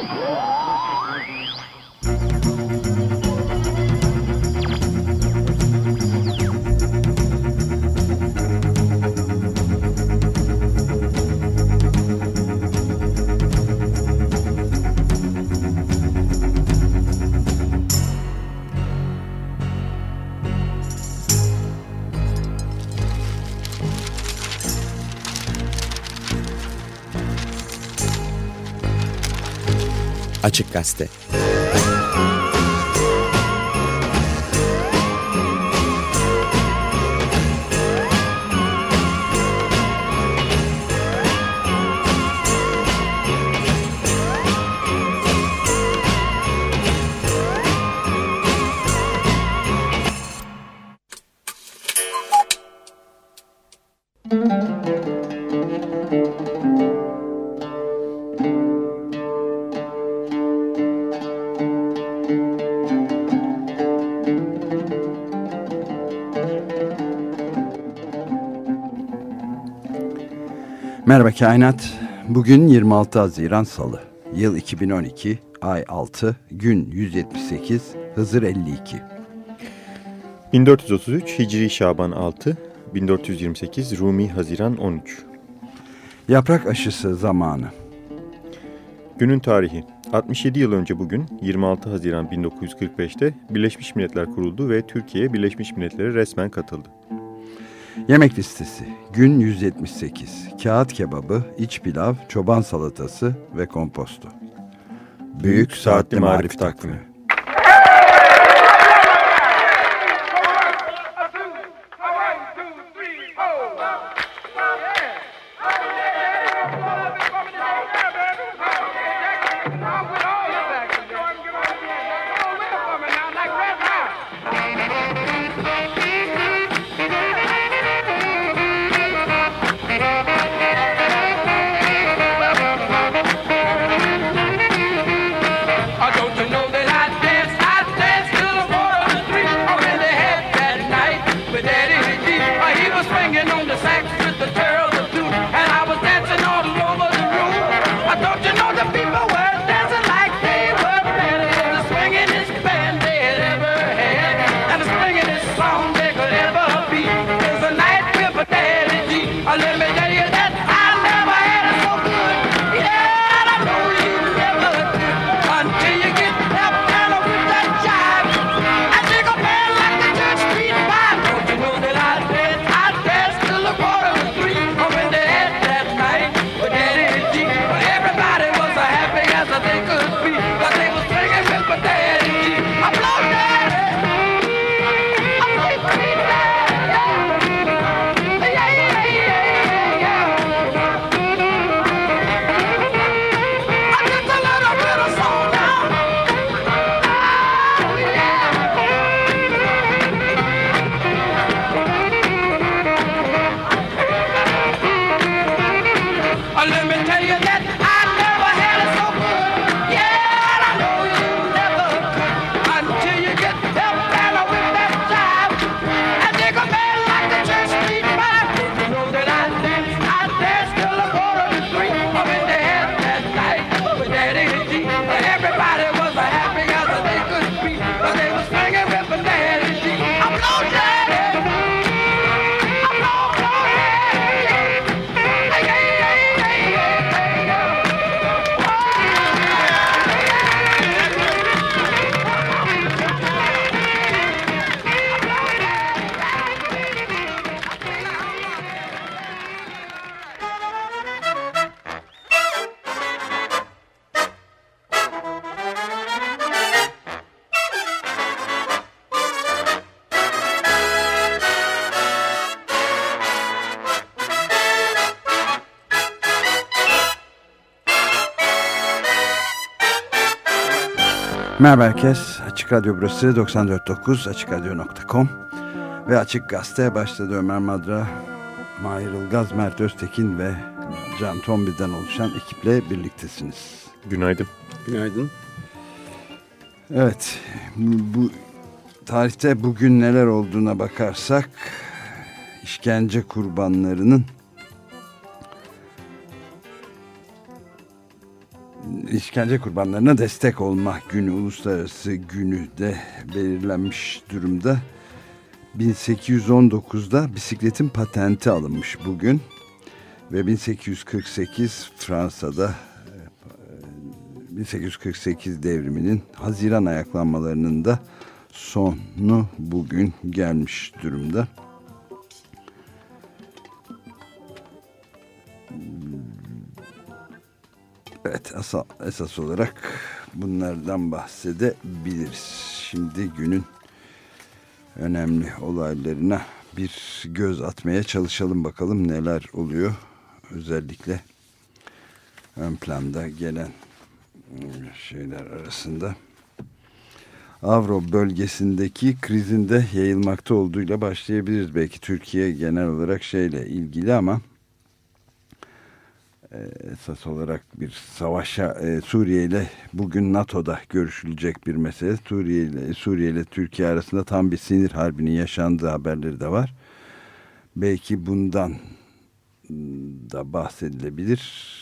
Whoa! Açık Gazete Kainat. Bugün 26 Haziran Salı. Yıl 2012, ay 6, gün 178, Hızır 52. 1433 Hicri Şaban 6, 1428 Rumi Haziran 13. Yaprak aşısı zamanı. Günün tarihi. 67 yıl önce bugün 26 Haziran 1945'te Birleşmiş Milletler kuruldu ve Türkiye Birleşmiş Milletler'e resmen katıldı. Yemek listesi. Gün 178. Kağıt kebabı, iç pilav, çoban salatası ve komposto. Büyük Saatli Marif Takvimi. Merhaba herkes. Açık Radyo burası 94.9 AçıkRadyo.com ve Açık Gazete başladı Ömer Madra, Mahir Ilgaz, Mert Öztekin ve Can Tombi'den oluşan ekiple birliktesiniz. Günaydın. Günaydın. Evet, bu, bu tarihte bugün neler olduğuna bakarsak işkence kurbanlarının işkence kurbanlarına destek olma günü, uluslararası günü de belirlenmiş durumda. 1819'da bisikletin patenti alınmış bugün ve 1848 Fransa'da 1848 devriminin Haziran ayaklanmalarının da sonu bugün gelmiş durumda. Evet asal, esas olarak bunlardan bahsedebiliriz. Şimdi günün önemli olaylarına bir göz atmaya çalışalım bakalım neler oluyor. Özellikle ön planda gelen şeyler arasında. Avro bölgesindeki krizin de yayılmakta olduğuyla başlayabiliriz. Belki Türkiye genel olarak şeyle ilgili ama esas olarak bir savaşa e, Suriye ile bugün NATO'da görüşülecek bir mesele. Suriye ile Suriye ile Türkiye arasında tam bir sinir harbinin yaşandığı haberleri de var. Belki bundan da bahsedilebilir.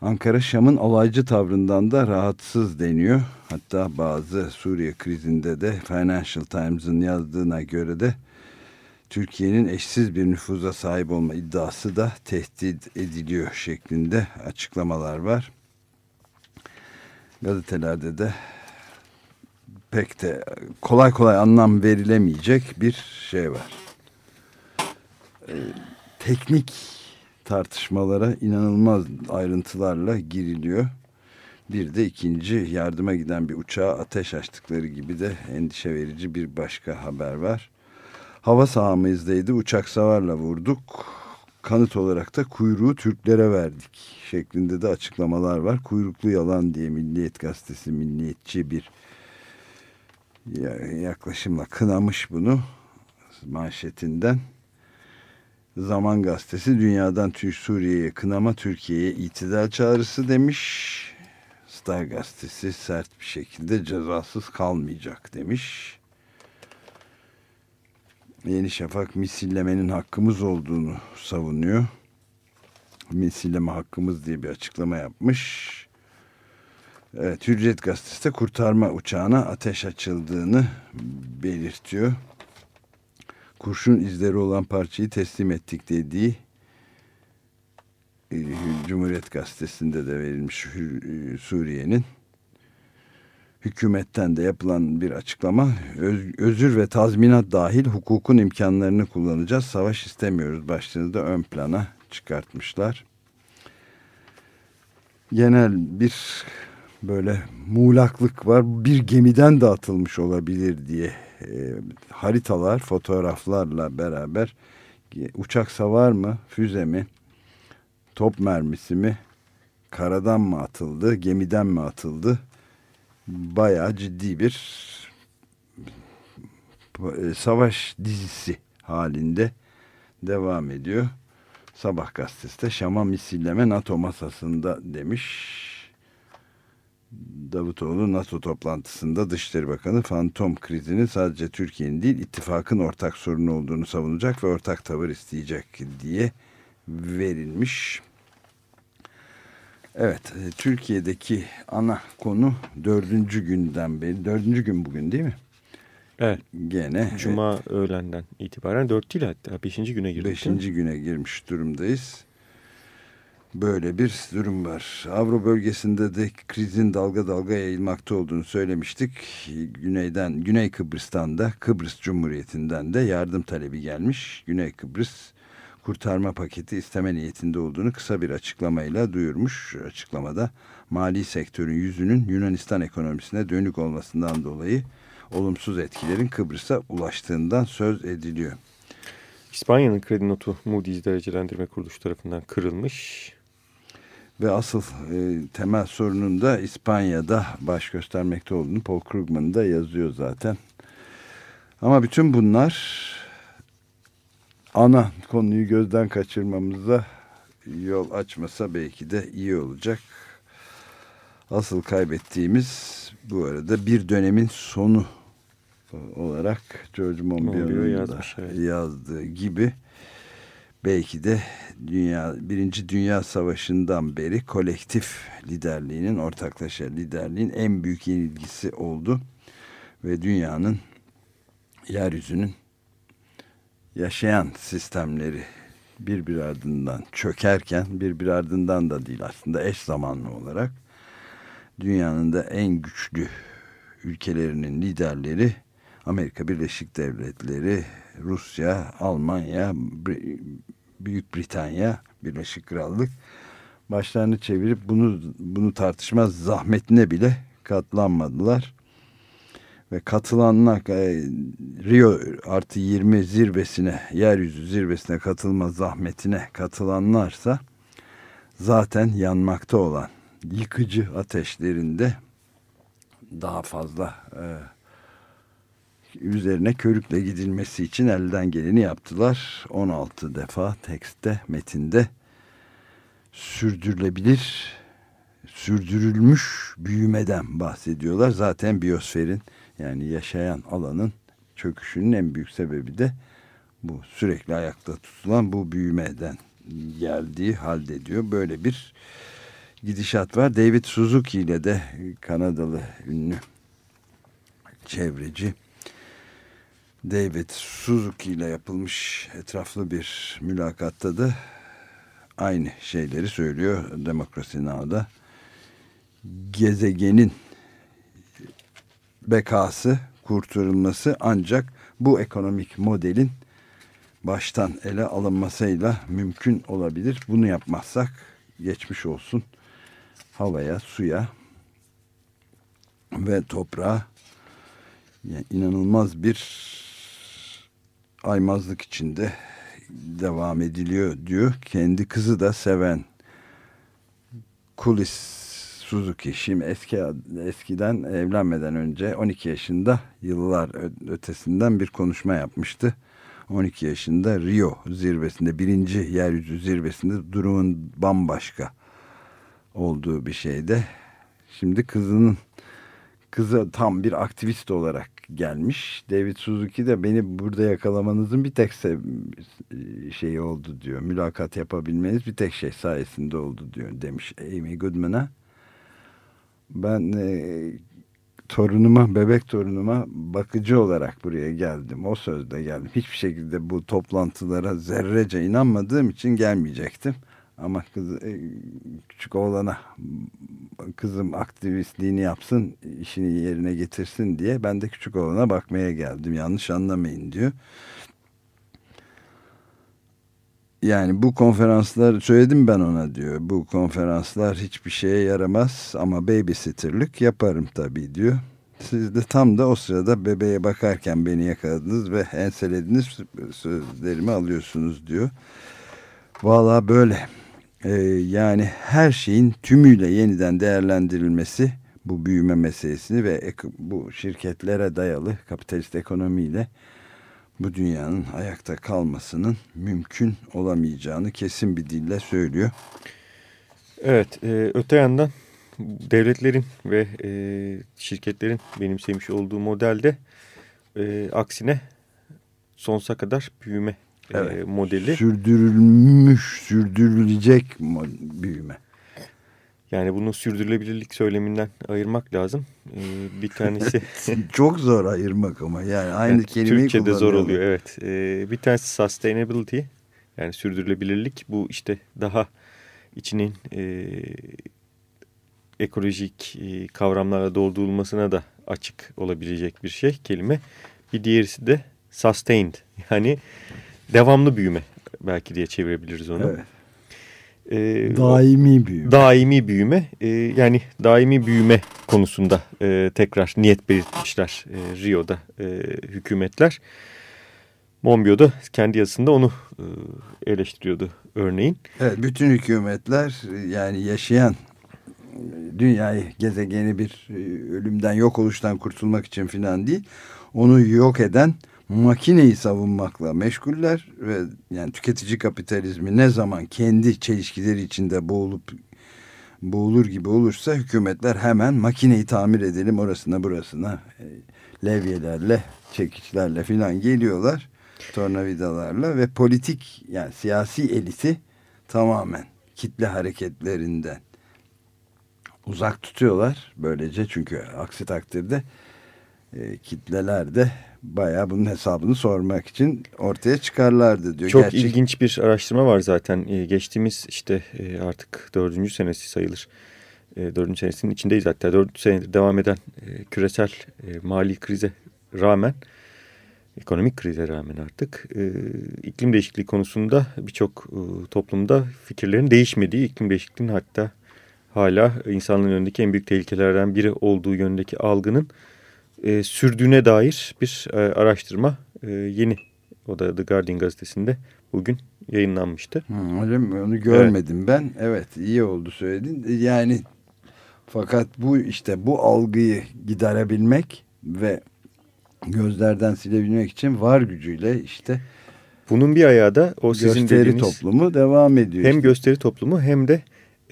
Ankara Şam'ın olaycı tavrından da rahatsız deniyor. Hatta bazı Suriye krizinde de Financial Times'ın yazdığına göre de Türkiye'nin eşsiz bir nüfuza sahip olma iddiası da tehdit ediliyor şeklinde açıklamalar var. Gazetelerde de pek de kolay kolay anlam verilemeyecek bir şey var. Ee, teknik tartışmalara inanılmaz ayrıntılarla giriliyor. Bir de ikinci yardıma giden bir uçağa ateş açtıkları gibi de endişe verici bir başka haber var. Hava sahamızdaydı uçak savarla vurduk. Kanıt olarak da kuyruğu Türklere verdik şeklinde de açıklamalar var. Kuyruklu yalan diye Milliyet Gazetesi milliyetçi bir yaklaşımla kınamış bunu manşetinden. Zaman Gazetesi dünyadan Suriye'ye kınama Türkiye'ye itidal çağrısı demiş. Star Gazetesi sert bir şekilde cezasız kalmayacak demiş. Yeni Şafak misillemenin hakkımız olduğunu savunuyor. Misilleme hakkımız diye bir açıklama yapmış. Evet, Hürriyet Gazetesi de kurtarma uçağına ateş açıldığını belirtiyor kurşun izleri olan parçayı teslim ettik dediği e, Cumhuriyet Gazetesi'nde de verilmiş e, Suriye'nin hükümetten de yapılan bir açıklama. Özür ve tazminat dahil hukukun imkanlarını kullanacağız. Savaş istemiyoruz başlığını da ön plana çıkartmışlar. Genel bir böyle muğlaklık var. Bir gemiden dağıtılmış olabilir diye e, haritalar, fotoğraflarla beraber uçak savar mı, füze mi, top mermisi mi, karadan mı atıldı, gemiden mi atıldı? Bayağı ciddi bir e, savaş dizisi halinde devam ediyor. Sabah gazetesi de Şam'a misilleme NATO masasında demiş. Davutoğlu NATO toplantısında Dışişleri Bakanı fantom krizinin sadece Türkiye'nin değil ittifakın ortak sorunu olduğunu savunacak ve ortak tavır isteyecek diye verilmiş. Evet, e, Türkiye'deki ana konu dördüncü günden beri, dördüncü gün bugün değil mi? Evet. Gene. Cuma evet. öğlenden itibaren dört değil hatta beşinci güne girdik. Beşinci güne girmiş durumdayız. Böyle bir durum var. Avro bölgesinde de krizin dalga dalga yayılmakta olduğunu söylemiştik. Güneyden, Güney Kıbrıs'tan da Kıbrıs Cumhuriyeti'nden de yardım talebi gelmiş. Güney Kıbrıs kurtarma paketi isteme niyetinde olduğunu kısa bir açıklamayla duyurmuş. Açıklamada mali sektörün yüzünün Yunanistan ekonomisine dönük olmasından dolayı olumsuz etkilerin Kıbrıs'a ulaştığından söz ediliyor. İspanya'nın kredi notu Moody's derecelendirme kuruluşu tarafından kırılmış. Ve asıl e, temel sorunun da İspanya'da baş göstermekte olduğunu Paul Krugman da yazıyor zaten. Ama bütün bunlar ana konuyu gözden kaçırmamıza yol açmasa belki de iyi olacak. Asıl kaybettiğimiz bu arada bir dönemin sonu olarak George Monbiot'un da yazdığı gibi belki de dünya Birinci Dünya Savaşı'ndan beri kolektif liderliğinin, ortaklaşa liderliğin en büyük yenilgisi oldu. Ve dünyanın, yeryüzünün yaşayan sistemleri birbir ardından çökerken, birbir ardından da değil aslında eş zamanlı olarak dünyanın da en güçlü ülkelerinin liderleri Amerika Birleşik Devletleri, Rusya, Almanya, Büyük Britanya, Birleşik Krallık başlarını çevirip bunu bunu tartışmaz zahmetine bile katlanmadılar. Ve katılanlar e, Rio artı 20 zirvesine, yeryüzü zirvesine katılma zahmetine katılanlarsa zaten yanmakta olan yıkıcı ateşlerinde daha fazla e, üzerine körükle gidilmesi için elden geleni yaptılar. 16 defa tekste, metinde sürdürülebilir, sürdürülmüş büyümeden bahsediyorlar. Zaten biyosferin yani yaşayan alanın çöküşünün en büyük sebebi de bu sürekli ayakta tutulan bu büyümeden geldiği halde diyor. Böyle bir gidişat var. David Suzuki ile de Kanadalı ünlü çevreci David Suzuki ile yapılmış etraflı bir mülakatta da aynı şeyleri söylüyor Demokrasi Now'da. Gezegenin bekası, kurtarılması ancak bu ekonomik modelin baştan ele alınmasıyla mümkün olabilir. Bunu yapmazsak geçmiş olsun havaya, suya ve toprağa yani inanılmaz bir aymazlık içinde devam ediliyor diyor. Kendi kızı da seven Kulis Suzuki şimdi eski eskiden evlenmeden önce 12 yaşında yıllar ötesinden bir konuşma yapmıştı. 12 yaşında Rio zirvesinde birinci yeryüzü zirvesinde durumun bambaşka olduğu bir şeyde. Şimdi kızının kızı tam bir aktivist olarak gelmiş. David Suzuki de beni burada yakalamanızın bir tek şeyi oldu diyor. Mülakat yapabilmeniz bir tek şey sayesinde oldu diyor demiş Amy Goodman'a. Ben e, torunuma, bebek torunuma bakıcı olarak buraya geldim. O sözde geldim. Hiçbir şekilde bu toplantılara zerrece inanmadığım için gelmeyecektim. Ama kız, e, küçük oğlana kızım aktivistliğini yapsın, işini yerine getirsin diye ben de küçük oğlana bakmaya geldim. Yanlış anlamayın diyor. Yani bu konferanslar söyledim ben ona diyor. Bu konferanslar hiçbir şeye yaramaz ama babysitterlık yaparım tabii diyor. Siz de tam da o sırada bebeğe bakarken beni yakaladınız ve enselediniz sözlerimi alıyorsunuz diyor. Valla böyle e, yani her şeyin tümüyle yeniden değerlendirilmesi bu büyüme meselesini ve bu şirketlere dayalı kapitalist ekonomiyle bu dünyanın ayakta kalmasının mümkün olamayacağını kesin bir dille söylüyor. Evet, e, öte yandan devletlerin ve e, şirketlerin benimsemiş olduğu modelde e, aksine sonsuza kadar büyüme evet. e, modeli. Sürdürülmüş, sürdürülecek büyüme. Yani bunu sürdürülebilirlik söyleminden ayırmak lazım. Ee, bir tanesi... Çok zor ayırmak ama yani aynı yani kelimeyi Türkçe'de zor oluyor evet. Ee, bir tanesi sustainability yani sürdürülebilirlik. Bu işte daha içinin e, ekolojik e, kavramlarla doldurulmasına da açık olabilecek bir şey kelime. Bir diğerisi de sustained yani devamlı büyüme belki diye çevirebiliriz onu. Evet. Ee, daimi büyüme. Daimi büyüme. E, yani daimi büyüme konusunda e, tekrar niyet belirtmişler e, Rio'da e, hükümetler. Monbiot'da kendi yazısında onu e, eleştiriyordu örneğin. Evet bütün hükümetler yani yaşayan dünyayı gezegeni bir e, ölümden yok oluştan kurtulmak için filan değil. Onu yok eden makineyi savunmakla meşguller ve yani tüketici kapitalizmi ne zaman kendi çelişkileri içinde boğulup boğulur gibi olursa hükümetler hemen makineyi tamir edelim orasına burasına e, levyelerle çekiçlerle filan geliyorlar tornavidalarla ve politik yani siyasi eliti tamamen kitle hareketlerinden uzak tutuyorlar. Böylece çünkü aksi takdirde e, kitleler de bayağı bunun hesabını sormak için ortaya çıkarlardı diyor. Çok Gerçek... ilginç bir araştırma var zaten. E, geçtiğimiz işte e, artık dördüncü senesi sayılır. E, dördüncü senesinin içindeyiz hatta. Dördüncü senedir devam eden e, küresel e, mali krize rağmen ekonomik krize rağmen artık e, iklim değişikliği konusunda birçok e, toplumda fikirlerin değişmediği, iklim değişikliğinin hatta hala insanlığın önündeki en büyük tehlikelerden biri olduğu yönündeki algının e, sürdüğüne dair bir e, araştırma e, yeni. O da The Guardian gazetesinde bugün yayınlanmıştı. Hmm, öyle mi? Onu görmedim evet. ben. Evet iyi oldu söyledin. Yani fakat bu işte bu algıyı giderebilmek ve gözlerden silebilmek için var gücüyle işte bunun bir ayağı da o sizin gösteri dediğiniz toplumu devam ediyor. Hem işte. gösteri toplumu hem de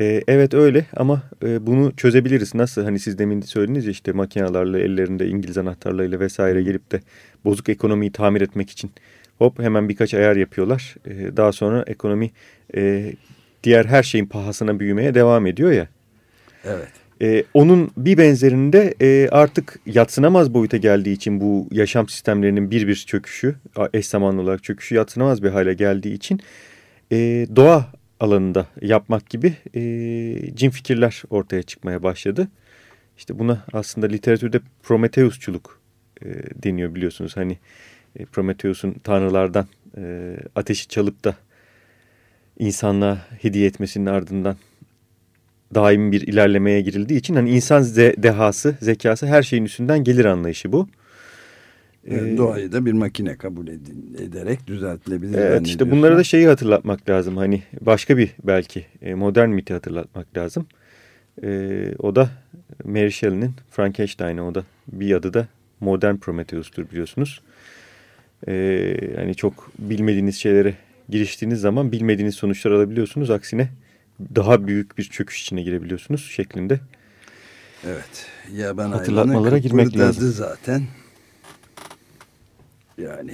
e, evet öyle ama e, bunu çözebiliriz. Nasıl hani siz demin söylediniz ya işte makinelerle ellerinde İngiliz anahtarlarıyla vesaire gelip de bozuk ekonomiyi tamir etmek için hop hemen birkaç ayar yapıyorlar. E, daha sonra ekonomi e, diğer her şeyin pahasına büyümeye devam ediyor ya. Evet. Ee, onun bir benzerinde e, artık yatsınamaz boyuta geldiği için bu yaşam sistemlerinin bir bir çöküşü, eş zamanlı olarak çöküşü yatsınamaz bir hale geldiği için e, doğa alanında yapmak gibi e, cin fikirler ortaya çıkmaya başladı. İşte buna aslında literatürde Prometheusçuluk e, deniyor biliyorsunuz. Hani e, Prometheus'un tanrılardan e, ateşi çalıp da insanlığa hediye etmesinin ardından daim bir ilerlemeye girildiği için hani insan ze dehası, zekası her şeyin üstünden gelir anlayışı bu. Ee, doğayı da bir makine kabul edin, ederek düzeltilebilir. Evet işte bunları da şeyi hatırlatmak lazım. Hani başka bir belki e, modern miti hatırlatmak lazım. Ee, o da Mary Shelley'nin Frankenstein'ı o da bir adı da modern Prometheus'tur biliyorsunuz. Ee, hani çok bilmediğiniz şeylere giriştiğiniz zaman bilmediğiniz sonuçlar alabiliyorsunuz. Aksine daha büyük bir çöküş içine girebiliyorsunuz şeklinde. Evet. Ya ben hatırlatmalara girmek lazım. zaten. Yani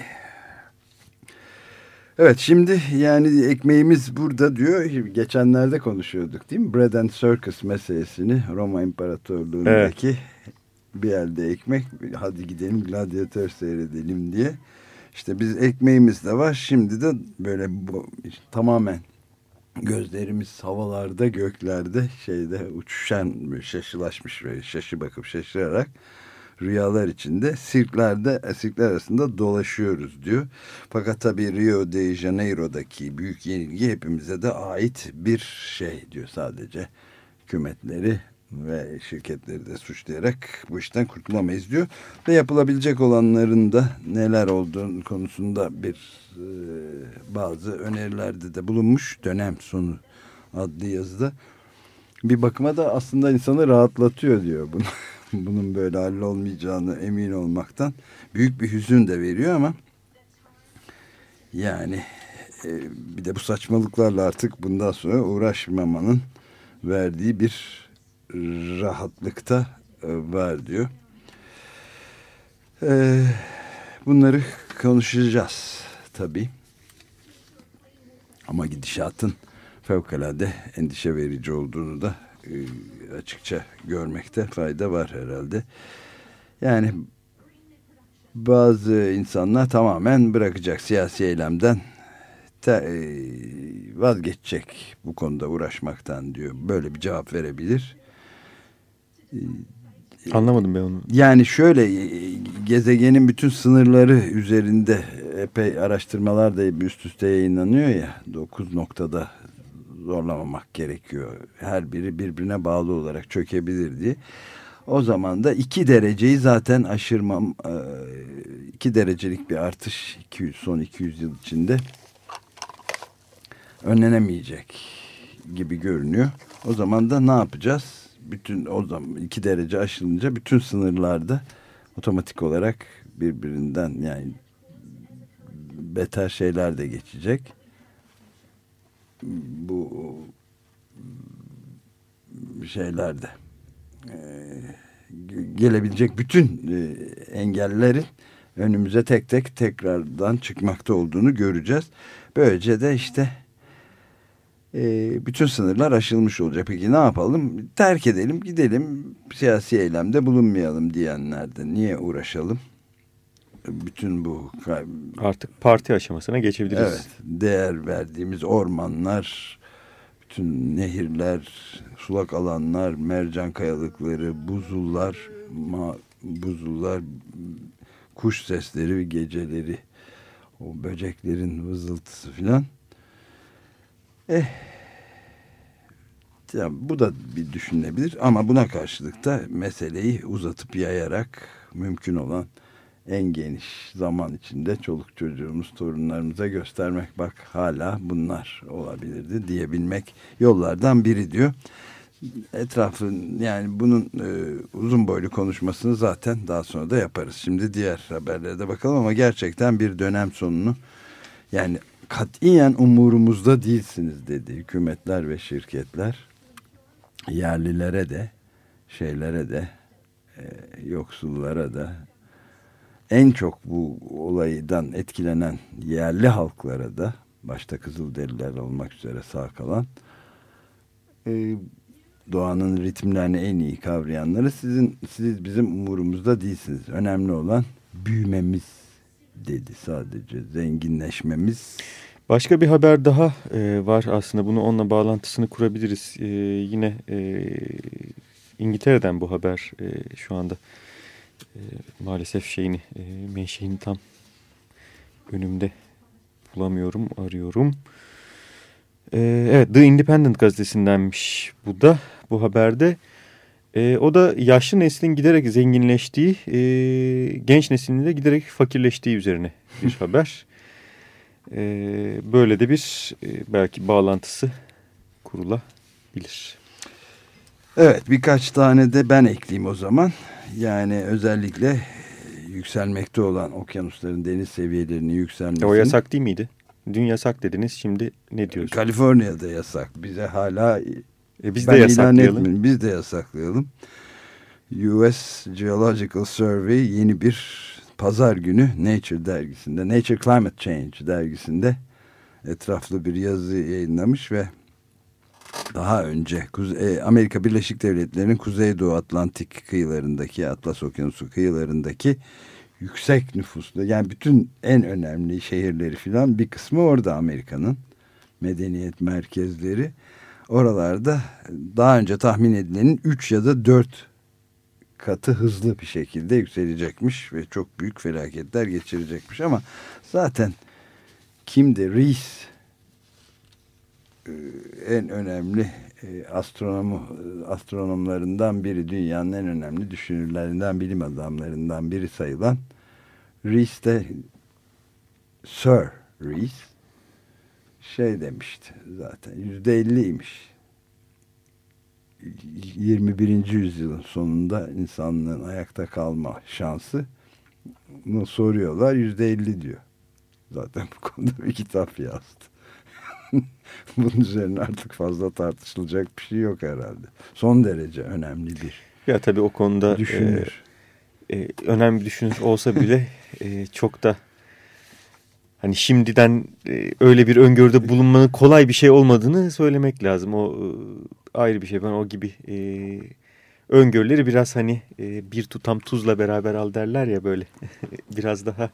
Evet şimdi yani ekmeğimiz burada diyor. Geçenlerde konuşuyorduk değil mi? Bread and Circus meselesini Roma İmparatorluğu'ndaki evet. bir elde ekmek. Hadi gidelim gladyatör seyredelim diye. İşte biz ekmeğimiz de var. Şimdi de böyle bu, tamamen gözlerimiz havalarda göklerde şeyde uçuşan şaşılaşmış ve şaşı bakıp şaşırarak rüyalar içinde sirklerde sirkler arasında dolaşıyoruz diyor. Fakat tabii Rio de Janeiro'daki büyük yenilgi hepimize de ait bir şey diyor sadece. Hükümetleri ve şirketleri de suçlayarak bu işten kurtulamayız diyor. Ve yapılabilecek olanların da neler olduğu konusunda bir e, bazı önerilerde de bulunmuş. Dönem sonu adlı yazıda. Bir bakıma da aslında insanı rahatlatıyor diyor bunu. Bunun böyle hallolmayacağını emin olmaktan. Büyük bir hüzün de veriyor ama yani e, bir de bu saçmalıklarla artık bundan sonra uğraşmamanın verdiği bir rahatlıkta e, var diyor. E, bunları konuşacağız tabii. Ama gidişatın fevkalade endişe verici olduğunu da e, açıkça görmekte fayda var herhalde. Yani bazı insanlar tamamen bırakacak siyasi eylemden te, vazgeçecek bu konuda uğraşmaktan diyor. Böyle bir cevap verebilir. Anlamadım ben onu. Yani şöyle gezegenin bütün sınırları üzerinde epey araştırmalar da üst üste yayınlanıyor ya. 9 noktada zorlamamak gerekiyor. Her biri birbirine bağlı olarak çökebilir diye. O zaman da 2 dereceyi zaten aşırmam 2 derecelik bir artış 200 son 200 yıl içinde önlenemeyecek gibi görünüyor. O zaman da ne yapacağız? bütün o zaman iki derece aşılınca bütün sınırlarda otomatik olarak birbirinden yani beter şeyler de geçecek. Bu şeylerde e, gelebilecek bütün e, engellerin önümüze tek tek tekrardan çıkmakta olduğunu göreceğiz. Böylece de işte e, bütün sınırlar aşılmış olacak. Peki ne yapalım? Terk edelim, gidelim, siyasi eylemde bulunmayalım diyenler de niye uğraşalım? Bütün bu artık parti aşamasına geçebiliriz. Evet, değer verdiğimiz ormanlar, bütün nehirler, sulak alanlar, mercan kayalıkları, buzullar, ma, buzullar, kuş sesleri, geceleri, o böceklerin vızıltısı filan. Eh, ya bu da bir düşünülebilir ama buna karşılık da meseleyi uzatıp yayarak mümkün olan en geniş zaman içinde çoluk çocuğumuz, torunlarımıza göstermek bak hala bunlar olabilirdi diyebilmek yollardan biri diyor. Etrafın yani bunun e, uzun boylu konuşmasını zaten daha sonra da yaparız. Şimdi diğer haberlere de bakalım ama gerçekten bir dönem sonunu yani katiyen umurumuzda değilsiniz dedi hükümetler ve şirketler yerlilere de şeylere de e, yoksullara da en çok bu olaydan etkilenen yerli halklara da başta Kızılderililer olmak üzere sağ kalan e, doğanın ritimlerini en iyi kavrayanları sizin siz bizim umurumuzda değilsiniz. Önemli olan büyümemiz dedi sadece zenginleşmemiz. Başka bir haber daha e, var aslında bunu onunla bağlantısını kurabiliriz. E, yine e, İngiltere'den bu haber e, şu anda e, maalesef şeyini e, menşeini tam önümde bulamıyorum arıyorum. E, evet The Independent gazetesindenmiş bu da bu haberde. E, o da yaşlı neslin giderek zenginleştiği, e, genç neslin de giderek fakirleştiği üzerine bir haber. E, böyle de bir e, belki bağlantısı kurulabilir. Evet birkaç tane de ben ekleyeyim o zaman. Yani özellikle yükselmekte olan okyanusların deniz seviyelerinin yükselmesi. O yasak değil miydi? Dün yasak dediniz şimdi ne diyorsunuz? Kaliforniya'da yasak. Bize hala e biz de yasaklayalım. Biz de yasaklayalım. US Geological Survey yeni bir pazar günü Nature dergisinde, Nature Climate Change dergisinde etraflı bir yazı yayınlamış ve daha önce Kuzey, Amerika Birleşik Devletleri'nin Kuzeydoğu Atlantik kıyılarındaki Atlas Okyanusu kıyılarındaki yüksek nüfuslu yani bütün en önemli şehirleri filan bir kısmı orada Amerika'nın medeniyet merkezleri. Oralarda daha önce tahmin edilenin 3 ya da 4 katı hızlı bir şekilde yükselecekmiş ve çok büyük felaketler geçirecekmiş ama zaten kimdi? Rees e, en önemli e, astronomu e, astronomlarından biri dünyanın en önemli düşünürlerinden bilim adamlarından biri sayılan Rees de Sir Rees şey demişti zaten yüzde elliymiş 21. yüzyılın sonunda insanlığın ayakta kalma şansı soruyorlar yüzde elli diyor zaten bu konuda bir kitap yazdı bunun üzerine artık fazla tartışılacak bir şey yok herhalde son derece önemli bir ya tabii o konuda düşünür e, e, önemli düşünür olsa bile e, çok da hani şimdiden e, öyle bir öngörüde bulunmanın kolay bir şey olmadığını söylemek lazım. O e, ayrı bir şey. Ben o gibi e, öngörüleri biraz hani e, bir tutam tuzla beraber al derler ya böyle biraz daha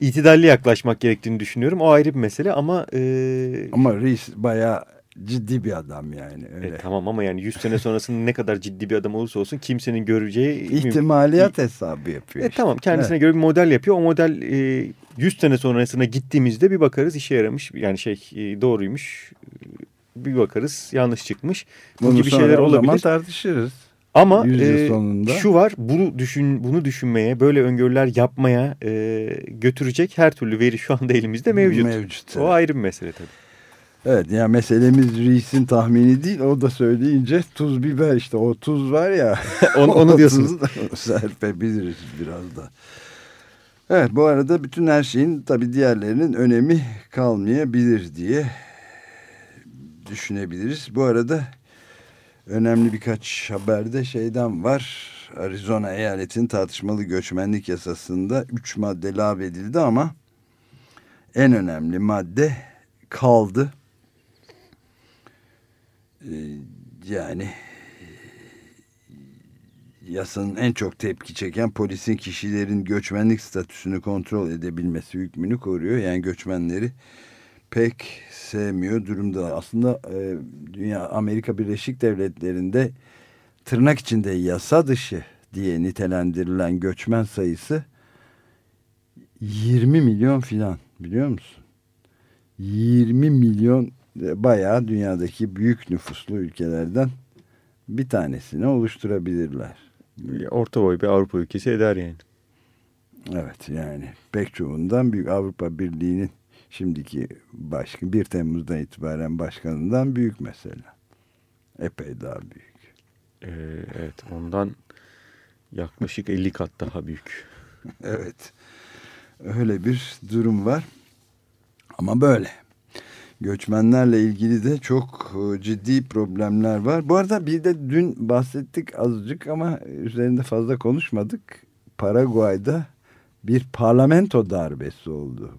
itidalli yaklaşmak gerektiğini düşünüyorum. O ayrı bir mesele ama... E, ama Reis bayağı ciddi bir adam yani. Öyle. E, tamam ama yani 100 sene sonrasında ne kadar ciddi bir adam olursa olsun kimsenin göreceği... ihtimaliyat hesabı yapıyor. E, işte. Tamam kendisine evet. göre bir model yapıyor. O model e, 100 sene sonrasına gittiğimizde bir bakarız işe yaramış. Yani şey e, doğruymuş. Bir bakarız yanlış çıkmış. Bu Bunu gibi şeyler olabilir. zaman tartışırız. Ama e, şu var bunu düşün bunu düşünmeye böyle öngörüler yapmaya e, götürecek her türlü veri şu anda elimizde mevcut. Mevcut. O ayrı bir mesele tabii. Evet yani meselemiz Reis'in tahmini değil o da söyleyince tuz biber işte o tuz var ya. onu, onu diyorsunuz. serpebiliriz biraz da. Evet bu arada bütün her şeyin tabii diğerlerinin önemi kalmayabilir diye düşünebiliriz. Bu arada önemli birkaç haberde şeyden var. Arizona eyaletin tartışmalı göçmenlik yasasında 3 madde lağvedildi ama en önemli madde kaldı. Ee, yani yasanın en çok tepki çeken polisin kişilerin göçmenlik statüsünü kontrol edebilmesi hükmünü koruyor. Yani göçmenleri pek sevmiyor durumda. Aslında e, dünya Amerika Birleşik Devletleri'nde tırnak içinde yasa dışı diye nitelendirilen göçmen sayısı 20 milyon filan biliyor musun? 20 milyon e, bayağı dünyadaki büyük nüfuslu ülkelerden bir tanesini oluşturabilirler. Orta boy bir Avrupa ülkesi eder yani. Evet yani pek çoğundan büyük Avrupa Birliği'nin şimdiki başkan 1 Temmuz'dan itibaren başkanından büyük mesela. Epey daha büyük. Ee, evet ondan yaklaşık 50 kat daha büyük. evet öyle bir durum var ama böyle. Göçmenlerle ilgili de çok e, ciddi problemler var. Bu arada bir de dün bahsettik azıcık ama üzerinde fazla konuşmadık. Paraguay'da bir parlamento darbesi oldu.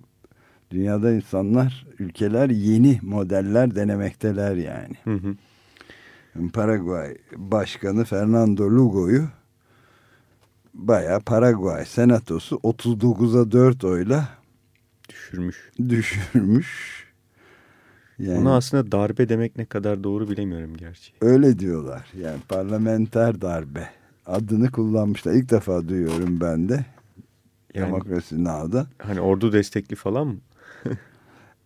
Dünyada insanlar, ülkeler yeni modeller denemekteler yani. Hı hı. Paraguay Başkanı Fernando Lugo'yu bayağı Paraguay Senatosu 39'a 4 oyla düşürmüş. Düşürmüş. Yani, Ona aslında darbe demek ne kadar doğru bilemiyorum gerçi. Öyle diyorlar. Yani parlamenter darbe adını kullanmışlar. İlk defa duyuyorum ben de. Yani, Demokrasi Now'da. Hani ordu destekli falan mı?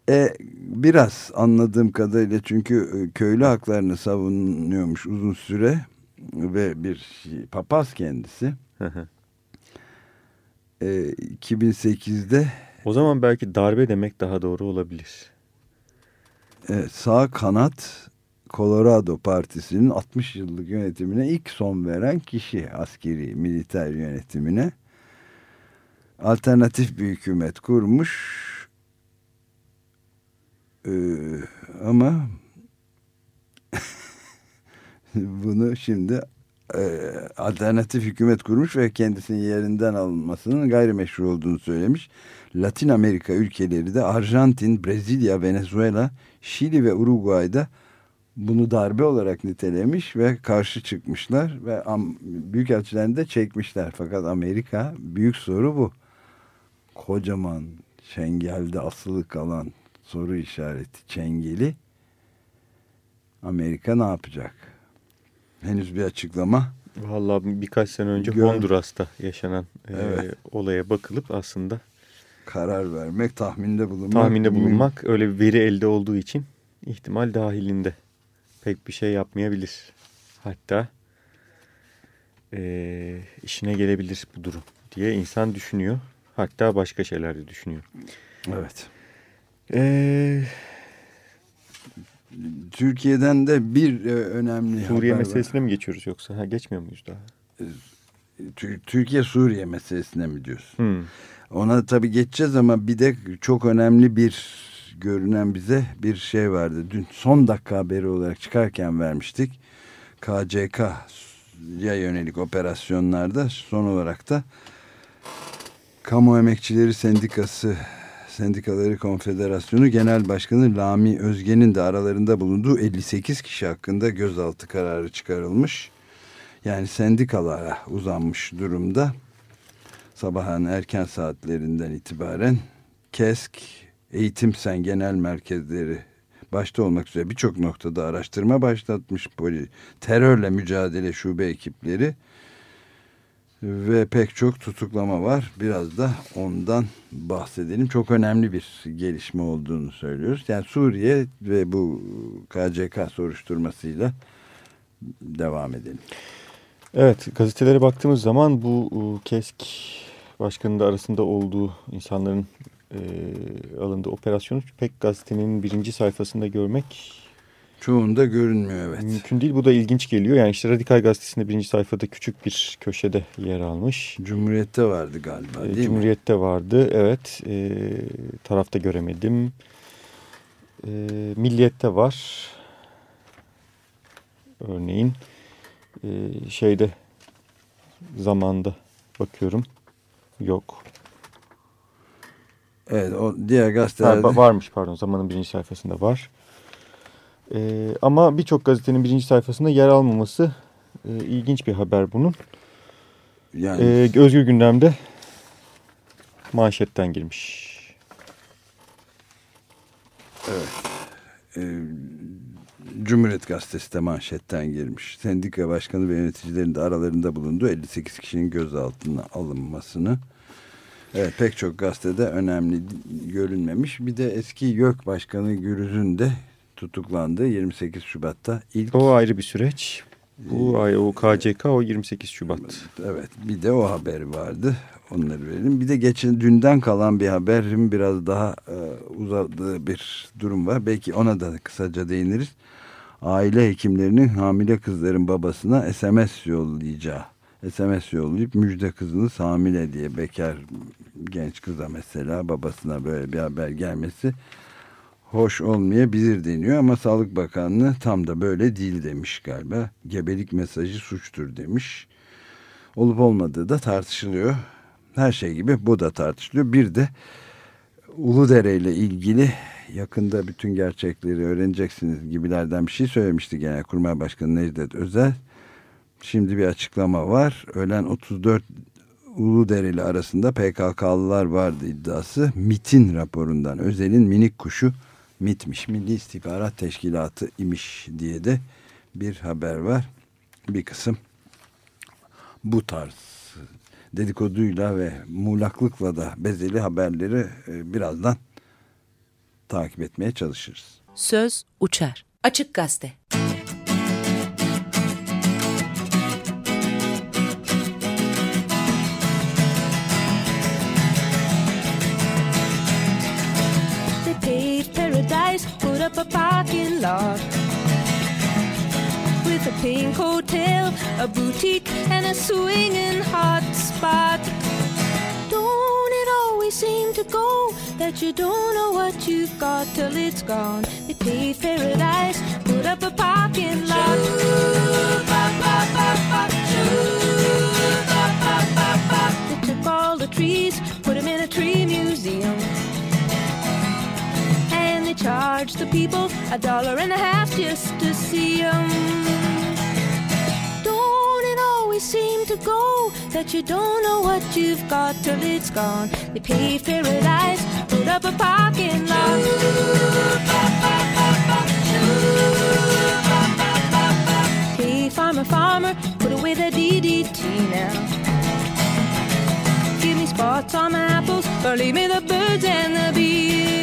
E, biraz anladığım kadarıyla çünkü e, köylü haklarını savunuyormuş uzun süre ve bir şey, papaz kendisi. e, 2008'de o zaman belki darbe demek daha doğru olabilir. E, sağ kanat Colorado Partisi'nin 60 yıllık yönetimine ilk son veren kişi askeri militer yönetimine alternatif bir hükümet kurmuş ee, ama bunu şimdi e, alternatif hükümet kurmuş ve kendisinin yerinden alınmasının gayrimeşru olduğunu söylemiş. Latin Amerika ülkeleri de Arjantin, Brezilya, Venezuela, Şili ve Uruguay'da bunu darbe olarak nitelemiş ve karşı çıkmışlar ve büyük elçilerini de çekmişler. Fakat Amerika büyük soru bu. Kocaman çengelde asılı kalan soru işareti çengeli Amerika ne yapacak? Henüz bir açıklama. Vallahi birkaç sene önce Gör Honduras'ta yaşanan evet. e, olaya bakılıp aslında karar vermek, tahminde bulunmak. Tahminde bulunmak öyle bir veri elde olduğu için ihtimal dahilinde pek bir şey yapmayabilir. Hatta e, işine gelebilir bu durum diye insan düşünüyor. Hatta başka şeyler de düşünüyor. Evet. Ee, Türkiye'den de bir e, önemli Suriye meselesine var. mi geçiyoruz yoksa? Ha, geçmiyor muyuz daha? Türkiye Suriye meselesine mi diyorsun? Hmm. Ona tabii geçeceğiz ama bir de çok önemli bir görünen bize bir şey vardı. Dün son dakika haberi olarak çıkarken vermiştik. KCK'ya yönelik operasyonlarda son olarak da Kamu Emekçileri Sendikası Sendikaları Konfederasyonu Genel Başkanı Lami Özge'nin de aralarında bulunduğu 58 kişi hakkında gözaltı kararı çıkarılmış. Yani sendikalara uzanmış durumda. Sabahın erken saatlerinden itibaren KESK, Eğitim Sen Genel Merkezleri başta olmak üzere birçok noktada araştırma başlatmış. Terörle mücadele şube ekipleri ve pek çok tutuklama var. Biraz da ondan bahsedelim. Çok önemli bir gelişme olduğunu söylüyoruz. Yani Suriye ve bu KCK soruşturmasıyla devam edelim. Evet gazetelere baktığımız zaman bu KESK başkanının da arasında olduğu insanların e, alındığı operasyonu pek gazetenin birinci sayfasında görmek Çoğunda görünmüyor evet. Mümkün değil. Bu da ilginç geliyor. Yani işte Radikal Gazetesi'nde birinci sayfada küçük bir köşede yer almış. Cumhuriyet'te vardı galiba değil e, Cumhuriyet'te mi? vardı evet. E, tarafta göremedim. E, Milliyet'te var. Örneğin e, şeyde zamanda bakıyorum. Yok. Evet o diğer gazetelerde. Ha, varmış pardon zamanın birinci sayfasında var. Ee, ama birçok gazetenin birinci sayfasında yer almaması e, ilginç bir haber bunun. Yani... Ee, Özgür Gündem'de manşetten girmiş. Evet. Ee, Cumhuriyet Gazetesi de manşetten girmiş. Sendika başkanı ve yöneticilerin de aralarında bulunduğu 58 kişinin gözaltına alınmasını. Evet pek çok gazetede önemli görünmemiş. Bir de eski YÖK Başkanı Gürüz'ün de tutuklandığı 28 Şubat'ta ilk... O ayrı bir süreç. Bu ay o KCK o 28 Şubat. Evet bir de o haberi vardı. Onları verelim. Bir de geçen dünden kalan bir haberim biraz daha e, uzadığı bir durum var. Belki ona da kısaca değiniriz. Aile hekimlerinin hamile kızların babasına SMS yollayacağı. SMS yollayıp müjde kızınız hamile diye bekar genç kıza mesela babasına böyle bir haber gelmesi hoş olmayabilir deniyor ama Sağlık Bakanlığı tam da böyle değil demiş galiba. Gebelik mesajı suçtur demiş. Olup olmadığı da tartışılıyor. Her şey gibi bu da tartışılıyor. Bir de Uludere ile ilgili yakında bütün gerçekleri öğreneceksiniz gibilerden bir şey söylemişti Genelkurmay Başkanı Necdet Özel. Şimdi bir açıklama var. Ölen 34 Uludereli arasında PKK'lılar vardı iddiası. MIT'in raporundan Özel'in minik kuşu MIT'miş. Milli İstihbarat Teşkilatı imiş diye de bir haber var. Bir kısım bu tarz dedikoduyla ve muğlaklıkla da bezeli haberleri e, birazdan takip etmeye çalışırız. Söz uçar. Açık Gazete. They pink hotel, a boutique, and a swinging hot spot. Don't it always seem to go that you don't know what you've got till it's gone? They paved paradise, put up a parking lot. They took all the trees, put them in a tree museum and they charge the people a dollar and a half just to see them. Always seem to go that you don't know what you've got till it's gone? They paved paradise, put up a parking lot. Hey, farmer, farmer, put away the DDT now. Give me spots on my apples, or leave me the birds and the bees.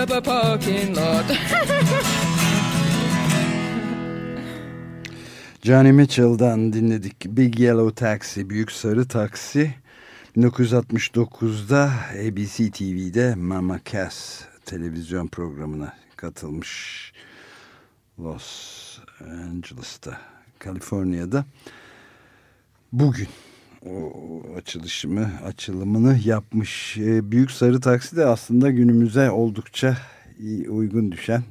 Up a parking lot. Johnny Mitchell'dan dinledik. Big Yellow Taxi, Büyük Sarı Taksi. 1969'da ABC TV'de Mama Cass televizyon programına katılmış. Los Angeles'ta, Kaliforniya'da. Bugün o açılışımı, açılımını yapmış. Ee, Büyük Sarı Taksi de aslında günümüze oldukça uygun düşen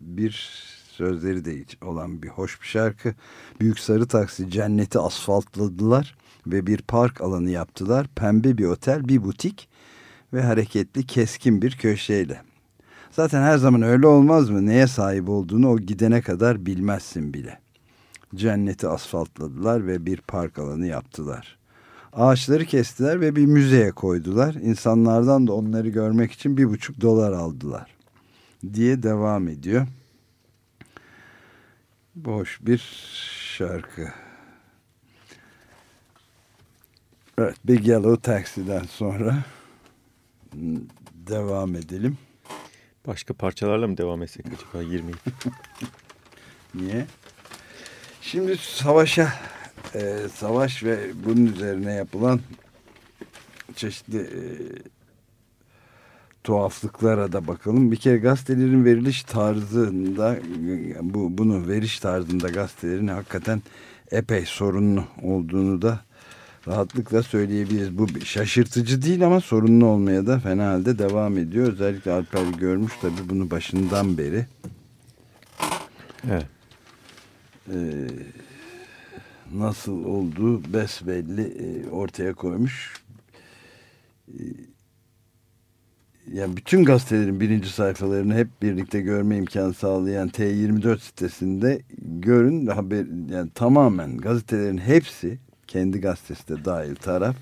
bir sözleri de olan bir hoş bir şarkı. Büyük Sarı Taksi cenneti asfaltladılar ve bir park alanı yaptılar. Pembe bir otel, bir butik ve hareketli keskin bir köşeyle. Zaten her zaman öyle olmaz mı? Neye sahip olduğunu o gidene kadar bilmezsin bile. Cenneti asfaltladılar ve bir park alanı yaptılar. Ağaçları kestiler ve bir müzeye koydular. İnsanlardan da onları görmek için bir buçuk dolar aldılar diye devam ediyor. Boş bir şarkı. Evet, Big Yellow Taxi'den sonra devam edelim. Başka parçalarla mı devam etsek acaba 20 Niye? Şimdi savaşa, e, savaş ve bunun üzerine yapılan çeşitli e, tuhaflıklara da bakalım. Bir kere gazetelerin veriliş tarzında, bu bunu veriş tarzında gazetelerin hakikaten epey sorunlu olduğunu da rahatlıkla söyleyebiliriz. Bu şaşırtıcı değil ama sorunlu olmaya da fena halde devam ediyor. Özellikle Alper görmüş tabii bunu başından beri. Evet. Ee, nasıl olduğu besbelli e, ortaya koymuş. Ee, yani bütün gazetelerin birinci sayfalarını hep birlikte görme imkanı sağlayan T24 sitesinde görün haber yani tamamen gazetelerin hepsi kendi gazetesi de dahil taraf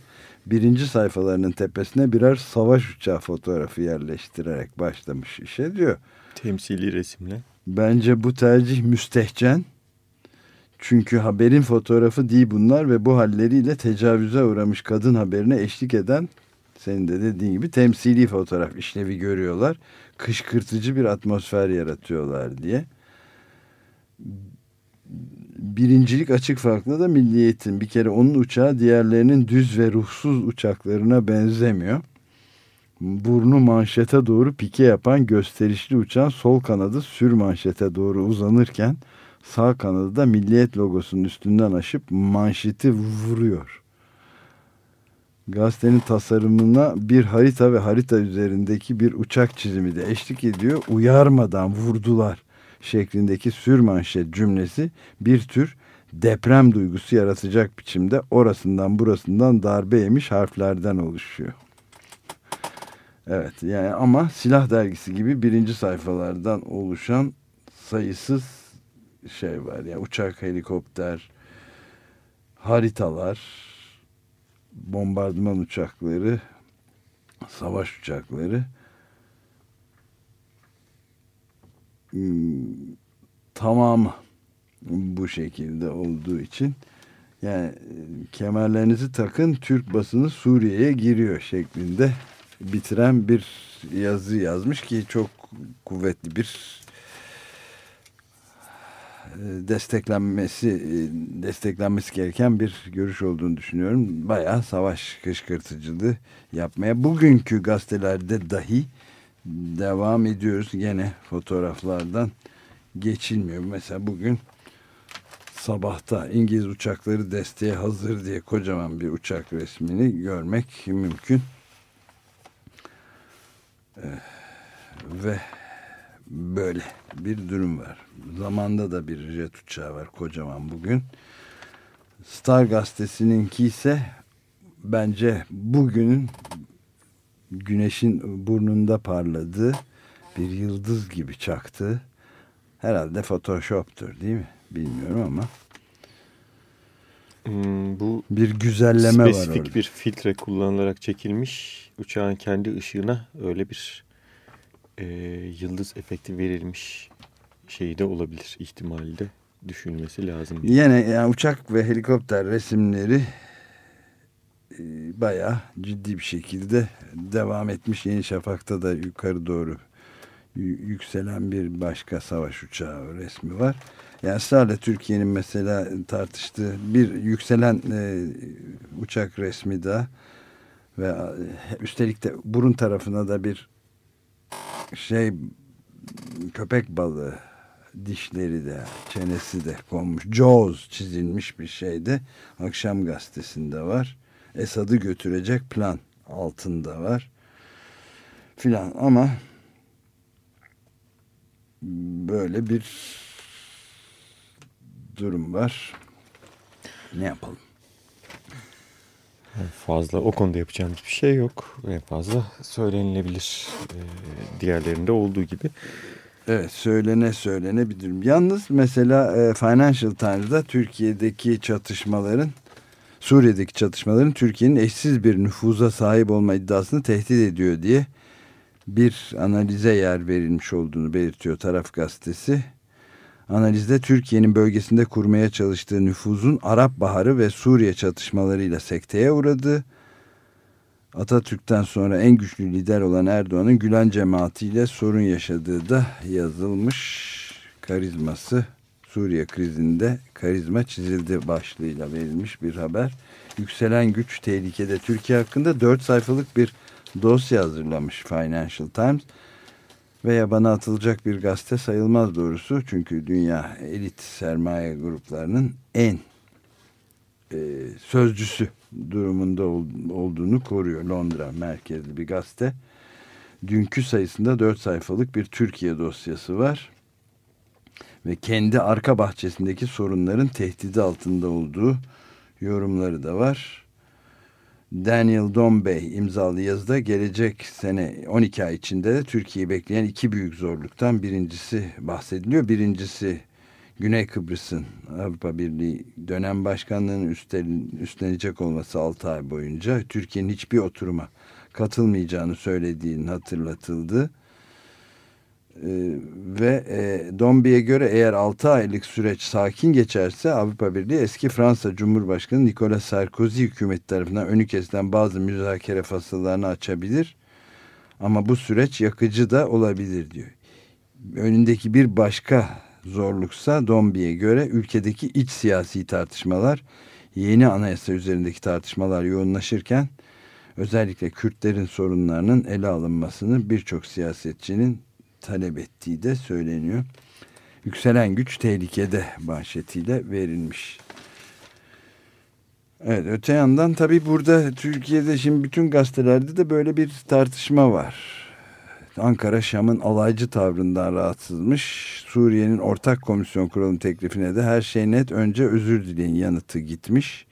birinci sayfalarının tepesine birer savaş uçağı fotoğrafı yerleştirerek başlamış işe diyor. Temsili resimle. Bence bu tercih müstehcen. Çünkü haberin fotoğrafı değil bunlar ve bu halleriyle tecavüze uğramış kadın haberine eşlik eden senin de dediğin gibi temsili fotoğraf işlevi görüyorlar. Kışkırtıcı bir atmosfer yaratıyorlar diye. Birincilik açık farklı da milliyetin. Bir kere onun uçağı diğerlerinin düz ve ruhsuz uçaklarına benzemiyor. Burnu manşete doğru pike yapan gösterişli uçağın sol kanadı sür manşete doğru uzanırken sağ kanadı da milliyet logosunun üstünden aşıp manşeti vuruyor. Gazetenin tasarımına bir harita ve harita üzerindeki bir uçak çizimi de eşlik ediyor. Uyarmadan vurdular şeklindeki sürmanşet cümlesi bir tür deprem duygusu yaratacak biçimde orasından burasından darbe yemiş harflerden oluşuyor. Evet yani ama silah dergisi gibi birinci sayfalardan oluşan sayısız şey var. Yani uçak, helikopter, haritalar, bombardıman uçakları, savaş uçakları hmm, tamamı bu şekilde olduğu için yani kemerlerinizi takın Türk basını Suriye'ye giriyor şeklinde bitiren bir yazı yazmış ki çok kuvvetli bir desteklenmesi desteklenmesi gereken bir görüş olduğunu düşünüyorum. Bayağı savaş kışkırtıcılığı yapmaya bugünkü gazetelerde dahi devam ediyoruz. Gene fotoğraflardan geçilmiyor. Mesela bugün sabahta İngiliz uçakları desteğe hazır diye kocaman bir uçak resmini görmek mümkün. Ve böyle bir durum var. Zamanda da bir jet uçağı var kocaman bugün. Star gazetesininki ise bence bugünün güneşin burnunda parladığı bir yıldız gibi çaktı. Herhalde Photoshop'tur değil mi? Bilmiyorum ama. Hmm, bu bir güzelleme var Spesifik bir filtre kullanılarak çekilmiş uçağın kendi ışığına öyle bir e, yıldız efekti verilmiş şey de olabilir ihtimali de düşünülmesi lazım. Yine yani uçak ve helikopter resimleri e, bayağı ciddi bir şekilde devam etmiş. Yeni Şafak'ta da yukarı doğru yükselen bir başka savaş uçağı resmi var. Yani ısrarla Türkiye'nin mesela tartıştığı bir yükselen e, uçak resmi de ve e, üstelik de burun tarafına da bir şey köpek balığı dişleri de çenesi de konmuş. Jaws çizilmiş bir şey de akşam gazetesinde var. Esad'ı götürecek plan altında var. Filan ama böyle bir durum var. Ne yapalım? Fazla o konuda yapacağımız bir şey yok. En fazla söylenilebilir e, diğerlerinde olduğu gibi. Evet söylene söylene bir durum. Yalnız mesela e, Financial Times'da Türkiye'deki çatışmaların Suriye'deki çatışmaların Türkiye'nin eşsiz bir nüfuza sahip olma iddiasını tehdit ediyor diye bir analize yer verilmiş olduğunu belirtiyor taraf gazetesi. Analizde Türkiye'nin bölgesinde kurmaya çalıştığı nüfuzun Arap Baharı ve Suriye çatışmalarıyla sekteye uğradığı, Atatürk'ten sonra en güçlü lider olan Erdoğan'ın Gülen cemaatiyle sorun yaşadığı da yazılmış. Karizması Suriye krizinde karizma çizildi başlığıyla verilmiş bir haber. Yükselen güç tehlikede Türkiye hakkında 4 sayfalık bir dosya hazırlamış Financial Times. Ve yabana atılacak bir gazete sayılmaz doğrusu. Çünkü dünya elit sermaye gruplarının en e, sözcüsü durumunda ol, olduğunu koruyor. Londra merkezli bir gazete. Dünkü sayısında 4 sayfalık bir Türkiye dosyası var. Ve kendi arka bahçesindeki sorunların tehdidi altında olduğu yorumları da var. Daniel Dombey imzalı yazıda gelecek sene 12 ay içinde de Türkiye'yi bekleyen iki büyük zorluktan birincisi bahsediliyor. Birincisi Güney Kıbrıs'ın Avrupa Birliği dönem başkanlığının üstlenecek olması 6 ay boyunca Türkiye'nin hiçbir oturuma katılmayacağını söylediğinin hatırlatıldı. Ee, ve e, Dombi'ye göre eğer 6 aylık süreç sakin geçerse Avrupa Birliği eski Fransa Cumhurbaşkanı Nicolas Sarkozy hükümeti tarafından önü kesilen bazı müzakere fasıllarını açabilir. Ama bu süreç yakıcı da olabilir diyor. Önündeki bir başka zorluksa Dombi'ye göre ülkedeki iç siyasi tartışmalar yeni anayasa üzerindeki tartışmalar yoğunlaşırken özellikle Kürtlerin sorunlarının ele alınmasını birçok siyasetçinin talep ettiği de söyleniyor. Yükselen güç tehlikede manşetiyle verilmiş. Evet öte yandan tabii burada Türkiye'de şimdi bütün gazetelerde de böyle bir tartışma var. Ankara Şam'ın alaycı tavrından rahatsızmış. Suriye'nin ortak komisyon kurulunun teklifine de her şey net önce özür dileyin yanıtı gitmiş.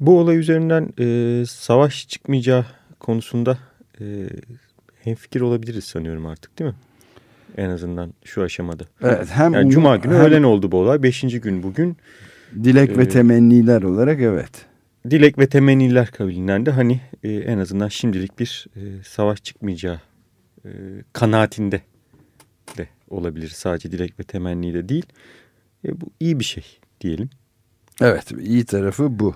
Bu olay üzerinden e, savaş çıkmayacağı konusunda e, hemfikir olabiliriz sanıyorum artık değil mi? En azından şu aşamada. Evet, hem yani Cuma günü hem, öğlen oldu bu olay. Beşinci gün bugün. Dilek e, ve temenniler olarak evet. Dilek ve temenniler kabilinden de hani e, en azından şimdilik bir e, savaş çıkmayacağı e, kanaatinde de olabilir. Sadece dilek ve temenni de değil. E, bu iyi bir şey diyelim. Evet iyi tarafı bu.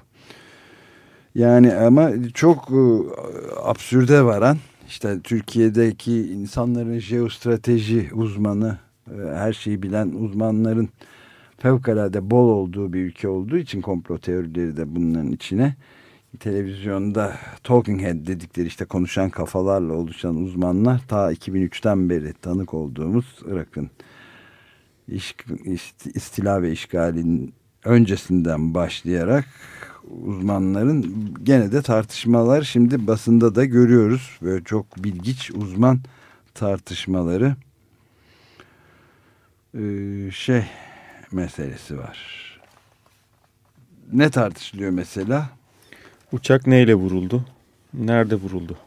Yani ama çok e, absürde varan işte Türkiye'deki insanların jeostrateji uzmanı, e, her şeyi bilen uzmanların fevkalade bol olduğu bir ülke olduğu için komplo teorileri de bunların içine. Televizyonda talking head dedikleri işte konuşan kafalarla oluşan uzmanlar ta 2003'ten beri tanık olduğumuz Irak'ın istila ve işgalin öncesinden başlayarak uzmanların gene de tartışmalar şimdi basında da görüyoruz. Böyle çok bilgiç uzman tartışmaları ee, şey meselesi var. Ne tartışılıyor mesela? Uçak neyle vuruldu? Nerede vuruldu?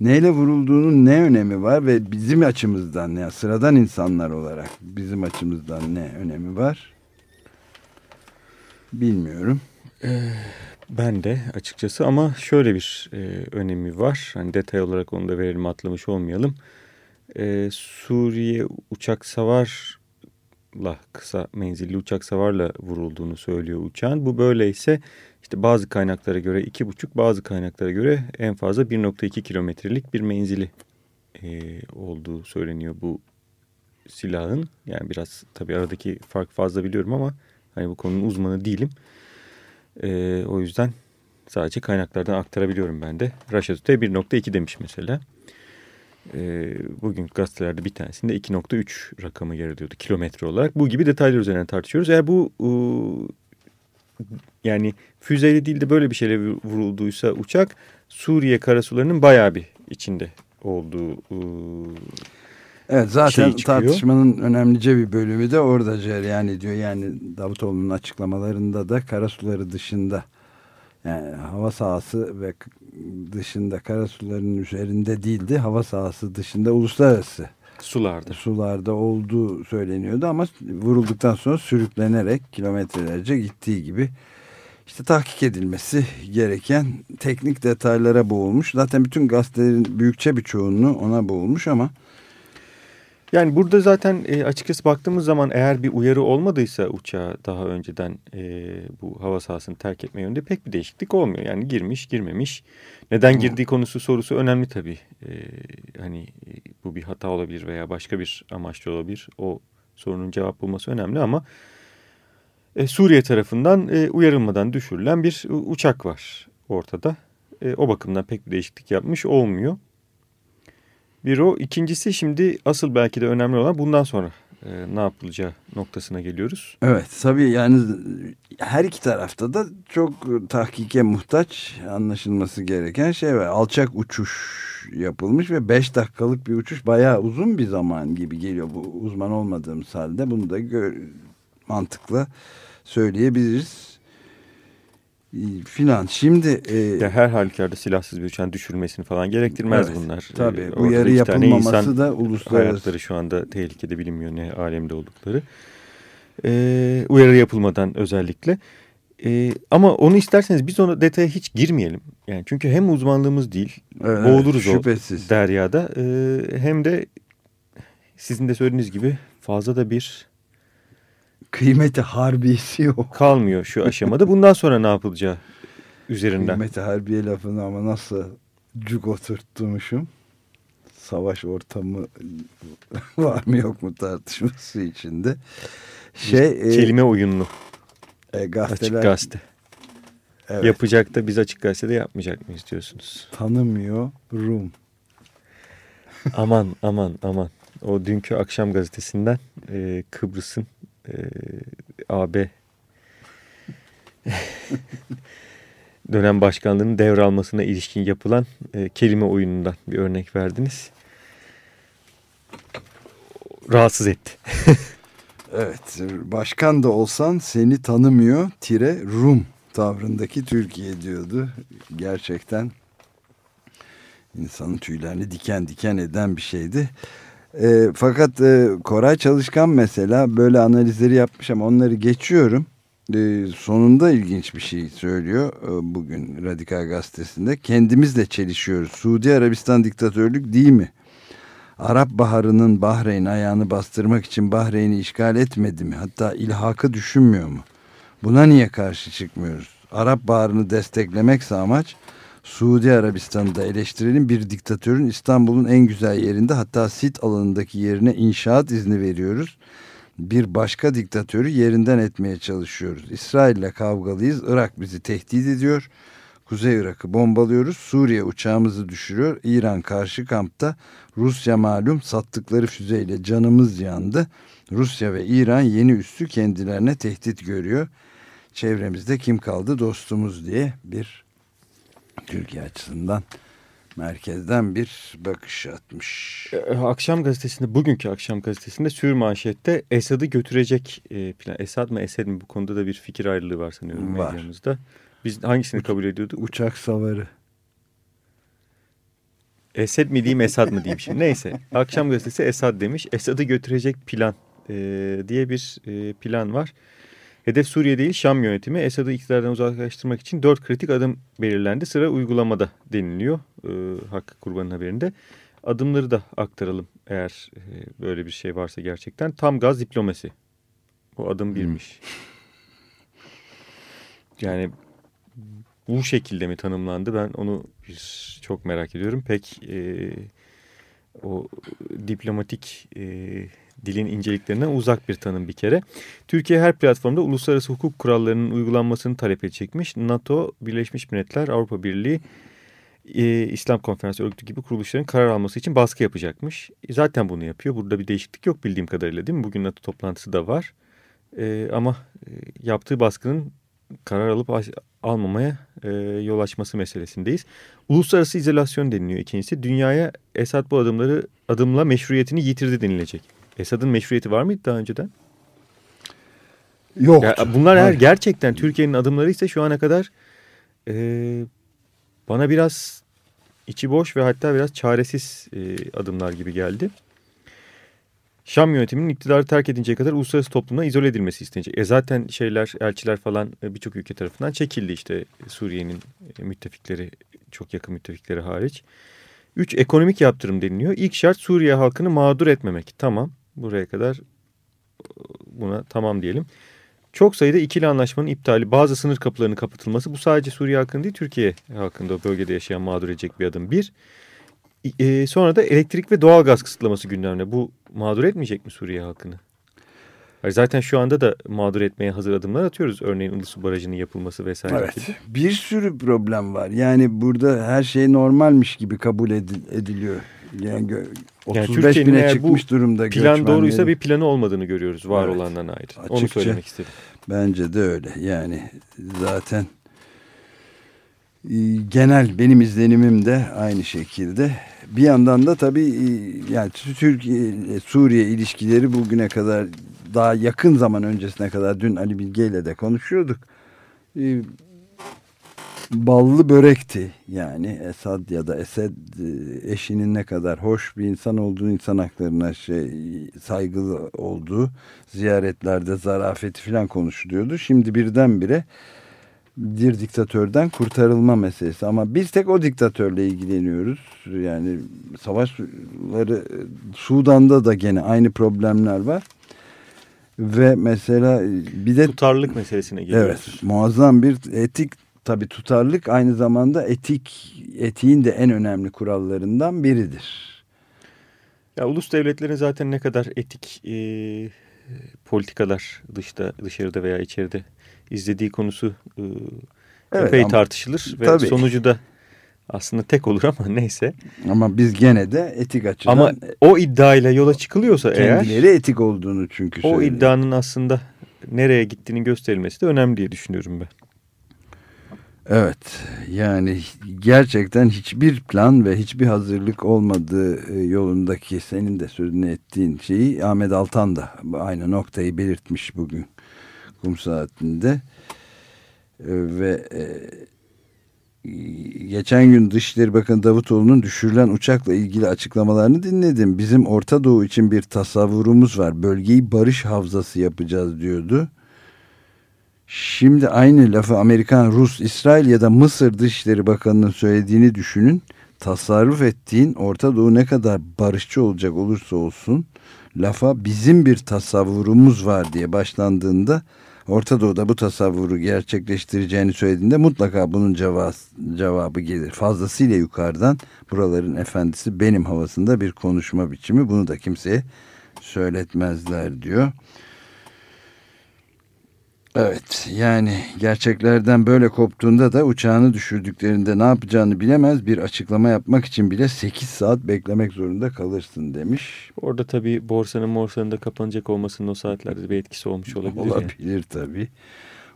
Neyle vurulduğunun ne önemi var ve bizim açımızdan yani sıradan insanlar olarak bizim açımızdan ne önemi var? Bilmiyorum. Ben de açıkçası ama şöyle bir e, önemi var. Hani detay olarak onu da verelim atlamış olmayalım. Ee, Suriye uçak savarla kısa menzilli uçak savarla vurulduğunu söylüyor uçağın. Bu böyleyse işte bazı kaynaklara göre iki buçuk bazı kaynaklara göre en fazla 1.2 kilometrelik bir menzili e, olduğu söyleniyor bu silahın. Yani biraz tabii aradaki fark fazla biliyorum ama hani bu konunun uzmanı değilim. E, o yüzden sadece kaynaklardan aktarabiliyorum ben de. Today 1.2 demiş mesela. E, bugün gazetelerde bir tanesinde 2.3 rakamı yer alıyordu kilometre olarak. Bu gibi detaylar üzerinden tartışıyoruz. Eğer bu e, yani füzeyle değil de böyle bir şeyle vurulduysa uçak Suriye karasularının bayağı bir içinde olduğu e, Evet zaten şey tartışmanın önemlice bir bölümü de orada cereyan ediyor. Yani Davutoğlu'nun açıklamalarında da karasuları dışında yani hava sahası ve dışında karasuların üzerinde değildi. Hava sahası dışında uluslararası sularda sularda olduğu söyleniyordu ama vurulduktan sonra sürüklenerek kilometrelerce gittiği gibi işte tahkik edilmesi gereken teknik detaylara boğulmuş. Zaten bütün gazetelerin büyükçe bir çoğunluğu ona boğulmuş ama Yani burada zaten e, açıkçası baktığımız zaman eğer bir uyarı olmadıysa uçağa daha önceden e, bu hava sahasını terk etme yönünde pek bir değişiklik olmuyor. Yani girmiş girmemiş neden girdiği konusu sorusu önemli tabii. E, hani e, bu bir hata olabilir veya başka bir amaçlı olabilir. O sorunun cevap bulması önemli ama e, Suriye tarafından e, uyarılmadan düşürülen bir uçak var ortada. E, o bakımdan pek bir değişiklik yapmış olmuyor. Bir o. ikincisi şimdi asıl belki de önemli olan bundan sonra e, ne yapılacağı noktasına geliyoruz. Evet tabii yani her iki tarafta da çok tahkike muhtaç anlaşılması gereken şey var. Alçak uçuş yapılmış ve 5 dakikalık bir uçuş bayağı uzun bir zaman gibi geliyor bu uzman olmadığımız halde bunu da gör, mantıkla söyleyebiliriz filan. Şimdi e, ya her halükarda silahsız bir uçağın düşürülmesini falan gerektirmez evet, bunlar. Tabii e, bu yarı yapılmaması da uluslararası. Hayatları şu anda tehlikede bilinmiyor ne alemde oldukları. E, uyarı yapılmadan özellikle. E, ama onu isterseniz biz ona detaya hiç girmeyelim. Yani çünkü hem uzmanlığımız değil, evet, boğuluruz şüphesiz. o deryada. E, hem de sizin de söylediğiniz gibi fazla da bir kıymeti harbiyesi yok. Kalmıyor şu aşamada. Bundan sonra ne yapılacağı üzerinden. Kıymeti harbiye lafını ama nasıl cuk oturtmuşum. Savaş ortamı var mı yok mu tartışması içinde. Şey, e, Kelime e, oyunlu. E, gazeteler, açık gazete. Evet. Yapacak da biz açık gazetede yapmayacak mı istiyorsunuz? Tanımıyor Rum. aman aman aman. O dünkü akşam gazetesinden e, Kıbrıs'ın e, AB dönem başkanlığının devralmasına ilişkin yapılan e, kelime oyunundan bir örnek verdiniz. Rahatsız etti. evet, başkan da olsan seni tanımıyor tire Rum tavrındaki Türkiye diyordu. Gerçekten insanın tüylerini diken diken eden bir şeydi. E, fakat e, Koray Çalışkan mesela böyle analizleri yapmış ama onları geçiyorum. E, sonunda ilginç bir şey söylüyor e, bugün Radikal Gazetesi'nde. Kendimizle çelişiyoruz. Suudi Arabistan diktatörlük değil mi? Arap Baharı'nın Bahreyn ayağını bastırmak için Bahreyn'i işgal etmedi mi? Hatta ilhakı düşünmüyor mu? Buna niye karşı çıkmıyoruz? Arap Baharı'nı desteklemekse amaç Suudi Arabistan'da eleştirelim bir diktatörün İstanbul'un en güzel yerinde hatta sit alanındaki yerine inşaat izni veriyoruz. Bir başka diktatörü yerinden etmeye çalışıyoruz. İsrail ile kavgalıyız. Irak bizi tehdit ediyor. Kuzey Irak'ı bombalıyoruz. Suriye uçağımızı düşürüyor. İran karşı kampta Rusya malum sattıkları füzeyle canımız yandı. Rusya ve İran yeni üssü kendilerine tehdit görüyor. Çevremizde kim kaldı dostumuz diye bir Türkiye açısından merkezden bir bakış atmış. Ee, akşam gazetesinde, bugünkü akşam gazetesinde sür manşette Esad'ı götürecek e, plan. Esad mı Esed mi bu konuda da bir fikir ayrılığı var sanıyorum var. medyamızda. Biz hangisini Uç, kabul ediyorduk? Uçak savarı. Esed mi diyeyim Esad mı diyeyim şimdi. Neyse akşam gazetesi Esad demiş. Esad'ı götürecek plan e, diye bir e, plan var. Hedef Suriye değil Şam yönetimi Esad'ı iktidardan uzaklaştırmak için dört kritik adım belirlendi. Sıra uygulamada deniliyor e, Hakkı Kurban'ın haberinde. Adımları da aktaralım eğer e, böyle bir şey varsa gerçekten. Tam gaz diplomasi. O adım hmm. birmiş. Yani bu şekilde mi tanımlandı ben onu çok merak ediyorum. Pek e, o diplomatik e, dilin inceliklerinden uzak bir tanım bir kere. Türkiye her platformda uluslararası hukuk kurallarının uygulanmasını talep edecekmiş. NATO, Birleşmiş Milletler, Avrupa Birliği, e, İslam Konferansı Örgütü gibi kuruluşların karar alması için baskı yapacakmış. E, zaten bunu yapıyor. Burada bir değişiklik yok bildiğim kadarıyla değil mi? Bugün NATO toplantısı da var. E, ama e, yaptığı baskının karar alıp almamaya e, yol açması meselesindeyiz. Uluslararası izolasyon deniliyor ikincisi. Dünyaya Esad bu adımları adımla meşruiyetini yitirdi denilecek. Esad'ın meşruiyeti var mıydı daha önceden? Yok. bunlar eğer gerçekten Türkiye'nin adımları ise şu ana kadar e, bana biraz içi boş ve hatta biraz çaresiz e, adımlar gibi geldi. Şam yönetiminin iktidarı terk edinceye kadar uluslararası toplumdan izole edilmesi istenecek. E zaten şeyler, elçiler falan e, birçok ülke tarafından çekildi işte Suriye'nin e, müttefikleri, çok yakın müttefikleri hariç. Üç, ekonomik yaptırım deniliyor. İlk şart Suriye halkını mağdur etmemek. Tamam, buraya kadar buna tamam diyelim. Çok sayıda ikili anlaşmanın iptali, bazı sınır kapılarının kapatılması bu sadece Suriye halkını değil Türkiye halkında o bölgede yaşayan mağdur edecek bir adım. Bir, e, sonra da elektrik ve doğal gaz kısıtlaması gündemde. Bu mağdur etmeyecek mi Suriye halkını? Yani zaten şu anda da mağdur etmeye hazır adımlar atıyoruz. Örneğin Ilısu Barajı'nın yapılması vesaire. Evet. Gibi. Bir sürü problem var. Yani burada her şey normalmiş gibi kabul ediliyor. Yani 35 yani bine çıkmış durumda Plan doğruysa bir planı olmadığını görüyoruz var evet. olandan ayrı. Açıkça, Onu söylemek istedim. Bence de öyle. Yani zaten genel benim izlenimim de aynı şekilde. Bir yandan da tabii e, yani Türkiye Suriye ilişkileri bugüne kadar daha yakın zaman öncesine kadar dün Ali Bilge ile de konuşuyorduk. E, ballı börekti. Yani Esad ya da Esed e, eşinin ne kadar hoş bir insan olduğu, insan haklarına şey saygılı olduğu, ziyaretlerde zarafeti falan konuşuluyordu. Şimdi birdenbire bir diktatörden kurtarılma meselesi. Ama biz tek o diktatörle ilgileniyoruz. Yani savaşları Sudan'da da gene aynı problemler var. Ve mesela bir de tutarlılık meselesine geliyoruz. Evet, muazzam bir etik tabi tutarlık aynı zamanda etik etiğin de en önemli kurallarından biridir. Ya ulus devletlerin zaten ne kadar etik e, politikalar dışta dışarıda veya içeride izlediği konusu e, evet, epey ama, tartışılır ve tabii. sonucu da aslında tek olur ama neyse. Ama biz gene de etik açıdan... Ama o iddiayla yola çıkılıyorsa kendileri eğer... Kendileri etik olduğunu çünkü O söylüyor. iddianın aslında nereye gittiğini gösterilmesi de önemli diye düşünüyorum ben. Evet yani gerçekten hiçbir plan ve hiçbir hazırlık olmadığı e, yolundaki senin de sözünü ettiğin şeyi Ahmet Altan da aynı noktayı belirtmiş bugün kum saatinde e, ve e, geçen gün Dışişleri Bakanı Davutoğlu'nun düşürülen uçakla ilgili açıklamalarını dinledim. Bizim Orta Doğu için bir tasavvurumuz var. Bölgeyi barış havzası yapacağız diyordu. Şimdi aynı lafı Amerikan, Rus, İsrail ya da Mısır Dışişleri Bakanı'nın söylediğini düşünün. Tasarruf ettiğin Orta Doğu ne kadar barışçı olacak olursa olsun lafa bizim bir tasavvurumuz var diye başlandığında Orta Doğu'da bu tasavvuru gerçekleştireceğini söylediğinde mutlaka bunun cevabı, gelir. Fazlasıyla yukarıdan buraların efendisi benim havasında bir konuşma biçimi bunu da kimseye söyletmezler diyor. Evet yani gerçeklerden böyle koptuğunda da uçağını düşürdüklerinde ne yapacağını bilemez bir açıklama yapmak için bile 8 saat beklemek zorunda kalırsın demiş. Orada tabii borsanın borsanın da kapanacak olmasının o saatlerde bir etkisi olmuş olabilir. Olabilir yani. tabii.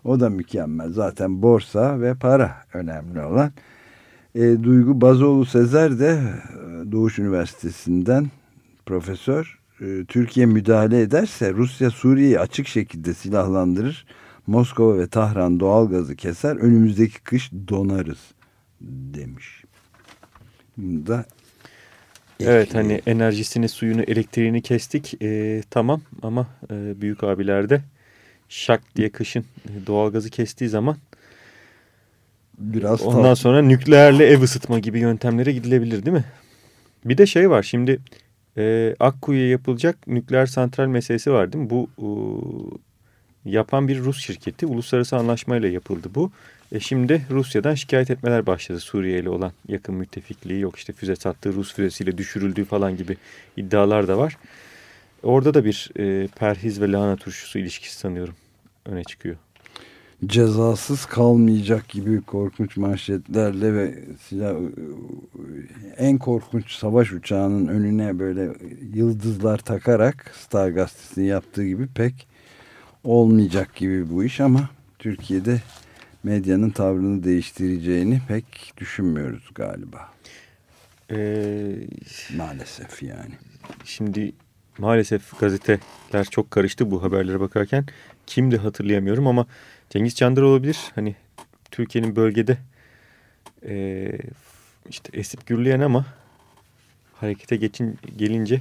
O da mükemmel zaten borsa ve para önemli olan. E, Duygu Bazoğlu Sezer de e, Doğuş Üniversitesi'nden profesör. E, Türkiye müdahale ederse Rusya Suriye'yi açık şekilde silahlandırır Moskova ve Tahran doğalgazı keser önümüzdeki kış donarız demiş. da Evet hani enerjisini, suyunu, elektriğini kestik e, tamam ama e, büyük abilerde şak diye kışın doğalgazı kestiği zaman biraz ondan tatlı. sonra nükleerle ev ısıtma gibi yöntemlere gidilebilir değil mi? Bir de şey var şimdi e, Akkuyu'ya yapılacak nükleer santral meselesi var değil mi? Bu yapan bir Rus şirketi. Uluslararası anlaşmayla yapıldı bu. E şimdi Rusya'dan şikayet etmeler başladı Suriye ile olan yakın müttefikliği. Yok işte füze sattığı Rus füzesiyle düşürüldüğü falan gibi iddialar da var. Orada da bir e, perhiz ve lahana turşusu ilişkisi sanıyorum öne çıkıyor. Cezasız kalmayacak gibi korkunç manşetlerle ve silah en korkunç savaş uçağının önüne böyle yıldızlar takarak Star Gazetesi'nin yaptığı gibi pek olmayacak gibi bu iş ama Türkiye'de medyanın tavrını değiştireceğini pek düşünmüyoruz galiba. Ee, maalesef yani. Şimdi maalesef gazeteler çok karıştı bu haberlere bakarken. Kimdi hatırlayamıyorum ama Cengiz Çandır olabilir. Hani Türkiye'nin bölgede e, işte esip gürleyen ama harekete geçin, gelince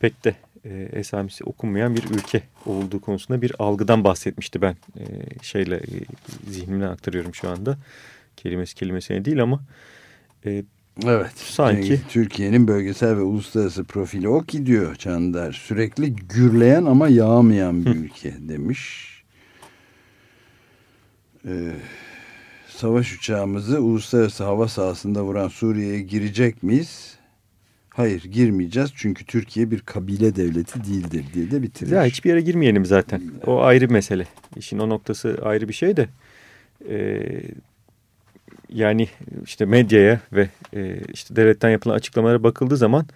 pek de e, esamesi okunmayan bir ülke olduğu konusunda bir algıdan bahsetmişti ben. E, şeyle e, zihnimden aktarıyorum şu anda. Kelimesi kelimesine değil ama e, Evet. Sanki. Türkiye'nin bölgesel ve uluslararası profili o ki diyor Çandar. Sürekli gürleyen ama yağmayan bir ülke demiş. Ee, savaş uçağımızı uluslararası hava sahasında vuran Suriye'ye girecek miyiz? Hayır girmeyeceğiz çünkü Türkiye bir kabile devleti değildir diye de bitirir. Ya hiçbir yere girmeyelim zaten. O ayrı mesele. İşin o noktası ayrı bir şey de. Ee, yani işte medyaya ve e, işte devletten yapılan açıklamalara bakıldığı zaman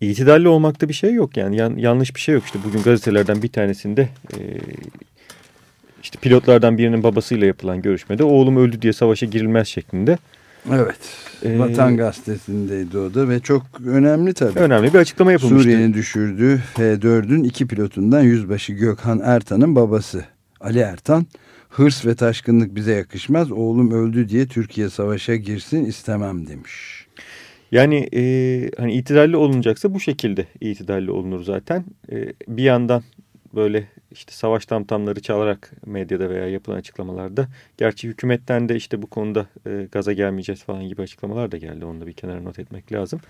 itidalli olmakta bir şey yok. Yani yan, yanlış bir şey yok. İşte bugün gazetelerden bir tanesinde e, işte pilotlardan birinin babasıyla yapılan görüşmede oğlum öldü diye savaşa girilmez şeklinde. Evet. Ee, Vatan Gazetesi'ndeydi o da ve çok önemli tabii. Önemli bir açıklama yapılmıştı. Suriye'nin düşürdüğü F-4'ün iki pilotundan Yüzbaşı Gökhan Ertan'ın babası Ali Ertan hırs ve taşkınlık bize yakışmaz oğlum öldü diye Türkiye savaşa girsin istemem demiş. Yani e, hani itidalli olunacaksa bu şekilde itidalli olunur zaten. E, bir yandan böyle işte savaş tamtamları çalarak medyada veya yapılan açıklamalarda. Gerçi hükümetten de işte bu konuda e, gaza gelmeyeceğiz falan gibi açıklamalar da geldi. Onu da bir kenara not etmek lazım.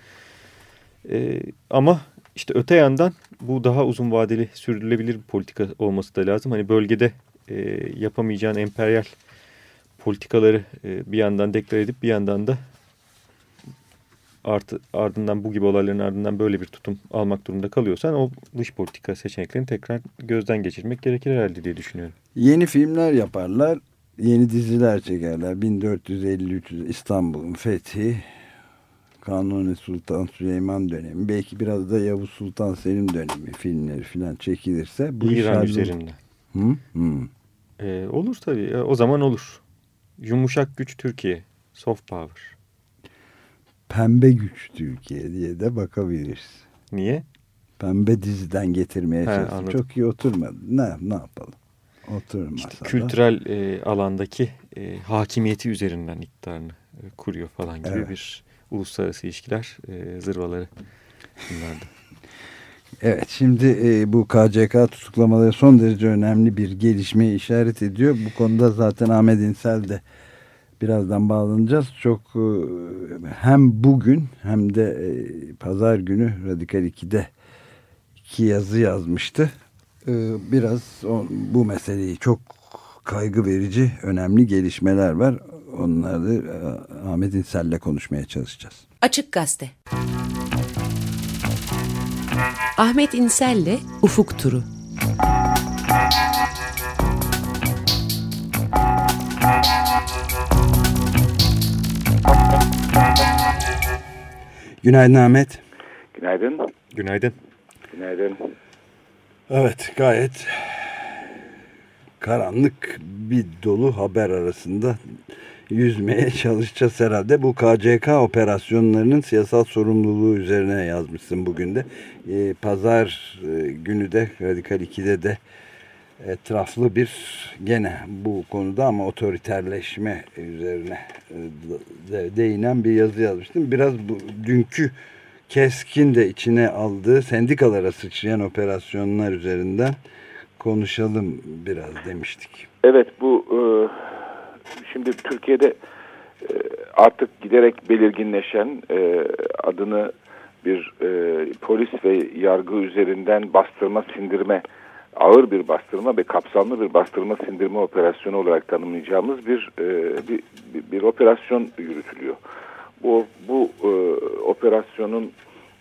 E, ama işte öte yandan bu daha uzun vadeli sürdürülebilir bir politika olması da lazım. Hani bölgede e, yapamayacağın emperyal politikaları e, bir yandan deklar edip bir yandan da artı, ardından bu gibi olayların ardından böyle bir tutum almak durumunda kalıyorsan o dış politika seçeneklerini tekrar gözden geçirmek gerekir herhalde diye düşünüyorum. Yeni filmler yaparlar, yeni diziler çekerler. 1453 İstanbul'un fethi, Kanuni Sultan Süleyman dönemi, belki biraz da Yavuz Sultan Selim dönemi filmleri falan çekilirse. Bu İran üzerinde. Hı? Hı. Ee, olur tabii. O zaman olur. Yumuşak güç Türkiye. Soft power. Pembe güç Türkiye diye de bakabiliriz. Niye? Pembe diziden getirmeye çalıştım. Çok iyi oturmadı. Ne, ne yapalım? Oturmasa işte kültürel e, alandaki e, hakimiyeti üzerinden iktidarını e, kuruyor falan gibi evet. bir uluslararası ilişkiler e, zırvaları bunlardı. Evet şimdi e, bu KCK tutuklamaları son derece önemli bir gelişmeyi işaret ediyor. Bu konuda zaten Ahmet İnsel de birazdan bağlanacağız. Çok e, hem bugün hem de e, pazar günü Radikal 2'de iki yazı yazmıştı. E, biraz bu meseleyi çok kaygı verici önemli gelişmeler var. Onları Ahmet İnsel'le konuşmaya çalışacağız. Açık Gazete Ahmet İnsel'le Ufuk Turu Günaydın Ahmet. Günaydın. Günaydın. Günaydın. Evet gayet karanlık bir dolu haber arasında yüzmeye çalışacağız herhalde. Bu KCK operasyonlarının siyasal sorumluluğu üzerine yazmışsın bugün de. Ee, Pazar e, günü de Radikal 2'de de etraflı bir gene bu konuda ama otoriterleşme üzerine e, değinen bir yazı yazmıştım. Biraz bu dünkü keskin de içine aldığı sendikalara sıçrayan operasyonlar üzerinden konuşalım biraz demiştik. Evet bu e, şimdi Türkiye'de e, artık giderek belirginleşen adını bir polis ve yargı üzerinden bastırma sindirme ağır bir bastırma ve kapsamlı bir bastırma sindirme operasyonu olarak tanımlayacağımız bir e, bir, bir, bir operasyon yürütülüyor. Bu bu e, operasyonun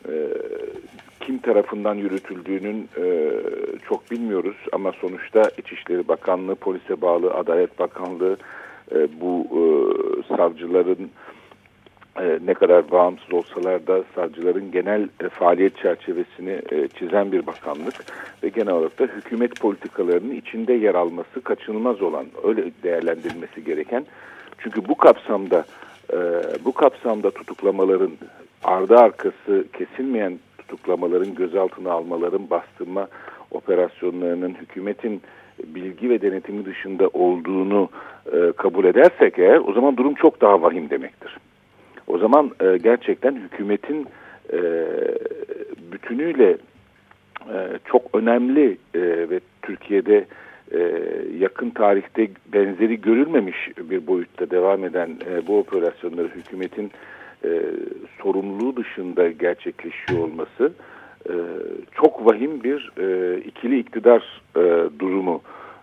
e, kim tarafından yürütüldüğünün e, çok bilmiyoruz ama sonuçta İçişleri Bakanlığı, polise bağlı Adalet Bakanlığı e, bu e, savcıların e, ne kadar bağımsız olsalar da savcıların genel e, faaliyet çerçevesini e, çizen bir bakanlık ve genel olarak da hükümet politikalarının içinde yer alması kaçınılmaz olan, öyle değerlendirilmesi gereken. Çünkü bu kapsamda bu kapsamda tutuklamaların ardı arkası kesilmeyen tutuklamaların gözaltına almaların bastırma operasyonlarının hükümetin bilgi ve denetimi dışında olduğunu kabul edersek eğer o zaman durum çok daha vahim demektir. O zaman e, gerçekten hükümetin e, bütünüyle e, çok önemli e, ve Türkiye'de e, yakın tarihte benzeri görülmemiş bir boyutta devam eden e, bu operasyonları hükümetin e, sorumluluğu dışında gerçekleşiyor olması e, çok vahim bir e, ikili iktidar e, durumu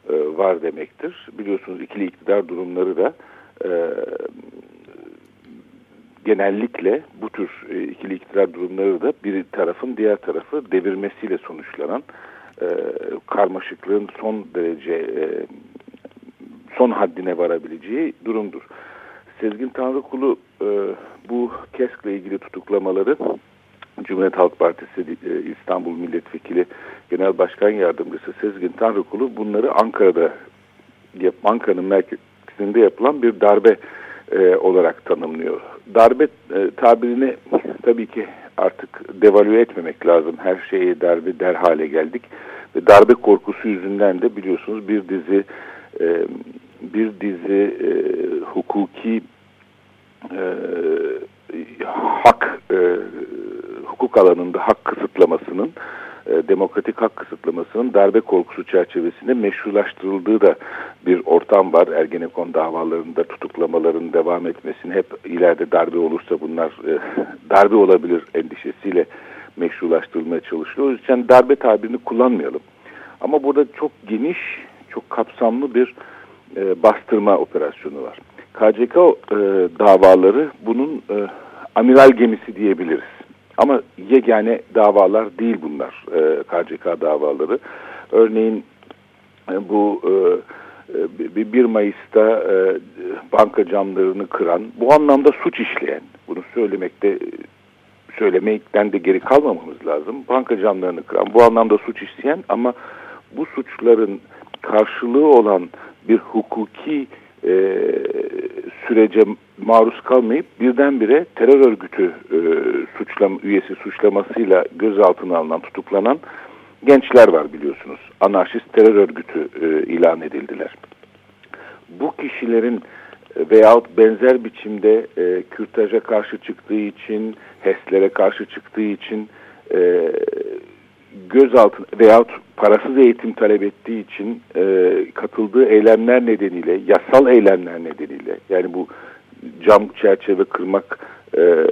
e, var demektir. Biliyorsunuz ikili iktidar durumları da e, genellikle bu tür e, ikili iktidar durumları da bir tarafın diğer tarafı devirmesiyle sonuçlanan e, karmaşıklığın son derece e, son haddine varabileceği durumdur. Sezgin Tanrıkulu e, bu KESK'le ilgili tutuklamaları Cumhuriyet Halk Partisi e, İstanbul Milletvekili Genel Başkan Yardımcısı Sezgin Tanrıkulu bunları Ankara'da Ankara'nın merkezinde yapılan bir darbe e, olarak tanımlıyor. Darbe e, tabirini tabii ki artık devalüe etmemek lazım. Her şeye darbe der hale geldik. Ve darbe korkusu yüzünden de biliyorsunuz bir dizi e, bir dizi e, hukuki e, hak e, hukuk alanında hak kısıtlamasının demokratik hak kısıtlamasının darbe korkusu çerçevesinde meşrulaştırıldığı da bir ortam var. Ergenekon davalarında tutuklamaların devam etmesini hep ileride darbe olursa bunlar e, darbe olabilir endişesiyle meşrulaştırılmaya çalışılıyor. O yüzden darbe tabirini kullanmayalım. Ama burada çok geniş, çok kapsamlı bir e, bastırma operasyonu var. KCK e, davaları bunun e, amiral gemisi diyebiliriz. Ama yegane davalar değil bunlar e, KCK davaları. Örneğin e, bu e, 1 Mayıs'ta e, banka camlarını kıran, bu anlamda suç işleyen, bunu söylemekte söylemekten de geri kalmamamız lazım. Banka camlarını kıran, bu anlamda suç işleyen ama bu suçların karşılığı olan bir hukuki e, sürece maruz kalmayıp birdenbire terör örgütü e, suçlam üyesi suçlamasıyla gözaltına alınan, tutuklanan gençler var biliyorsunuz. Anarşist terör örgütü e, ilan edildiler. Bu kişilerin e, veyahut benzer biçimde e, kürtaja karşı çıktığı için, HES'lere karşı çıktığı için e, gözaltı veyahut parasız eğitim talep ettiği için e, katıldığı eylemler nedeniyle, yasal eylemler nedeniyle yani bu cam çerçeve kırmak e,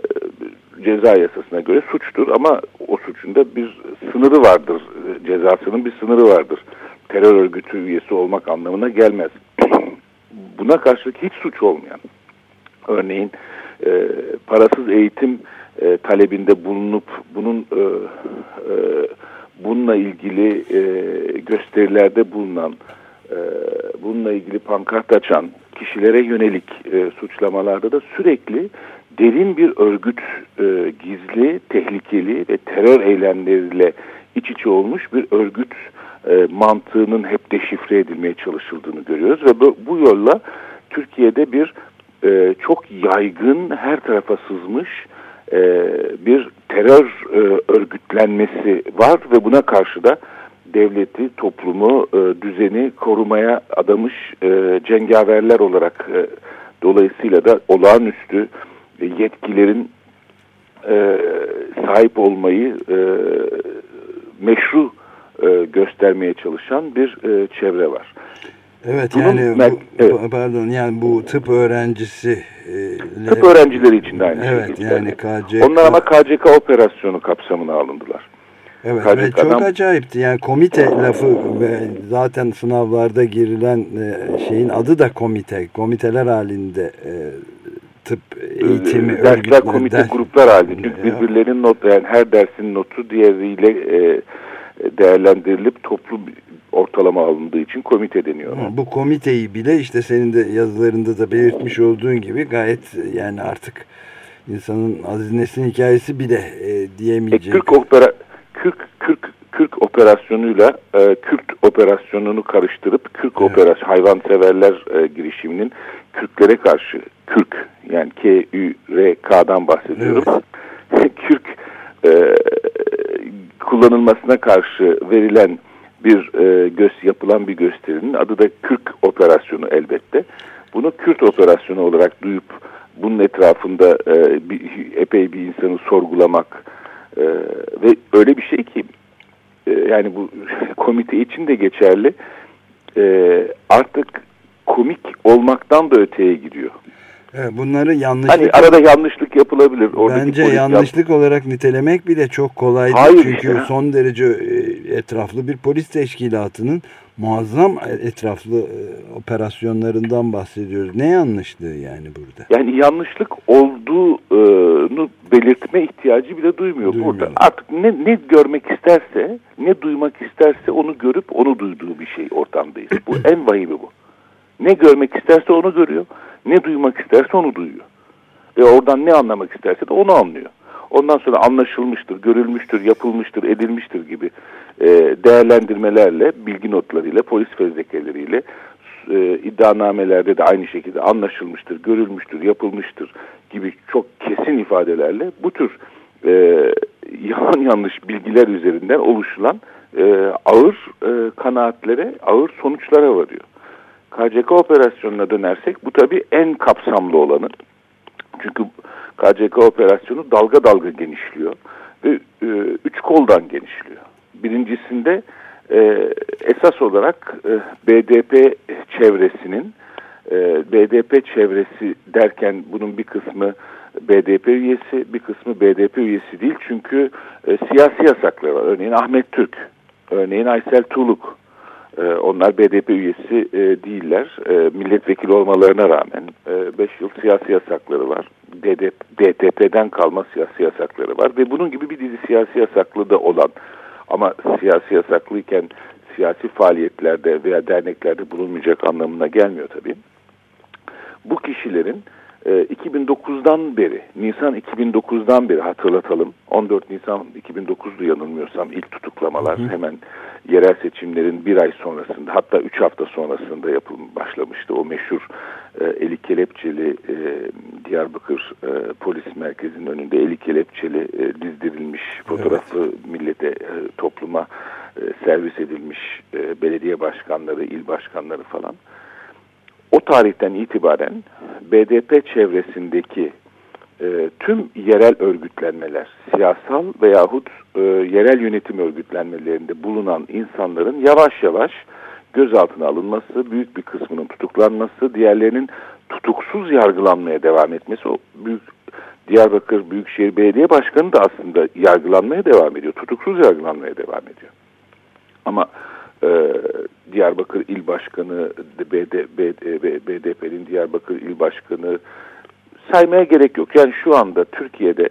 ceza yasasına göre suçtur ama o suçun da bir sınırı vardır. Cezasının bir sınırı vardır. Terör örgütü üyesi olmak anlamına gelmez. Buna karşılık hiç suç olmayan, örneğin e, parasız eğitim e, talebinde bulunup bunun e, e, bununla ilgili e, gösterilerde bulunan, e, bununla ilgili pankart açan kişilere yönelik e, suçlamalarda da sürekli derin bir örgüt e, gizli, tehlikeli ve terör eylemleriyle iç içe olmuş bir örgüt e, mantığının hep deşifre edilmeye çalışıldığını görüyoruz ve bu, bu yolla Türkiye'de bir e, çok yaygın, her tarafa sızmış e, bir terör e, örgütlenmesi var ve buna karşı da devleti, toplumu, e, düzeni korumaya adamış cengaverler olarak dolayısıyla da olağanüstü yetkilerin sahip olmayı meşru göstermeye çalışan bir çevre var. Evet Bunun, yani bu, evet. pardon yani bu tıp öğrencisi e, tıp öğrencileri için de aynı evet, şey. Evet yani KCK Onlar ama KCK operasyonu kapsamına alındılar. Evet KCK'dan... ve çok acayipti yani komite lafı ve zaten sınavlarda girilen e, şeyin adı da komite komiteler halinde e, tıp eğitimi dersler örgütleri, komite ders... gruplar halinde çünkü birbirlerinin not yani her dersin notu diğeriyle e, değerlendirilip toplu ortalama alındığı için komite deniyor. Bu komiteyi bile işte senin de yazılarında da belirtmiş olduğun gibi gayet yani artık insanın Aziz Nesin hikayesi bile e, diyemeyecek. E, 40, opera, 40, 40, 40 operasyonuyla e, Kürt operasyonunu karıştırıp Kürk evet. operasyon hayvanseverler e, girişiminin Kürtlere karşı Kürk yani K-Ü-R-K'dan bahsediyorum. Evet. Kürk e, kullanılmasına karşı verilen bir e, göz yapılan bir gösterinin adı da Kürk operasyonu elbette. Bunu Kürt operasyonu olarak duyup bunun etrafında e, bir, epey bir insanı sorgulamak e, ve öyle bir şey ki e, yani bu komite için de geçerli e, artık komik olmaktan da öteye gidiyor. Evet, bunları yanlışlık Hani arada yanlışlık yapılabilir. Oradaki bence yap- yanlışlık olarak nitelemek bile çok kolay değil. Hayır Çünkü işte. son derece e, etraflı bir polis teşkilatının muazzam etraflı e, operasyonlarından bahsediyoruz. Ne yanlışlığı yani burada? Yani yanlışlık olduğunu belirtme ihtiyacı bile duymuyor Duymuyor. burada. Artık ne, ne görmek isterse, ne duymak isterse onu görüp onu duyduğu bir şey ortamdayız. Bu en vahimi bu. Ne görmek isterse onu görüyor, ne duymak isterse onu duyuyor. Ve oradan ne anlamak isterse de onu anlıyor. Ondan sonra anlaşılmıştır, görülmüştür, yapılmıştır, edilmiştir gibi e, değerlendirmelerle, bilgi notlarıyla, polis fezlekeleriyle e, iddianamelerde de aynı şekilde anlaşılmıştır, görülmüştür, yapılmıştır gibi çok kesin ifadelerle bu tür e, yalan yanlış bilgiler üzerinden oluşulan e, ağır e, kanaatlere, ağır sonuçlara varıyor. KCK operasyonuna dönersek bu tabii en kapsamlı olanı. Çünkü KCK operasyonu dalga dalga genişliyor ve e, üç koldan genişliyor. Birincisinde e, esas olarak e, BDP çevresinin e, BDP çevresi derken bunun bir kısmı BDP üyesi, bir kısmı BDP üyesi değil. Çünkü e, siyasi yasakları var. Örneğin Ahmet Türk, örneğin Aysel Tuğluk. E, onlar BDP üyesi e, değiller. E, milletvekili olmalarına rağmen 5 yıl siyasi yasakları var. DDP, DTP'den kalma siyasi yasakları var. Ve bunun gibi bir dizi siyasi yasaklı da olan ama siyasi yasaklıyken siyasi faaliyetlerde veya derneklerde bulunmayacak anlamına gelmiyor tabii. Bu kişilerin e, 2009'dan beri, Nisan 2009'dan beri hatırlatalım. 14 Nisan 2009'du yanılmıyorsam ilk tutuklamalar Hı hı. hemen yerel seçimlerin bir ay sonrasında hatta üç hafta sonrasında yapılım başlamıştı. O meşhur e, Eli Kelepçeli e, Diyarbakır e, Polis Merkezi'nin önünde Eli Kelepçeli e, dizdirilmiş fotoğrafı millete, e, topluma e, servis edilmiş e, belediye başkanları, il başkanları falan. O tarihten itibaren BDP çevresindeki e, tüm yerel örgütlenmeler, siyasal veyahut e, yerel yönetim örgütlenmelerinde bulunan insanların yavaş yavaş gözaltına alınması, büyük bir kısmının tutuklanması, diğerlerinin tutuksuz yargılanmaya devam etmesi, o büyük Diyarbakır Büyükşehir Belediye Başkanı da aslında yargılanmaya devam ediyor, tutuksuz yargılanmaya devam ediyor. Ama e, Diyarbakır İl Başkanı, BD, BD, BDP'nin Diyarbakır İl Başkanı saymaya gerek yok. Yani şu anda Türkiye'de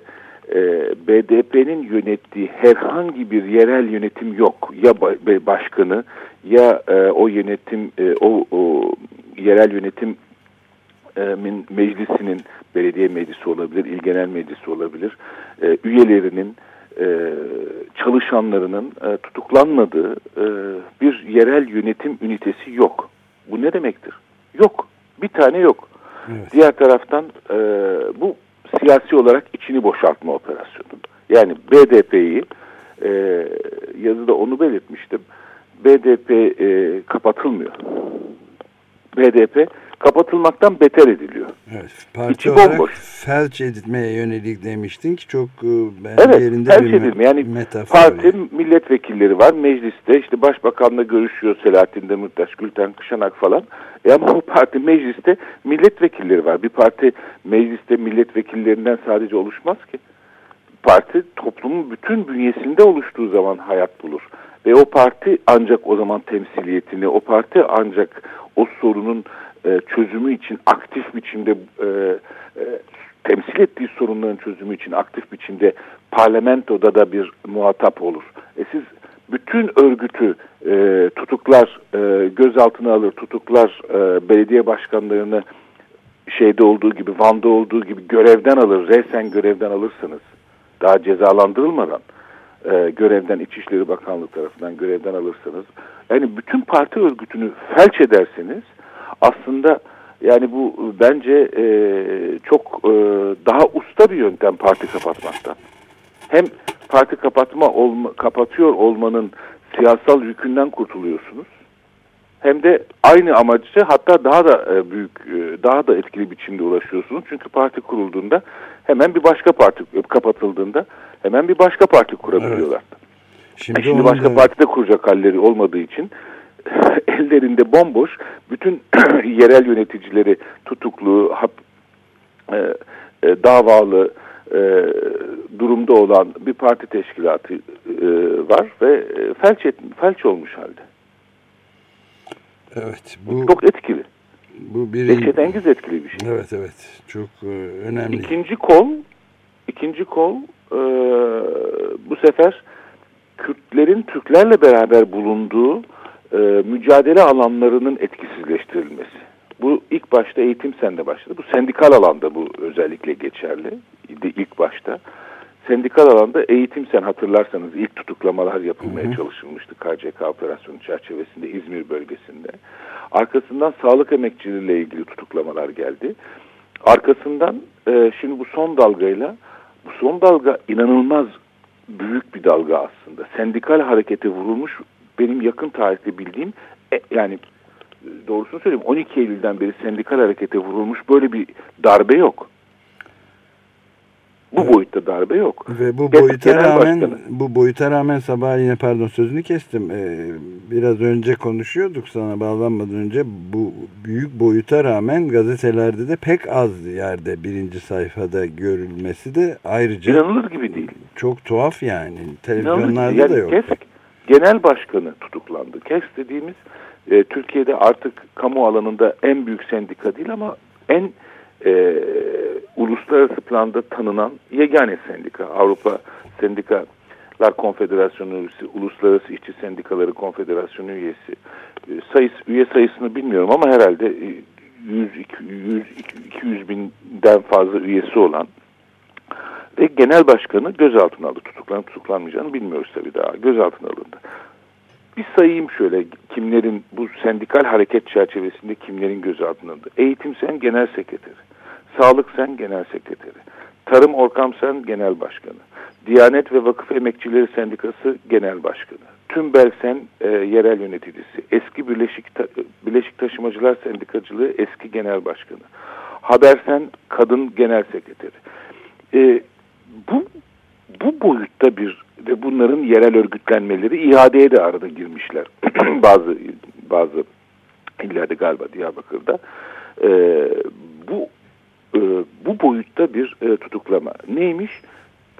e, BDP'nin yönettiği herhangi bir yerel yönetim yok. Ya ba- başkanı ya e, o yönetim e, o, o yerel yönetim e, meclisinin belediye meclisi olabilir, il genel meclisi olabilir. E, üyelerinin e, çalışanlarının e, tutuklanmadığı e, bir yerel yönetim ünitesi yok. Bu ne demektir? Yok. Bir tane yok. Evet. Diğer taraftan e, bu siyasi olarak içini boşaltma operasyonu. Yani BDP'yi e, yazıda onu belirtmiştim. BDP e, kapatılmıyor. BDP kapatılmaktan beter ediliyor. Evet, parça İçi bomboş. felç edilmeye yönelik demiştin ki çok e, bence Evet, yerinde felç bir edilme. Yani metafor. Parti milletvekilleri var mecliste işte başbakanla görüşüyor Selahattin Demirtaş, Gülten Kışanak falan. E ama o parti mecliste milletvekilleri var. Bir parti mecliste milletvekillerinden sadece oluşmaz ki. Parti toplumun bütün bünyesinde oluştuğu zaman hayat bulur. Ve o parti ancak o zaman temsiliyetini, o parti ancak o sorunun e, çözümü için aktif biçimde e, e, temsil ettiği sorunların çözümü için aktif biçimde parlamentoda da bir muhatap olur. E siz bütün örgütü e, tutuklar, e, gözaltına alır, tutuklar e, belediye başkanlarını şeyde olduğu gibi, Van'da olduğu gibi görevden alır, resen görevden alırsanız, daha cezalandırılmadan e, görevden İçişleri Bakanlığı tarafından görevden alırsanız, yani bütün parti örgütünü felç ederseniz, aslında yani bu bence e, çok e, daha usta bir yöntem parti kapatmaktan. Hem parti kapatma olma, kapatıyor olmanın siyasal yükünden kurtuluyorsunuz. Hem de aynı amacı hatta daha da e, büyük, e, daha da etkili biçimde ulaşıyorsunuz. Çünkü parti kurulduğunda hemen bir başka parti e, kapatıldığında hemen bir başka parti kurabiliyorlar. Şimdi, Şimdi onun başka da- partide kuracak halleri olmadığı için ellerinde bomboş bütün yerel yöneticileri tutuklu, hap, e, e, davalı e, durumda olan bir parti teşkilatı e, var ve e, felç, et, felç olmuş halde. Evet bu, Çok etkili. bu bir Dehşetengiz etkili bir şey. Evet evet çok e, önemli. İkinci kol, ikinci kol e, bu sefer Kürtlerin Türklerle beraber bulunduğu e, mücadele alanlarının etkisizleştirilmesi. Bu ilk başta eğitim sende başladı. Bu sendikal alanda bu özellikle geçerli. İlk başta. Sendikal alanda eğitim sen hatırlarsanız ilk tutuklamalar yapılmaya çalışılmıştı KCK operasyonu çerçevesinde İzmir bölgesinde. Arkasından sağlık emekçileriyle ilgili tutuklamalar geldi. Arkasından e, şimdi bu son dalgayla bu son dalga inanılmaz büyük bir dalga aslında. Sendikal harekete vurulmuş benim yakın tarihte bildiğim e, yani doğrusunu söyleyeyim 12 Eylül'den beri sendikal harekete vurulmuş böyle bir darbe yok. Bu Evet. boyutta darbe yok. Ve bu Genel boyuta rağmen başkanı. bu boyuta rağmen sabah yine pardon sözünü kestim. Ee, biraz önce konuşuyorduk sana bağlanmadan önce bu büyük boyuta rağmen gazetelerde de pek az yerde birinci sayfada görülmesi de ayrıca İnanılır gibi değil. çok tuhaf yani. Televizyonlarda da yok. KESK genel başkanı tutuklandı. KESK dediğimiz e, Türkiye'de artık kamu alanında en büyük sendika değil ama en e, uluslararası planda tanınan yegane sendika. Avrupa Sendikalar Konfederasyonu üyesi, Uluslararası İşçi Sendikaları Konfederasyonu üyesi. E, sayısı, üye sayısını bilmiyorum ama herhalde e, 100, 100, 200 binden fazla üyesi olan ve genel başkanı gözaltına aldı. Tutuklanıp tutuklanmayacağını bilmiyoruz tabii daha. Gözaltına alındı. Bir sayayım şöyle kimlerin bu sendikal hareket çerçevesinde kimlerin gözaltına alındı. Eğitim Sen Genel Sekreteri. Sağlık Sen Genel Sekreteri. Tarım Orkam Sen Genel Başkanı. Diyanet ve Vakıf Emekçileri Sendikası Genel Başkanı. Tümbel Sen e, Yerel Yöneticisi. Eski Birleşik, Ta- Birleşik Taşımacılar Sendikacılığı Eski Genel Başkanı. Habersen Kadın Genel Sekreteri. E, bu bu boyutta bir ve bunların yerel örgütlenmeleri iadeye de arada girmişler. bazı bazı illerde galiba Diyarbakır'da. E, bu e, bu boyutta bir e, tutuklama. Neymiş?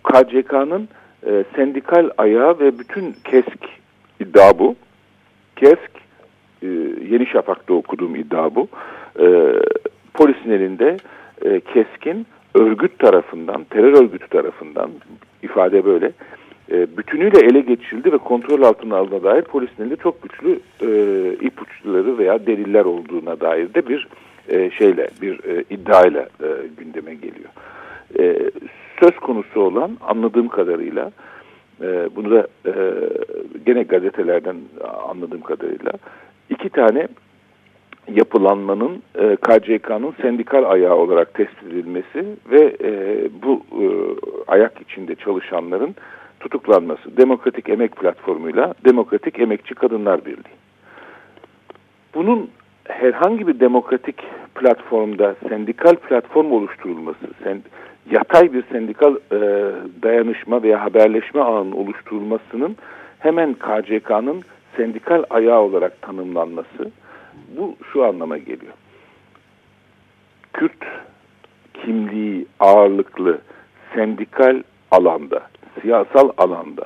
KCK'nın e, sendikal ayağı ve bütün KESK iddia bu. KESK e, Yeni Şafak'ta okuduğum iddia bu. E, polisin elinde e, KESK'in örgüt tarafından, terör örgütü tarafından ifade böyle e, bütünüyle ele geçirildi ve kontrol altına alına dair polisin elinde çok güçlü e, ipuçları veya deliller olduğuna dair de bir e, şeyle, bir e, iddiayla e, gündeme geliyor. E, söz konusu olan anladığım kadarıyla e, bunu da e, gene gazetelerden anladığım kadarıyla iki tane yapılanmanın e, KCK'nın sendikal ayağı olarak tespit edilmesi ve e, bu e, ayak içinde çalışanların tutuklanması. Demokratik Emek Platformu'yla Demokratik Emekçi Kadınlar Birliği. Bunun herhangi bir demokratik platformda sendikal platform oluşturulması, sen, yatay bir sendikal e, dayanışma veya haberleşme ağının oluşturulmasının hemen KCK'nın sendikal ayağı olarak tanımlanması bu şu anlama geliyor. Kürt kimliği ağırlıklı sendikal alanda, siyasal alanda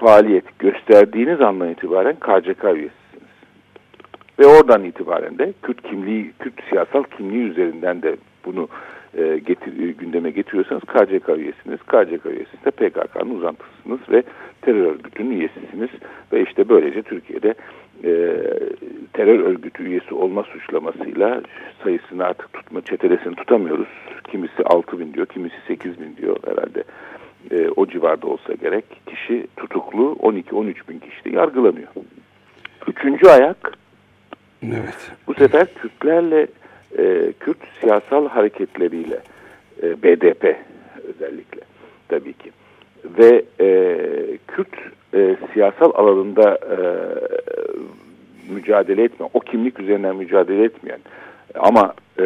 faaliyet gösterdiğiniz andan itibaren KCK üyesisiniz. Ve oradan itibaren de Kürt kimliği, Kürt siyasal kimliği üzerinden de bunu e, getir, gündeme getiriyorsanız KCK üyesiniz. KCK üyesiniz de PKK'nın uzantısısınız ve terör örgütünün üyesisiniz. Ve işte böylece Türkiye'de e, terör örgütü üyesi olma suçlamasıyla sayısını artık tutma çetelesini tutamıyoruz. Kimisi 6 bin diyor, kimisi 8 bin diyor herhalde. E, o civarda olsa gerek. Kişi tutuklu 12-13 bin kişi de yargılanıyor. Üçüncü ayak Evet. bu sefer Kürtlerle e, Kürt siyasal hareketleriyle e, BDP özellikle tabii ki ve e, Kürt e, siyasal alanında e, mücadele etmeyen, o kimlik üzerinden mücadele etmeyen ama e,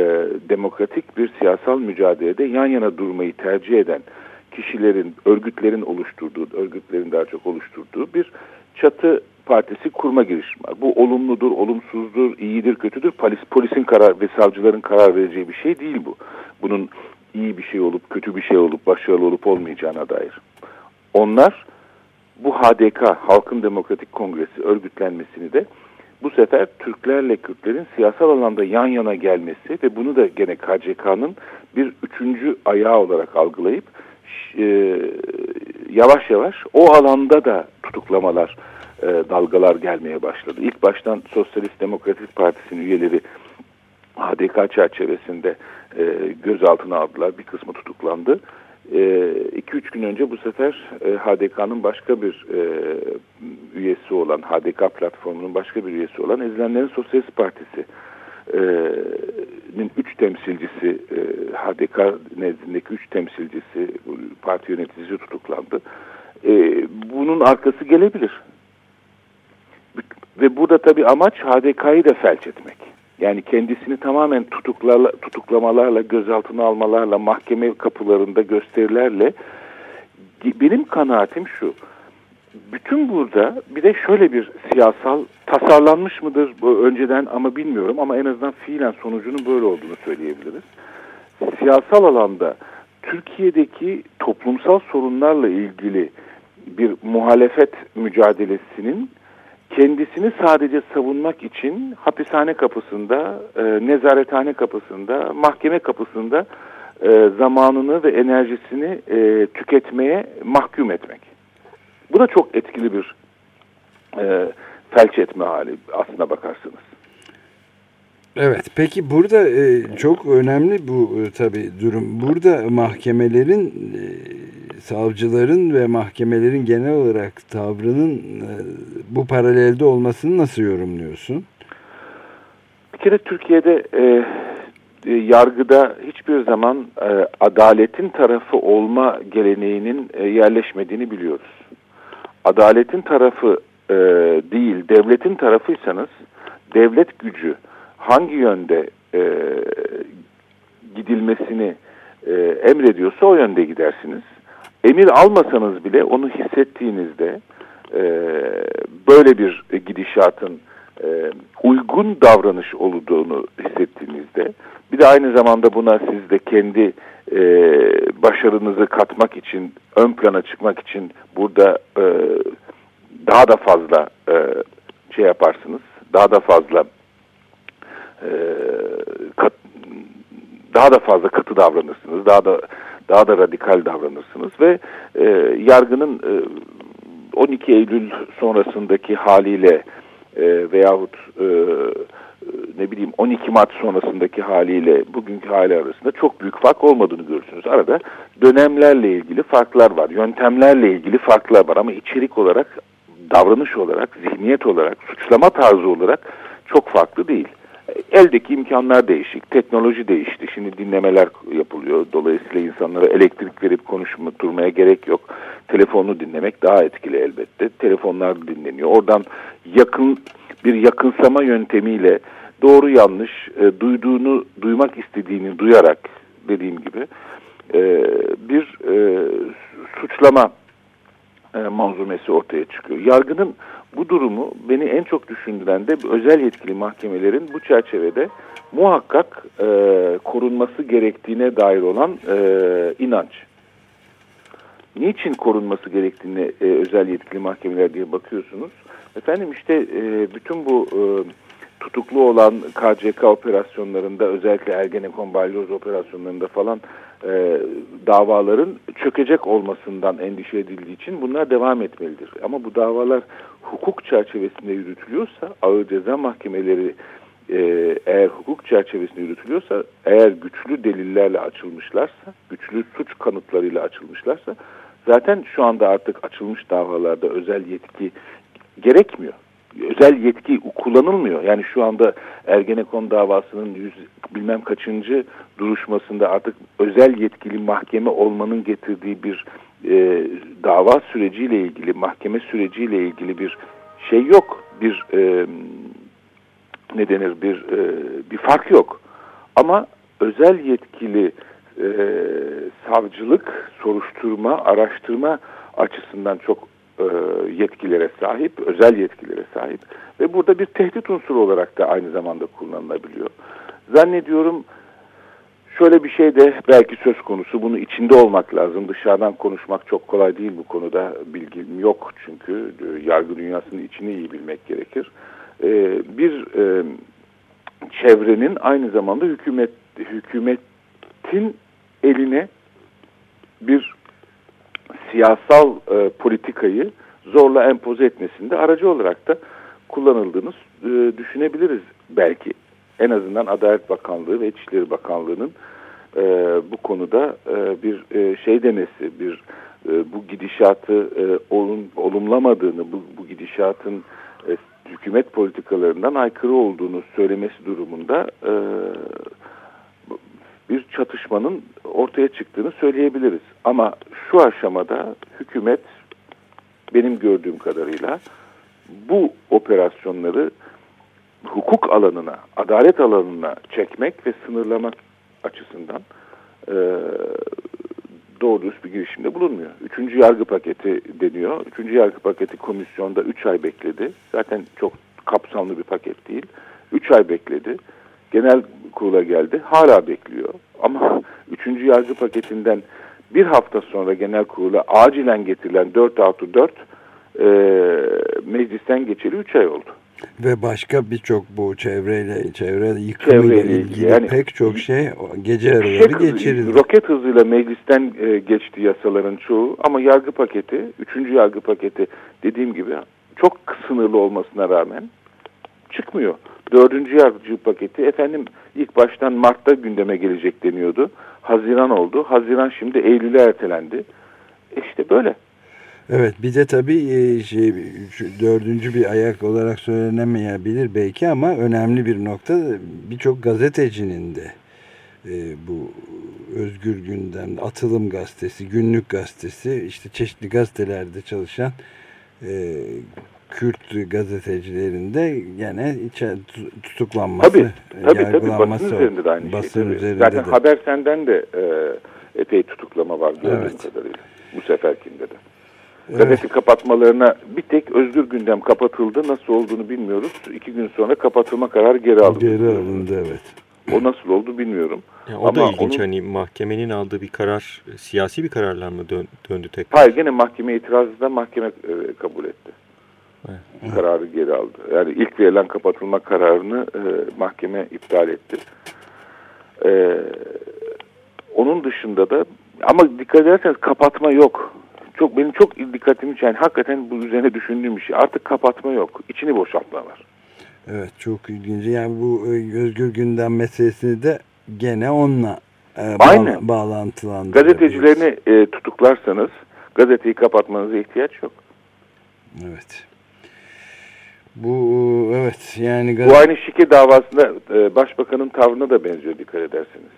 demokratik bir siyasal mücadelede yan yana durmayı tercih eden kişilerin, örgütlerin oluşturduğu, örgütlerin daha çok oluşturduğu bir çatı partisi kurma girişimi var. Bu olumludur, olumsuzdur, iyidir, kötüdür. Polis, polisin karar ve savcıların karar vereceği bir şey değil bu. Bunun iyi bir şey olup, kötü bir şey olup, başarılı olup olmayacağına dair. Onlar bu HDK, Halkın Demokratik Kongresi örgütlenmesini de bu sefer Türklerle Kürtlerin siyasal alanda yan yana gelmesi ve bunu da gene KCK'nın bir üçüncü ayağı olarak algılayıp e, yavaş yavaş o alanda da tutuklamalar, e, dalgalar gelmeye başladı. İlk baştan Sosyalist Demokratik Partisi'nin üyeleri HDK çerçevesinde e, gözaltına aldılar. Bir kısmı tutuklandı. 2-3 e, gün önce bu sefer e, HDK'nın başka bir e, üyesi olan, HDK platformunun başka bir üyesi olan Ezilenlerin Sosyalist Partisi nin üç temsilcisi HDK nezdindeki üç temsilcisi parti yöneticisi tutuklandı. bunun arkası gelebilir. Ve burada tabii amaç HDK'yı da felç etmek. Yani kendisini tamamen tutuklarla, tutuklamalarla, gözaltına almalarla, mahkeme kapılarında gösterilerle benim kanaatim şu. Bütün burada bir de şöyle bir siyasal tasarlanmış mıdır önceden ama bilmiyorum ama en azından fiilen sonucunun böyle olduğunu söyleyebiliriz. Siyasal alanda Türkiye'deki toplumsal sorunlarla ilgili bir muhalefet mücadelesinin kendisini sadece savunmak için hapishane kapısında, e, nezarethane kapısında, mahkeme kapısında e, zamanını ve enerjisini e, tüketmeye mahkum etmek. Bu da çok etkili bir e, felç etme hali aslına bakarsınız. Evet peki burada e, çok önemli bu e, tabi durum. Burada mahkemelerin e, savcıların ve mahkemelerin genel olarak tavrının e, bu paralelde olmasını nasıl yorumluyorsun? Bir kere Türkiye'de e, e, yargıda hiçbir zaman e, adaletin tarafı olma geleneğinin e, yerleşmediğini biliyoruz. Adaletin tarafı e, değil, devletin tarafıysanız devlet gücü hangi yönde e, gidilmesini e, emrediyorsa o yönde gidersiniz emir almasanız bile onu hissettiğinizde e, böyle bir gidişatın e, uygun davranış olduğunu hissettiğinizde bir de aynı zamanda buna siz de kendi e, başarınızı katmak için ön plana çıkmak için burada e, daha da fazla e, şey yaparsınız. Daha da fazla e, kat, daha da fazla katı davranırsınız. Daha da daha da radikal davranırsınız ve e, yargının e, 12 Eylül sonrasındaki haliyle e, veyahut e, ne bileyim 12 Mart sonrasındaki haliyle bugünkü hali arasında çok büyük fark olmadığını görürsünüz. Arada dönemlerle ilgili farklar var, yöntemlerle ilgili farklar var ama içerik olarak, davranış olarak, zihniyet olarak, suçlama tarzı olarak çok farklı değil. Eldeki imkanlar değişik, teknoloji değişti. Şimdi dinlemeler yapılıyor. Dolayısıyla insanlara elektrik verip konuşma durmaya gerek yok. Telefonu dinlemek daha etkili elbette. Telefonlar dinleniyor. Oradan yakın bir yakınsama yöntemiyle doğru yanlış e, duyduğunu, duymak istediğini duyarak dediğim gibi e, bir e, suçlama e, manzumesi ortaya çıkıyor. Yargının bu durumu beni en çok düşündüren de özel yetkili mahkemelerin bu çerçevede muhakkak e, korunması gerektiğine dair olan e, inanç. Niçin korunması gerektiğine e, özel yetkili mahkemeler diye bakıyorsunuz. Efendim işte e, bütün bu e, tutuklu olan KCK operasyonlarında özellikle Ergenekon balyoz operasyonlarında falan e, davaların çökecek olmasından endişe edildiği için bunlar devam etmelidir. Ama bu davalar hukuk çerçevesinde yürütülüyorsa ağır ceza mahkemeleri e, eğer hukuk çerçevesinde yürütülüyorsa eğer güçlü delillerle açılmışlarsa güçlü suç kanıtlarıyla açılmışlarsa zaten şu anda artık açılmış davalarda özel yetki gerekmiyor özel yetki kullanılmıyor. Yani şu anda Ergenekon davasının yüz bilmem kaçıncı duruşmasında artık özel yetkili mahkeme olmanın getirdiği bir e, dava süreciyle ilgili, mahkeme süreciyle ilgili bir şey yok. Bir e, ne denir bir e, bir fark yok. Ama özel yetkili e, savcılık, soruşturma, araştırma açısından çok e, yetkilere sahip, özel yetkilere sahip ve burada bir tehdit unsuru olarak da aynı zamanda kullanılabiliyor. Zannediyorum şöyle bir şey de belki söz konusu, bunu içinde olmak lazım. Dışarıdan konuşmak çok kolay değil bu konuda, bilgim yok çünkü e, yargı dünyasının içini iyi bilmek gerekir. E, bir çevrenin aynı zamanda hükümet hükümetin eline bir siyasal e, politikayı zorla empoze etmesinde aracı olarak da kullanıldığını e, düşünebiliriz belki. En azından Adalet Bakanlığı ve İçişleri Bakanlığı'nın e, bu konuda e, bir e, şey demesi, bir e, bu gidişatı e, olum, olumlamadığını, bu, bu gidişatın e, hükümet politikalarından aykırı olduğunu söylemesi durumunda e, bir çatışmanın ortaya çıktığını söyleyebiliriz. Ama şu aşamada hükümet benim gördüğüm kadarıyla bu operasyonları hukuk alanına, adalet alanına çekmek ve sınırlamak açısından e, doğru dürüst bir girişimde bulunmuyor. Üçüncü yargı paketi deniyor. Üçüncü yargı paketi komisyonda üç ay bekledi. Zaten çok kapsamlı bir paket değil. Üç ay bekledi. Genel kurula geldi. Hala bekliyor. Ama üçüncü yargı paketinden bir hafta sonra genel kurula acilen getirilen 4 artı 4 e, meclisten geçeli 3 ay oldu. Ve başka birçok bu çevreyle, çevre yıkımıyla Çevreyle ilgili yani- pek çok şey gece Fişek hızı- geçirildi. roket hızıyla meclisten e, geçti yasaların çoğu ama yargı paketi, üçüncü yargı paketi dediğim gibi çok sınırlı olmasına rağmen çıkmıyor. Dördüncü yargı paketi efendim ilk baştan Mart'ta gündeme gelecek deniyordu. Haziran oldu. Haziran şimdi Eylül'e ertelendi. E İşte böyle. Evet bir de tabii e, şey, dördüncü bir ayak olarak söylenemeyebilir belki ama önemli bir nokta birçok gazetecinin de e, bu Özgür Gündem, Atılım Gazetesi, Günlük Gazetesi işte çeşitli gazetelerde çalışan e, Kürt gazetecilerin de gene içe, tutuklanması, Tabii, tabii tabii yargılanması basın üzerinde de aynı basın şey. tabii. üzerinde Zaten de. haber senden de e, epey tutuklama var gördüğüm Evet. kadarıyla. Bu seferkinde de. Evet. Gazete kapatmalarına bir tek özgür gündem kapatıldı. Nasıl olduğunu bilmiyoruz. İki gün sonra kapatılma kararı geri alındı. Geri alındı evet. O nasıl oldu bilmiyorum. Yani o da Ama ilginç onun- hani mahkemenin aldığı bir karar siyasi bir kararla mı dön- döndü tekrar? Hayır gene mahkeme itirazı da mahkeme e, kabul etti. Evet. Kararı geri aldı. Yani ilk verilen kapatılma kararını e, mahkeme iptal etti. E, onun dışında da ama dikkat ederseniz kapatma yok. Çok benim çok dikkatimi yani hakikaten bu üzerine düşündüğüm bir şey. Artık kapatma yok. İçini boşaltma var. Evet çok ilginç. Yani bu e, özgür gündem meselesini de gene onunla e, bağla- Aynen. bağlantılandırabiliriz. Gazetecilerini e, tutuklarsanız gazeteyi kapatmanıza ihtiyaç yok. Evet. Bu evet yani Bu aynı şike davasında e, başbakanın tavrına da benziyor dikkat ederseniz.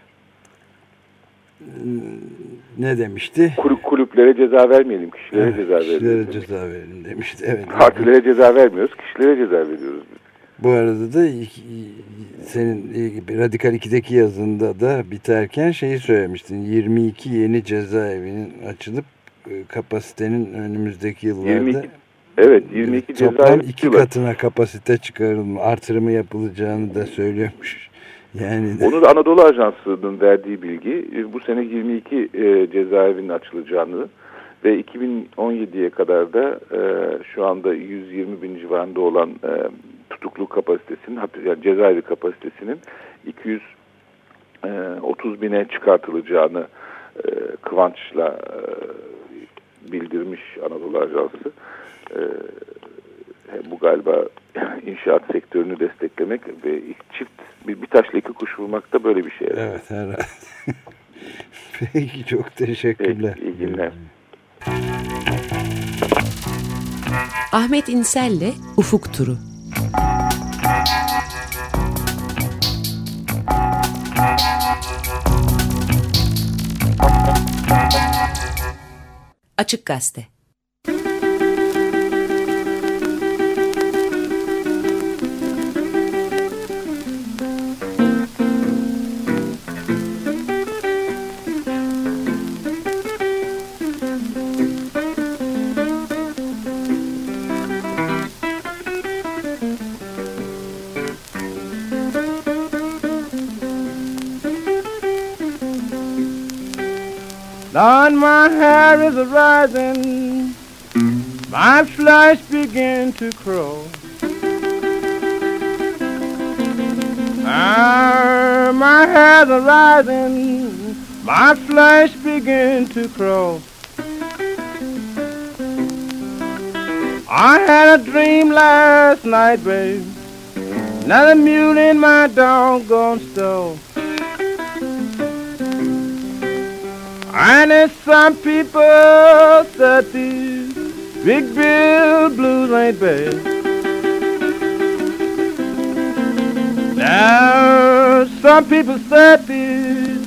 ne demişti? Kulüp, kulüplere ceza vermeyelim, kişilere Evet, ceza kişilere verelim. ceza verin demişti. Evet. Partilere ceza vermiyoruz, kişilere ceza veriyoruz. Bu arada da senin e, Radikal 2'deki yazında da biterken şeyi söylemiştin. 22 yeni cezaevinin açılıp e, kapasitenin önümüzdeki yıllarda 22 Evet, 22 toplam cezaevi iki tutuyorlar. katına kapasite çıkarılma, artırımı yapılacağını da söylüyormuş. Yani Onu da Anadolu Ajansı'nın verdiği bilgi e, bu sene 22 e, cezaevinin açılacağını ve 2017'ye kadar da e, şu anda 120 bin civarında olan e, tutuklu kapasitesinin yani cezaevi kapasitesinin 230 bine çıkartılacağını e, Kıvanç'la e, bildirmiş Anadolu Ajansı. E, bu galiba inşaat sektörünü desteklemek ve çift bir, bir taşla iki kuş vurmak da böyle bir şey. evet herhalde. Peki çok teşekkürler. Peki, iyi günler. Ahmet İnsel'le Ufuk Turu. Açık Gazete my hair is rising, my flesh begin to crawl. Ah, my hair's a rising, my flesh begin to crawl. I had a dream last night, babe. Another mule in my doggone stove. And there's some people that these big bill blues ain't bad. Now, some people said these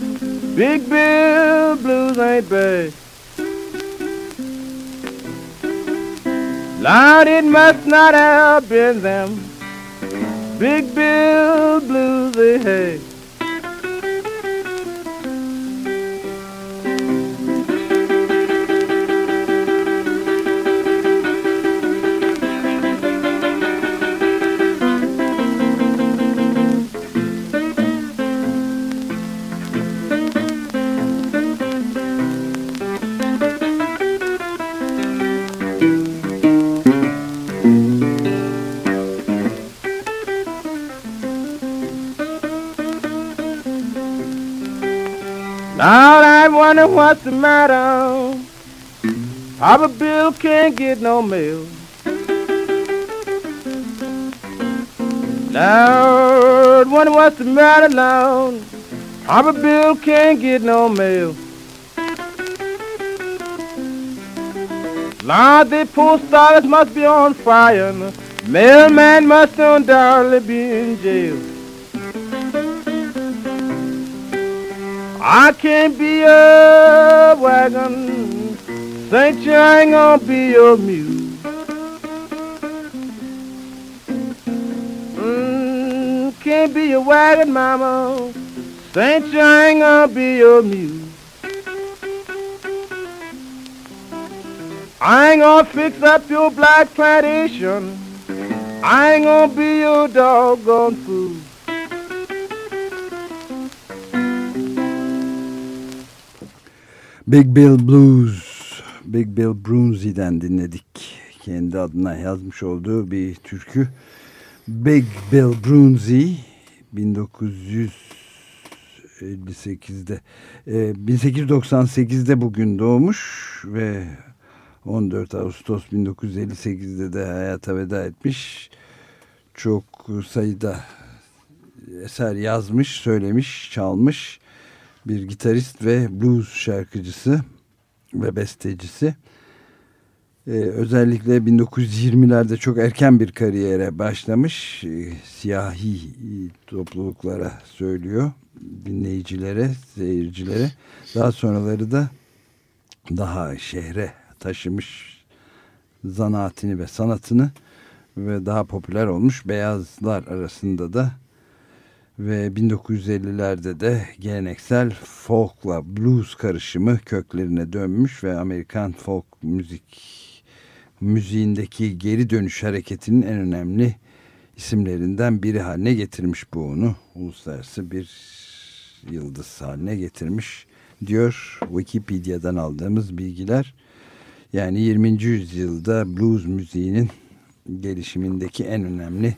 big bill blues ain't bad. Lord, it must not have been them big bill blues they had. Wonder what's the matter. Papa Bill can't get no mail. Lord, wonder what's the matter, Lord. Papa Bill can't get no mail. Lord, the post office must be on fire. Mailman must undoubtedly be in jail. I can't be a wagon, Saint you ain't gonna be your mule. Mm, can't be a wagon, mama, Saint you ain't gonna be your mule. I ain't gonna fix up your black plantation. I ain't gonna be your doggone fool. Big Bill Blues, Big Bill Brunsey'den dinledik. Kendi adına yazmış olduğu bir türkü. Big Bill Brunsey 1958'de e, 1898'de bugün doğmuş ve 14 Ağustos 1958'de de hayata veda etmiş. Çok sayıda eser yazmış, söylemiş, çalmış bir gitarist ve blues şarkıcısı ve bestecisi. Ee, özellikle 1920'lerde çok erken bir kariyere başlamış. Ee, siyahi topluluklara söylüyor. Dinleyicilere, seyircilere. Daha sonraları da daha şehre taşımış zanaatini ve sanatını ve daha popüler olmuş beyazlar arasında da ve 1950'lerde de geleneksel folkla blues karışımı köklerine dönmüş ve Amerikan folk müzik müziğindeki geri dönüş hareketinin en önemli isimlerinden biri haline getirmiş bu onu. Uluslararası bir yıldız haline getirmiş diyor Wikipedia'dan aldığımız bilgiler. Yani 20. yüzyılda blues müziğinin gelişimindeki en önemli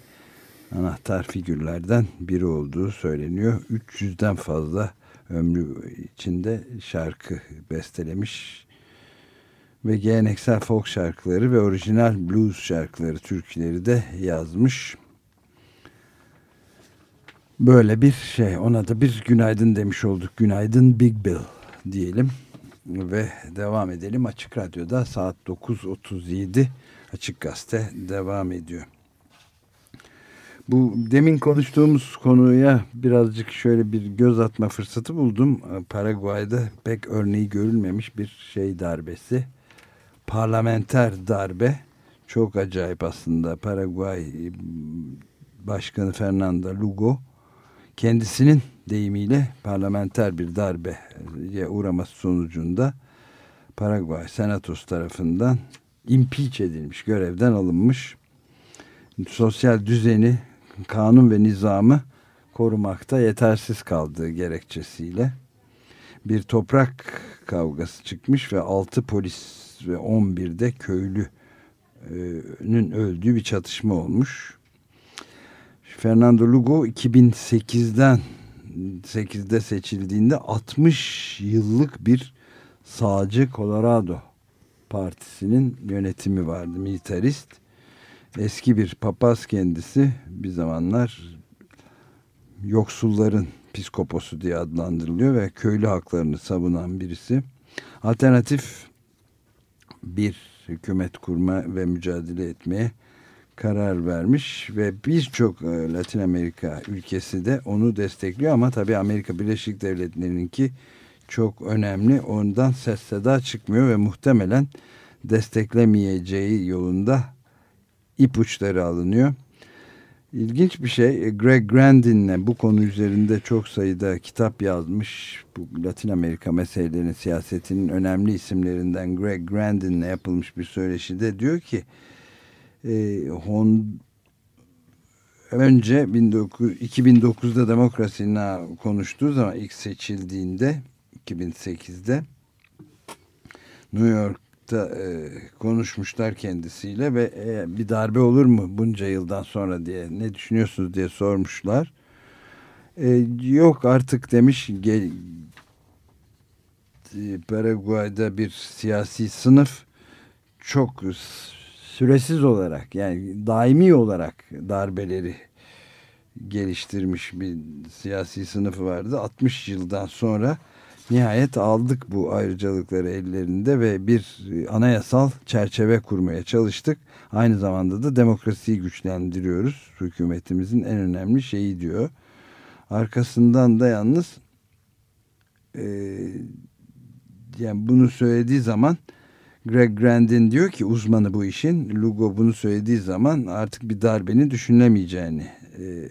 anahtar figürlerden biri olduğu söyleniyor. 300'den fazla ömrü içinde şarkı bestelemiş ve geleneksel folk şarkıları ve orijinal blues şarkıları, türküleri de yazmış. Böyle bir şey. Ona da bir günaydın demiş olduk. Günaydın Big Bill diyelim. Ve devam edelim. Açık Radyo'da saat 9.37 Açık Gazete devam ediyor. Bu demin konuştuğumuz konuya birazcık şöyle bir göz atma fırsatı buldum. Paraguay'da pek örneği görülmemiş bir şey darbesi. Parlamenter darbe. Çok acayip aslında. Paraguay Başkanı Fernando Lugo kendisinin deyimiyle parlamenter bir darbeye uğraması sonucunda Paraguay Senatosu tarafından impeach edilmiş, görevden alınmış. Sosyal düzeni, kanun ve nizamı korumakta yetersiz kaldığı gerekçesiyle bir toprak kavgası çıkmış ve 6 polis ve 11 de köylünün öldüğü bir çatışma olmuş. Fernando Lugo 2008'den 8'de seçildiğinde 60 yıllık bir sağcı Colorado Partisi'nin yönetimi vardı. Militarist. Eski bir papaz kendisi. Bir zamanlar yoksulların psikoposu diye adlandırılıyor ve köylü haklarını savunan birisi. Alternatif bir hükümet kurma ve mücadele etmeye karar vermiş ve birçok e, Latin Amerika ülkesi de onu destekliyor ama tabii Amerika Birleşik Devletleri'ninki çok önemli. Ondan ses seda çıkmıyor ve muhtemelen desteklemeyeceği yolunda ipuçları alınıyor. İlginç bir şey Greg Grandin'le bu konu üzerinde çok sayıda kitap yazmış. Bu Latin Amerika meselelerinin siyasetinin önemli isimlerinden Greg Grandin'le yapılmış bir söyleşide diyor ki e, Hon önce 19, 2009'da demokrasinin konuştuğu zaman ilk seçildiğinde 2008'de New York'ta e, konuşmuşlar kendisiyle ve e, bir darbe olur mu bunca yıldan sonra diye ne düşünüyorsunuz diye sormuşlar. E, yok artık demiş gel, e, Paraguay'da bir siyasi sınıf çok süresiz olarak yani daimi olarak darbeleri geliştirmiş bir siyasi sınıfı vardı. 60 yıldan sonra nihayet aldık bu ayrıcalıkları ellerinde ve bir anayasal çerçeve kurmaya çalıştık. Aynı zamanda da demokrasiyi güçlendiriyoruz. Hükümetimizin en önemli şeyi diyor. Arkasından da yalnız e, yani bunu söylediği zaman Greg Grandin diyor ki uzmanı bu işin Lugo bunu söylediği zaman artık bir darbenin düşünülemeyeceğini e, e,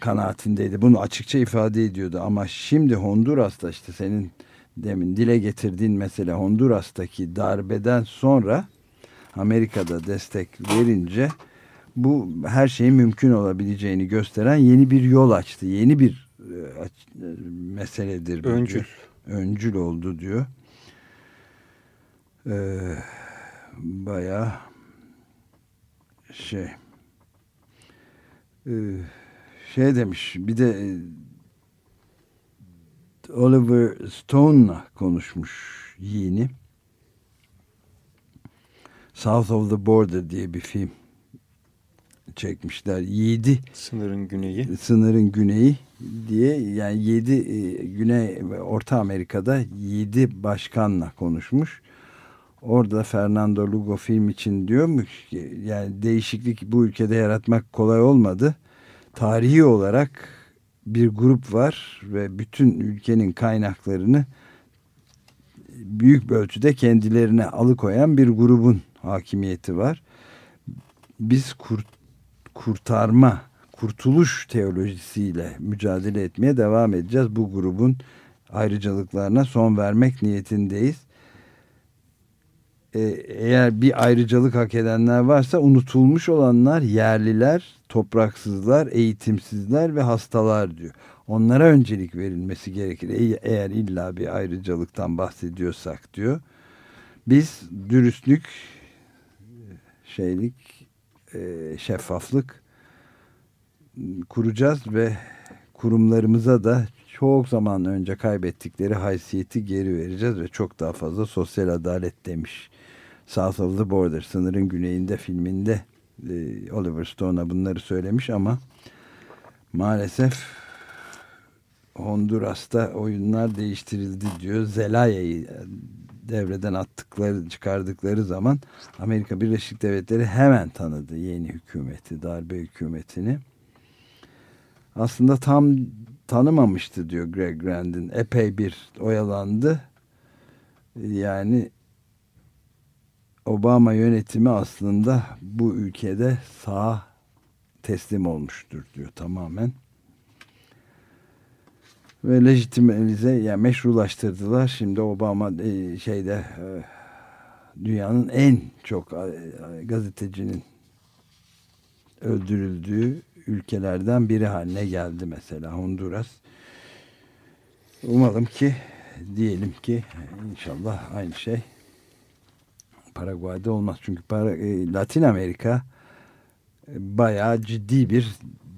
kanaatindeydi. Bunu açıkça ifade ediyordu ama şimdi Honduras'ta işte senin demin dile getirdiğin mesele Honduras'taki darbeden sonra Amerika'da destek verince bu her şeyin mümkün olabileceğini gösteren yeni bir yol açtı. Yeni bir e, e meseledir. Öncül. Diyor öncül oldu diyor. Ee, bayağı şey e, şey demiş bir de e, Oliver Stone'la konuşmuş yeni South of the Border diye bir film çekmişler. Yedi sınırın güneyi. Sınırın güneyi diye yani yedi e, Güney ve Orta Amerika'da yedi başkanla konuşmuş. Orada Fernando Lugo film için diyormuş ki yani değişiklik bu ülkede yaratmak kolay olmadı. Tarihi olarak bir grup var ve bütün ülkenin kaynaklarını büyük ölçüde kendilerine alıkoyan bir grubun hakimiyeti var. Biz kurt kurtarma, kurtuluş teolojisiyle mücadele etmeye devam edeceğiz. Bu grubun ayrıcalıklarına son vermek niyetindeyiz. Ee, eğer bir ayrıcalık hak edenler varsa unutulmuş olanlar yerliler, topraksızlar, eğitimsizler ve hastalar diyor. Onlara öncelik verilmesi gerekir. Eğer illa bir ayrıcalıktan bahsediyorsak diyor. Biz dürüstlük, şeylik, e, şeffaflık kuracağız ve kurumlarımıza da çok zaman önce kaybettikleri haysiyeti geri vereceğiz ve çok daha fazla sosyal adalet demiş. South of the Border, sınırın güneyinde filminde e, Oliver Stone'a bunları söylemiş ama maalesef Honduras'ta oyunlar değiştirildi diyor. Zelaya'yı devreden attıkları çıkardıkları zaman Amerika Birleşik Devletleri hemen tanıdı yeni hükümeti, darbe hükümetini. Aslında tam tanımamıştı diyor Greg Grandin. Epey bir oyalandı. Yani Obama yönetimi aslında bu ülkede sağ teslim olmuştur diyor tamamen ve lejitimelize yani meşrulaştırdılar. Şimdi Obama e, şeyde e, dünyanın en çok e, gazetecinin öldürüldüğü ülkelerden biri haline geldi mesela Honduras. Umalım ki diyelim ki inşallah aynı şey Paraguay'da olmaz. Çünkü para, e, Latin Amerika e, bayağı ciddi bir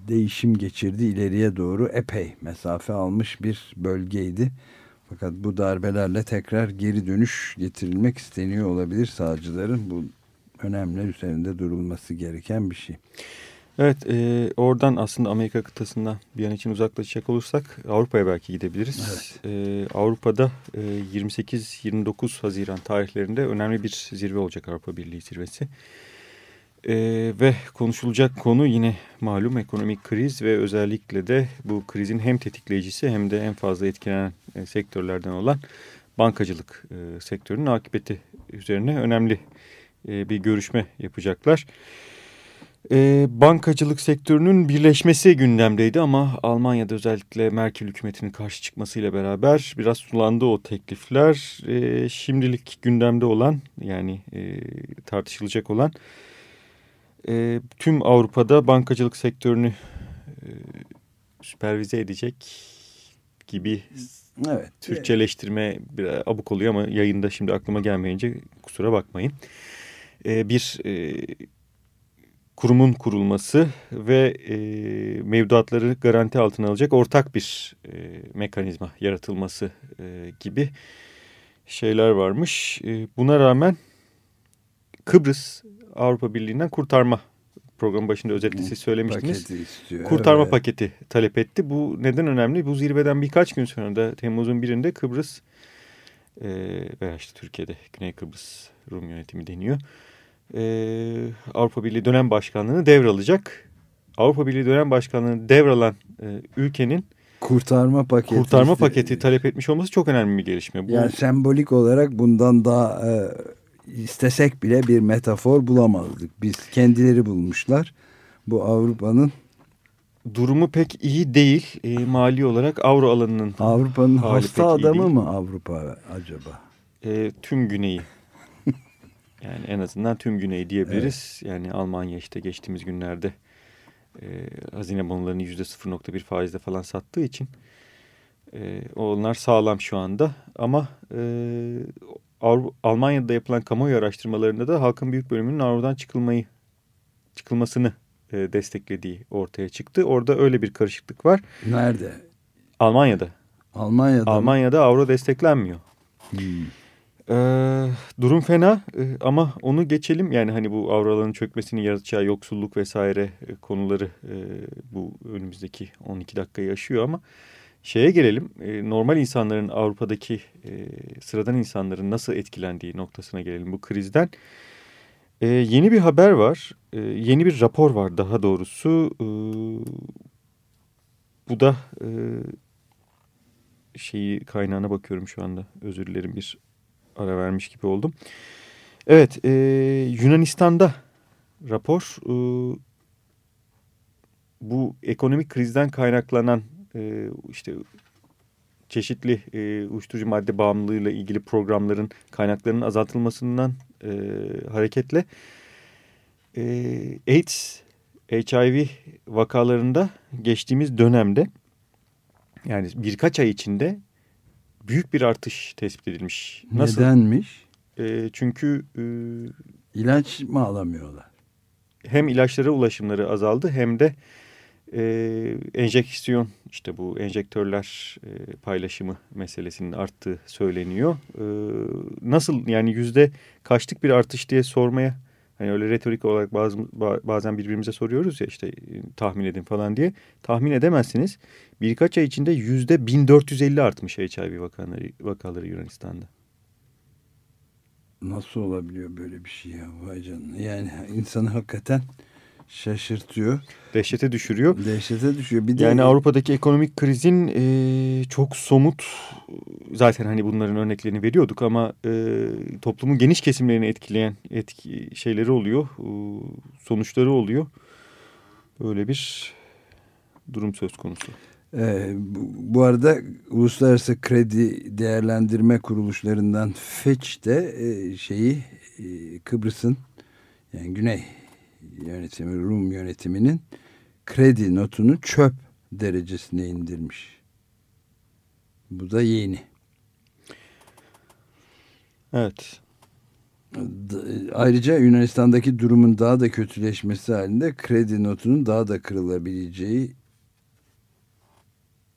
değişim geçirdi. ileriye doğru epey mesafe almış bir bölgeydi. Fakat bu darbelerle tekrar geri dönüş getirilmek isteniyor olabilir sağcıların. Bu önemli üzerinde durulması gereken bir şey. Evet e, oradan aslında Amerika kıtasından bir an için uzaklaşacak olursak Avrupa'ya belki gidebiliriz. Evet. E, Avrupa'da e, 28-29 Haziran tarihlerinde önemli bir zirve olacak Avrupa Birliği zirvesi. E, ve konuşulacak konu yine malum ekonomik kriz ve özellikle de bu krizin hem tetikleyicisi hem de en fazla etkilenen e, sektörlerden olan bankacılık e, sektörünün akıbeti üzerine önemli e, bir görüşme yapacaklar. E, bankacılık sektörünün birleşmesi gündemdeydi ama Almanya'da özellikle Merkel hükümetinin karşı çıkmasıyla beraber biraz sulandı o teklifler. E, şimdilik gündemde olan yani e, tartışılacak olan e, tüm Avrupa'da bankacılık sektörünü e, süpervize edecek gibi evet. Türkçeleştirme biraz abuk oluyor ama yayında şimdi aklıma gelmeyince kusura bakmayın. E, bir e, kurumun kurulması ve e, mevduatları garanti altına alacak ortak bir e, mekanizma yaratılması e, gibi şeyler varmış. E, buna rağmen Kıbrıs Avrupa Birliği'nden kurtarma programın başında özetle siz söylemiştiniz. Istiyor, kurtarma evet. paketi talep etti. Bu neden önemli? Bu zirveden birkaç gün sonra da Temmuz'un birinde Kıbrıs e, veya işte Türkiye'de Güney Kıbrıs Rum yönetimi deniyor e, Avrupa Birliği dönem başkanlığını devralacak. Avrupa Birliği dönem başkanlığını devralan e, ülkenin kurtarma paketi kurtarma işte, paketi talep etmiş olması çok önemli bir gelişme. Bu, yani sembolik olarak bundan daha e, istesek bile bir metafor bulamazdık. Biz kendileri bulmuşlar. Bu Avrupa'nın durumu pek iyi değil e, mali olarak avro alanının. Avrupa'nın hasta adamı mı Avrupa acaba? E, tüm güneyi yani en azından tüm güneyi diyebiliriz. Evet. Yani Almanya işte geçtiğimiz günlerde e, hazine bonolarını yüzde 0.1 faizle falan sattığı için e, onlar sağlam şu anda. Ama e, Almanya'da yapılan kamuoyu araştırmalarında da halkın büyük bölümünün avrodan çıkılmayı çıkılmasını e, desteklediği ortaya çıktı. Orada öyle bir karışıklık var. Nerede? Almanya'da. Almanya'da Almanya'da avro desteklenmiyor. Hmm. Ee, durum fena ee, ama onu geçelim. Yani hani bu avraların çökmesinin yaratacağı yoksulluk vesaire e, konuları e, bu önümüzdeki 12 dakikayı aşıyor ama şeye gelelim. E, normal insanların Avrupa'daki e, sıradan insanların nasıl etkilendiği noktasına gelelim bu krizden. E, yeni bir haber var. E, yeni bir rapor var daha doğrusu. E, bu da e, şeyi kaynağına bakıyorum şu anda. Özür dilerim bir ara vermiş gibi oldum. Evet, e, Yunanistan'da rapor e, bu ekonomik krizden kaynaklanan e, işte çeşitli e, uyuşturucu madde bağımlılığıyla ilgili programların kaynaklarının azaltılmasından e, hareketle e, AIDS, HIV vakalarında geçtiğimiz dönemde yani birkaç ay içinde büyük bir artış tespit edilmiş. Nasıl? Nedenmiş? E, çünkü... E, ilaç mı alamıyorlar? Hem ilaçlara ulaşımları azaldı hem de e, enjeksiyon işte bu enjektörler e, paylaşımı meselesinin arttığı söyleniyor. E, nasıl yani yüzde kaçlık bir artış diye sormaya Hani öyle retorik olarak bazı, bazen birbirimize soruyoruz ya işte e, tahmin edin falan diye. Tahmin edemezsiniz. Birkaç ay içinde yüzde 1450 artmış HIV vakaları, vakaları Yunanistan'da. Nasıl olabiliyor böyle bir şey ya vay canına. Yani insanı hakikaten şaşırtıyor. Dehşete düşürüyor. Dehşete düşüyor. Bir de yani Avrupa'daki ekonomik krizin e, çok somut zaten hani bunların örneklerini veriyorduk ama e, toplumun geniş kesimlerini etkileyen etki şeyleri oluyor. E, sonuçları oluyor. Böyle bir durum söz konusu. Ee, bu, bu arada uluslararası kredi değerlendirme kuruluşlarından Fitch de e, şeyi e, Kıbrıs'ın yani Güney yönetimi Rum yönetiminin kredi notunu çöp derecesine indirmiş. Bu da yeni. Evet. Ayrıca Yunanistan'daki durumun daha da kötüleşmesi halinde kredi notunun daha da kırılabileceği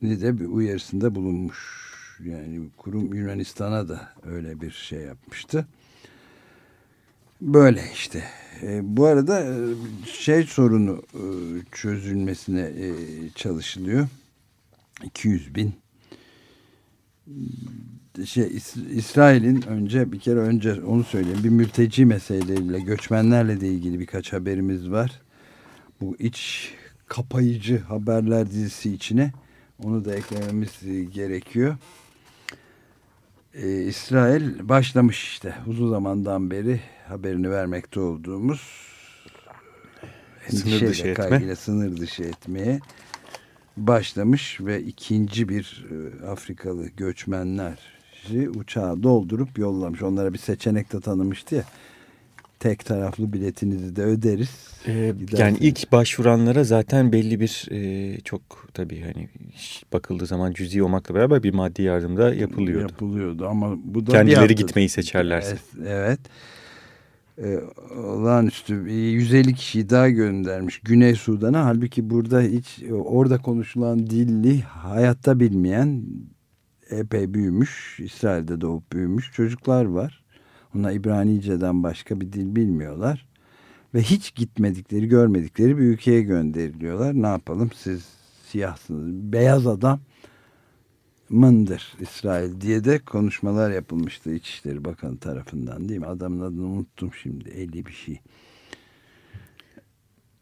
de bir uyarısında bulunmuş. Yani kurum Yunanistan'a da öyle bir şey yapmıştı. Böyle işte. E, bu arada e, şey sorunu e, çözülmesine e, çalışılıyor. 200 bin şey İs İsrail'in önce bir kere önce onu söyleyeyim bir mülteci meseleleriyle göçmenlerle de ilgili birkaç haberimiz var. Bu iç kapayıcı haberler dizisi içine onu da eklememiz gerekiyor. Ee, İsrail başlamış işte uzun zamandan beri haberini vermekte olduğumuz sınır dışı etme. sınır dışı etmeye başlamış ve ikinci bir e, Afrikalı göçmenler uçağa doldurup yollamış. Onlara bir seçenek de tanımıştı ya. Tek taraflı biletinizi de öderiz. Ee, yani ilk başvuranlara zaten belli bir e, çok tabii hani bakıldığı zaman cüzi olmakla beraber bir maddi yardım da yapılıyordu. Yapılıyordu ama bu da kendileri gitmeyi seçerlerse. Evet. evet. Ee, olağanüstü 150 kişiyi daha göndermiş Güney Sudan'a. Halbuki burada hiç orada konuşulan dilli hayatta bilmeyen epey büyümüş. İsrail'de doğup büyümüş çocuklar var. Onlar İbranice'den başka bir dil bilmiyorlar. Ve hiç gitmedikleri, görmedikleri bir ülkeye gönderiliyorlar. Ne yapalım siz siyahsınız. Beyaz adam mındır İsrail diye de konuşmalar yapılmıştı İçişleri Bakanı tarafından değil mi? Adamın adını unuttum şimdi. 50 bir şey.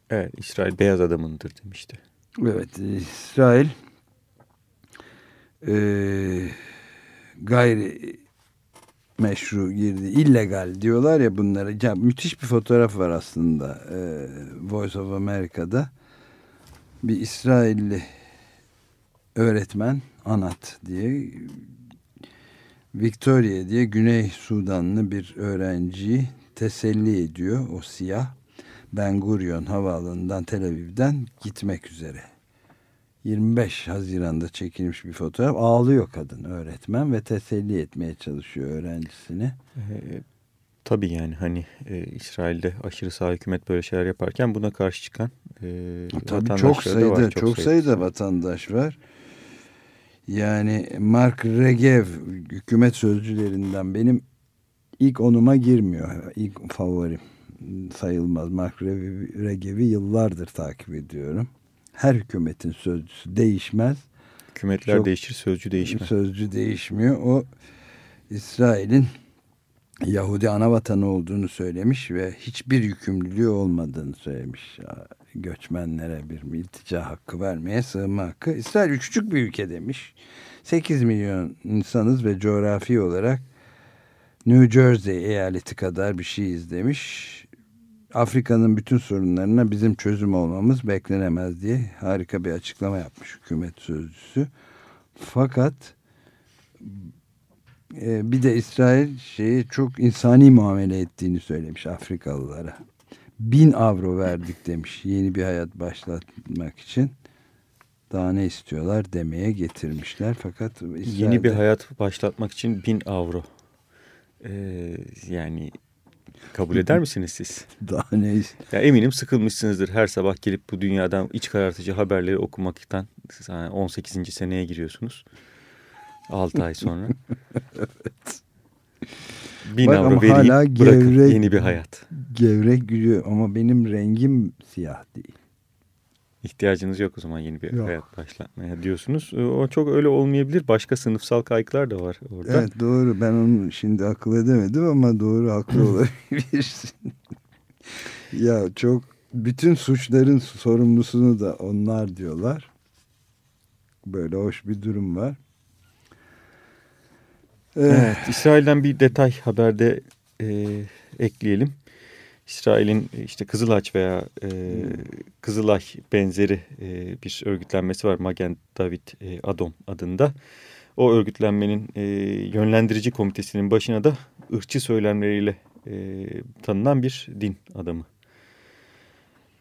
Evet İsrail beyaz adamındır demişti. Evet İsrail e, gayri meşru girdi. illegal diyorlar ya bunlara. Ya, müthiş bir fotoğraf var aslında e, Voice of America'da. Bir İsrailli öğretmen Anat diye Victoria diye Güney Sudanlı bir öğrenciyi teselli ediyor. O siyah Ben Gurion havaalanından Tel Aviv'den gitmek üzere. 25 Haziran'da çekilmiş bir fotoğraf. Ağlıyor kadın öğretmen ve teselli etmeye çalışıyor öğrencisini. Ee, tabii yani hani e, İsrail'de aşırı sağ hükümet böyle şeyler yaparken buna karşı çıkan e, tabii çok sayıda var, çok, çok sayıda, sayıda vatandaş var. Yani Mark Regev hükümet sözcülerinden benim ilk onuma girmiyor. İlk favorim sayılmaz. Mark Regev'i yıllardır takip ediyorum her hükümetin sözcüsü değişmez. Hükümetler Çok, değişir, sözcü değişmez. Sözcü değişmiyor. O İsrail'in Yahudi ana vatanı olduğunu söylemiş ve hiçbir yükümlülüğü olmadığını söylemiş. Göçmenlere bir iltica hakkı vermeye sığınma hakkı. İsrail küçük bir ülke demiş. 8 milyon insanız ve coğrafi olarak New Jersey eyaleti kadar bir şeyiz demiş. Afrika'nın bütün sorunlarına bizim çözüm olmamız beklenemez diye harika bir açıklama yapmış hükümet sözcüsü. Fakat e, bir de İsrail şeyi çok insani muamele ettiğini söylemiş Afrikalılara. Bin avro verdik demiş yeni bir hayat başlatmak için. Daha ne istiyorlar demeye getirmişler. Fakat İsrail'de... Yeni bir hayat başlatmak için bin avro. Ee, yani Kabul eder misiniz siz? Daha ne? Ya eminim sıkılmışsınızdır her sabah gelip bu dünyadan iç karartıcı haberleri okumaktan 18. seneye giriyorsunuz. 6 ay sonra. evet. Bin Bak, avro vereyim hala gevrek, yeni bir hayat. Gevrek gülüyor ama benim rengim siyah değil. İhtiyacınız yok o zaman yeni bir yok. hayat başlatmaya diyorsunuz. Ee, o çok öyle olmayabilir. Başka sınıfsal kaygılar da var orada. Evet doğru. Ben onu şimdi akıl edemedim ama doğru haklı olabilirsin. ya çok bütün suçların sorumlusunu da onlar diyorlar. Böyle hoş bir durum var. Evet, İsrail'den bir detay haberde e, ekleyelim. İsrail'in e, işte Kızılaç veya e, Kızılay benzeri e, bir örgütlenmesi var. Magen David e, Adom adında. O örgütlenmenin e, yönlendirici komitesinin başına da ırkçı söylemleriyle e, tanınan bir din adamı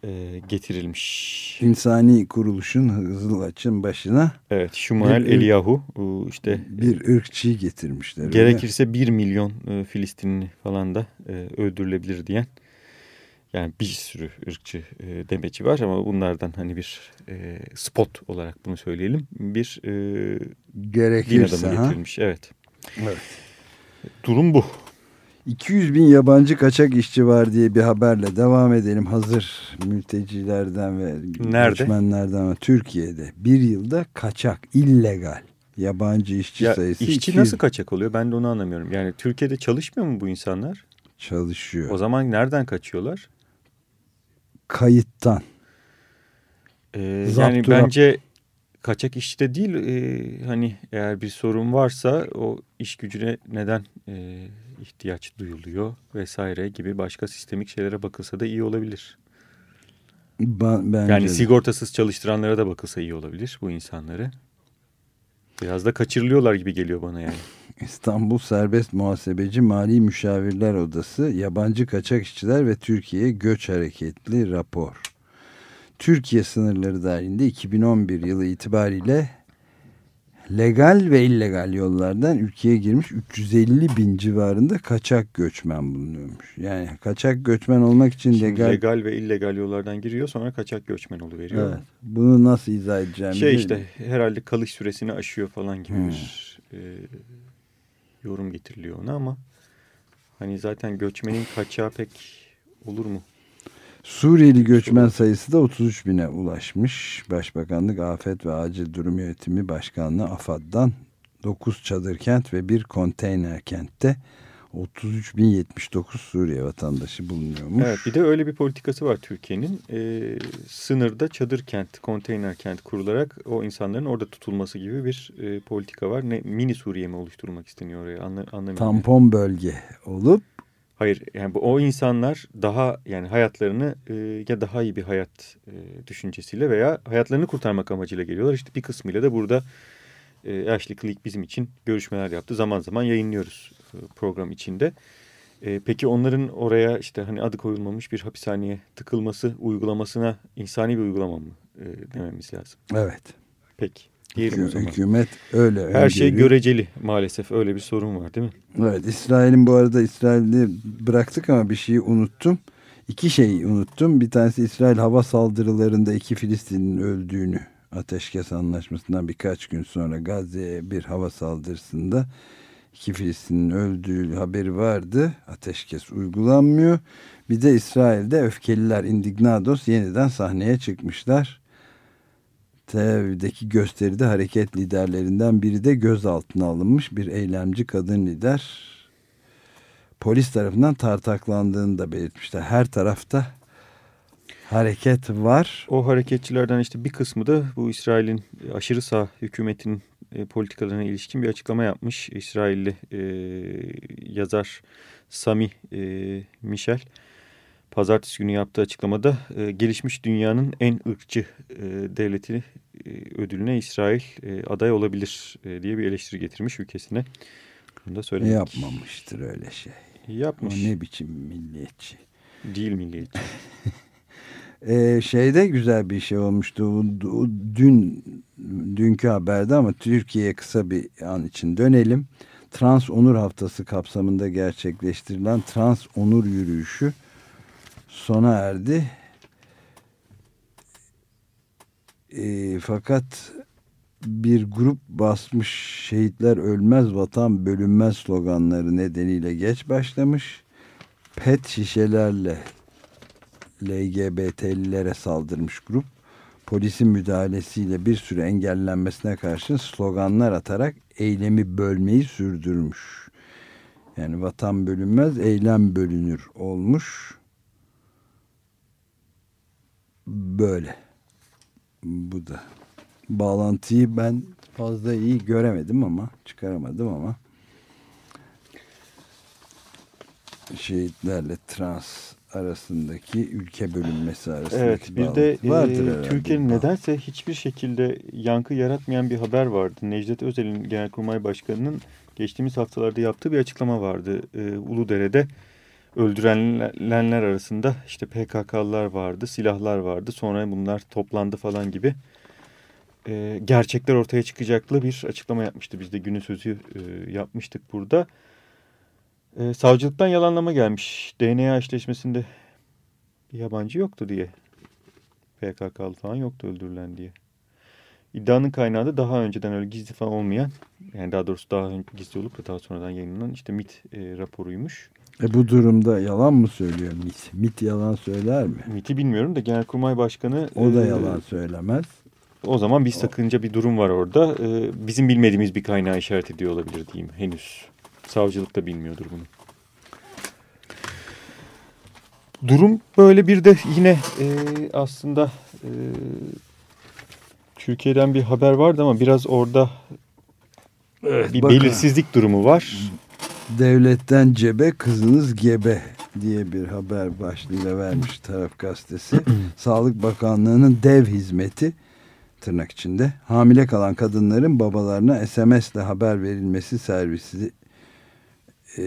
e, getirilmiş. İnsani kuruluşun Hızılaç'ın başına Evet Şumuel Bir- Eliyahu işte bir ırkçıyı getirmişler. öyle. gerekirse 1 milyon e, Filistinli falan da e, öldürülebilir diyen yani bir sürü ırkçı e, demeci var ama bunlardan hani bir e, spot olarak bunu söyleyelim bir e, din Gerekirse adamı ha. getirilmiş. Evet. Evet. Durum bu. 200 bin yabancı kaçak işçi var diye bir haberle devam edelim. Hazır mültecilerden ve Nerede? göçmenlerden ve Türkiye'de bir yılda kaçak, illegal yabancı işçi Ya, sayısı işçi 200 nasıl kaçak oluyor? Ben de onu anlamıyorum. Yani Türkiye'de çalışmıyor mu bu insanlar? çalışıyor. O zaman nereden kaçıyorlar? Kayıttan. Ee, yani bence kaçak işte değil. e, hani eğer bir sorun varsa o iş gücüne neden e, ihtiyaç duyuluyor vesaire gibi başka sistemik şeylere bakılsa da iyi olabilir. Ben, bence Yani de. sigortasız çalıştıranlara da bakılsa iyi olabilir bu insanları. Biraz da kaçırılıyorlar gibi geliyor bana yani. İstanbul Serbest Muhasebeci Mali Müşavirler Odası Yabancı Kaçak İşçiler ve Türkiye Göç Hareketli rapor. Türkiye sınırları dahilinde 2011 yılı itibariyle legal ve illegal yollardan ülkeye girmiş 350 bin civarında kaçak göçmen bulunuyormuş. Yani kaçak göçmen olmak için Şimdi legal... legal ve illegal yollardan giriyor sonra kaçak göçmen oluveriyor. Evet, bunu nasıl izah edeceğim? Şey işte herhalde kalış süresini aşıyor falan gibi Hmm. bir e, yorum getiriliyor ona ama hani zaten göçmenin kaçağı pek olur mu? Suriyeli göçmen sayısı da 33 bine ulaşmış. Başbakanlık Afet ve Acil Durum Yönetimi Başkanlığı AFAD'dan 9 çadır kent ve bir konteyner kentte 33.079 Suriye vatandaşı bulunuyormuş. Evet bir de öyle bir politikası var Türkiye'nin. E, sınırda çadır kent, konteyner kent kurularak o insanların orada tutulması gibi bir e, politika var. Ne, mini Suriye mi oluşturulmak isteniyor oraya Anla, anlamıyorum. Tampon bölge olup Hayır yani bu, o insanlar daha yani hayatlarını e, ya daha iyi bir hayat e, düşüncesiyle veya hayatlarını kurtarmak amacıyla geliyorlar. İşte bir kısmıyla da burada e, Ashley Click bizim için görüşmeler yaptı. Zaman zaman yayınlıyoruz e, program içinde. E, peki onların oraya işte hani adı koyulmamış bir hapishaneye tıkılması uygulamasına insani bir uygulama mı e, dememiz lazım? evet Peki diyelim o hükü- zaman. hükümet öyle Her şey öngörüyor. göreceli maalesef öyle bir sorun var değil mi? Evet İsrail'in bu arada İsrail'i bıraktık ama bir şeyi unuttum. İki şeyi unuttum. Bir tanesi İsrail hava saldırılarında iki Filistin'in öldüğünü ateşkes anlaşmasından birkaç gün sonra Gazze'ye bir hava saldırısında iki Filistin'in öldüğü haberi vardı. Ateşkes uygulanmıyor. Bir de İsrail'de öfkeliler Indignados yeniden sahneye çıkmışlar. Tel Aviv'deki gösteride hareket liderlerinden biri de gözaltına alınmış bir eylemci kadın lider. Polis tarafından tartaklandığını da belirtmişler. Her tarafta hareket var. O hareketçilerden işte bir kısmı da bu İsrail'in aşırı sağ hükümetinin e, politikalarına ilişkin bir açıklama yapmış. İsrailli e, yazar Sami e, Michel pazartesi günü yaptığı açıklamada e, gelişmiş dünyanın en ırkçı e, devleti e, ödülüne İsrail e, aday olabilir e, diye bir eleştiri getirmiş ülkesine. Bunu da söylemek. Yapmamıştır öyle şey. O Yapmış. ne biçim milliyetçi. Değil milliyetçi. Ee, şeyde güzel bir şey olmuştu. O- o Dün dünkü haberde ama Türkiye'ye kısa bir an için dönelim. Trans Onur Haftası kapsamında gerçekleştirilen Trans Onur Yürüyüşü sona erdi. Ee, fakat bir grup basmış şehitler ölmez vatan bölünmez sloganları nedeniyle geç başlamış. Pet şişelerle LGBT'lilere saldırmış grup polisin müdahalesiyle bir süre engellenmesine karşın sloganlar atarak eylemi bölmeyi sürdürmüş. Yani vatan bölünmez, eylem bölünür olmuş. Böyle. Bu da. Bağlantıyı ben fazla iyi göremedim ama çıkaramadım ama şehitlerle trans arasındaki ülke bölünmesi arasındaki Evet bir de e. Türkiye'nin nedense hiçbir şekilde yankı yaratmayan bir haber vardı. Necdet Özel'in Genelkurmay Başkanı'nın geçtiğimiz haftalarda yaptığı bir açıklama vardı. E, Uludere'de öldürülenler arasında işte PKK'lılar vardı, silahlar vardı. Sonra bunlar toplandı falan gibi e, gerçekler ortaya çıkacaklı bir açıklama yapmıştı. Biz de günün sözü e, yapmıştık burada. E, savcılıktan yalanlama gelmiş. DNA eşleşmesinde bir yabancı yoktu diye. PKK'lı falan yoktu öldürülen diye. İddianın kaynağı da daha önceden öyle gizli falan olmayan, yani daha doğrusu daha gizli olup da daha sonradan yayınlanan işte MIT e, raporuymuş. E bu durumda yalan mı söylüyor MIT? MIT yalan söyler mi? MIT'i bilmiyorum da Genelkurmay Başkanı... O da e, yalan söylemez. O zaman bir sakınca bir durum var orada. E, bizim bilmediğimiz bir kaynağı işaret ediyor olabilir diyeyim henüz. Savcılık da bilmiyordur bunu. Durum böyle bir de yine e, aslında e, Türkiye'den bir haber vardı ama biraz orada Evet, bir bakın. belirsizlik durumu var. Devletten cebe kızınız gebe diye bir haber başlığıyla vermiş taraf gazetesi. Sağlık Bakanlığı'nın dev hizmeti tırnak içinde hamile kalan kadınların babalarına SMS ile haber verilmesi servisi e,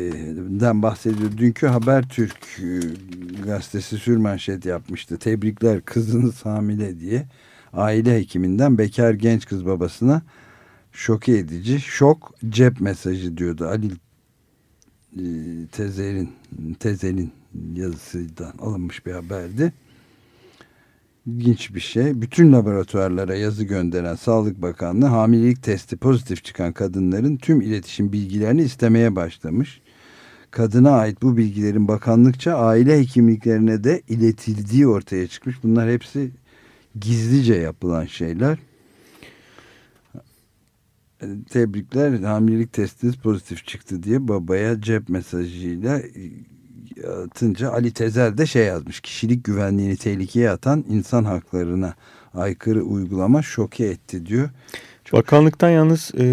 den bahsediyor. Dünkü Habertürk e, gazetesi sürmanşet yapmıştı. Tebrikler kızınız hamile diye. Aile hekiminden bekar genç kız babasına şoke edici şok cep mesajı diyordu. Ali Tezer'in Tezer'in yazısından alınmış bir haberdi. İlginç bir şey. Bütün laboratuvarlara yazı gönderen Sağlık Bakanlığı hamilelik testi pozitif çıkan kadınların tüm iletişim bilgilerini istemeye başlamış. Kadına ait bu bilgilerin bakanlıkça aile hekimliklerine de iletildiği ortaya çıkmış. Bunlar hepsi gizlice yapılan şeyler. Tebrikler hamilelik testiniz pozitif çıktı diye babaya cep mesajıyla atınca Ali Tezer de şey yazmış. Kişilik güvenliğini tehlikeye atan insan haklarına aykırı uygulama şoke etti diyor. Çok... Bakanlıktan yalnız e,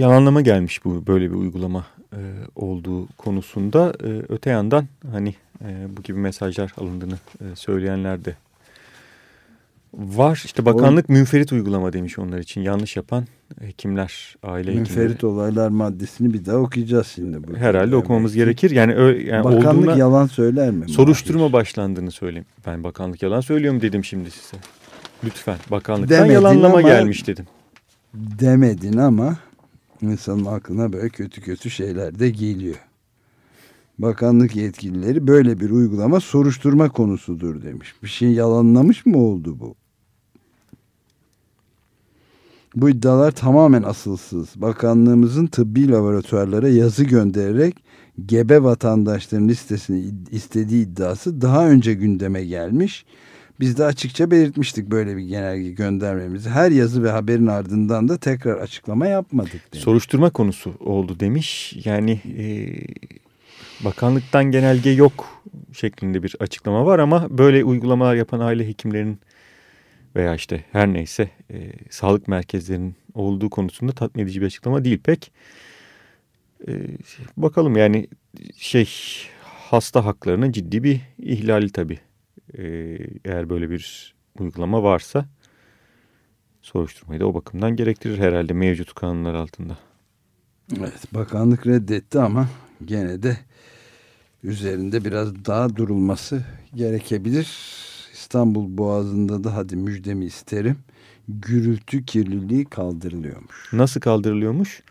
yalanlama gelmiş bu böyle bir uygulama e, olduğu konusunda. E, öte yandan hani e, bu gibi mesajlar alındığını e, söyleyenler de var. İşte bakanlık o, münferit uygulama demiş onlar için. Yanlış yapan hekimler, aile münferit hekimleri. Olaylar maddesini bir daha okuyacağız şimdi. Bu Herhalde demek okumamız ki. gerekir. Yani, yani bakanlık olduğuna, yalan söyler mi? Soruşturma mahir? başlandığını söyleyeyim. Ben bakanlık yalan söylüyorum dedim şimdi size. Lütfen bakanlıktan Demedin yalanlama ama, gelmiş dedim. Demedin ama insanın aklına böyle kötü kötü şeyler de geliyor. Bakanlık yetkilileri böyle bir uygulama soruşturma konusudur demiş. Bir şey yalanlamış mı oldu bu? Bu iddialar tamamen asılsız. Bakanlığımızın tıbbi laboratuvarlara yazı göndererek gebe vatandaşların listesini istediği iddiası daha önce gündeme gelmiş. Biz de açıkça belirtmiştik böyle bir genelge göndermemizi. Her yazı ve haberin ardından da tekrar açıklama yapmadık. Demiş. Soruşturma konusu oldu demiş. Yani e, bakanlıktan genelge yok şeklinde bir açıklama var ama böyle uygulamalar yapan aile hekimlerinin veya işte her neyse e, sağlık merkezlerinin olduğu konusunda tatmin edici bir açıklama değil pek. E, bakalım yani şey hasta haklarının ciddi bir ihlali tabii. E, eğer böyle bir uygulama varsa soruşturmayı da o bakımdan gerektirir herhalde mevcut kanunlar altında. Evet bakanlık reddetti ama gene de üzerinde biraz daha durulması gerekebilir. İstanbul Boğazı'nda da hadi müjdemi isterim. Gürültü kirliliği kaldırılıyormuş. Nasıl kaldırılıyormuş?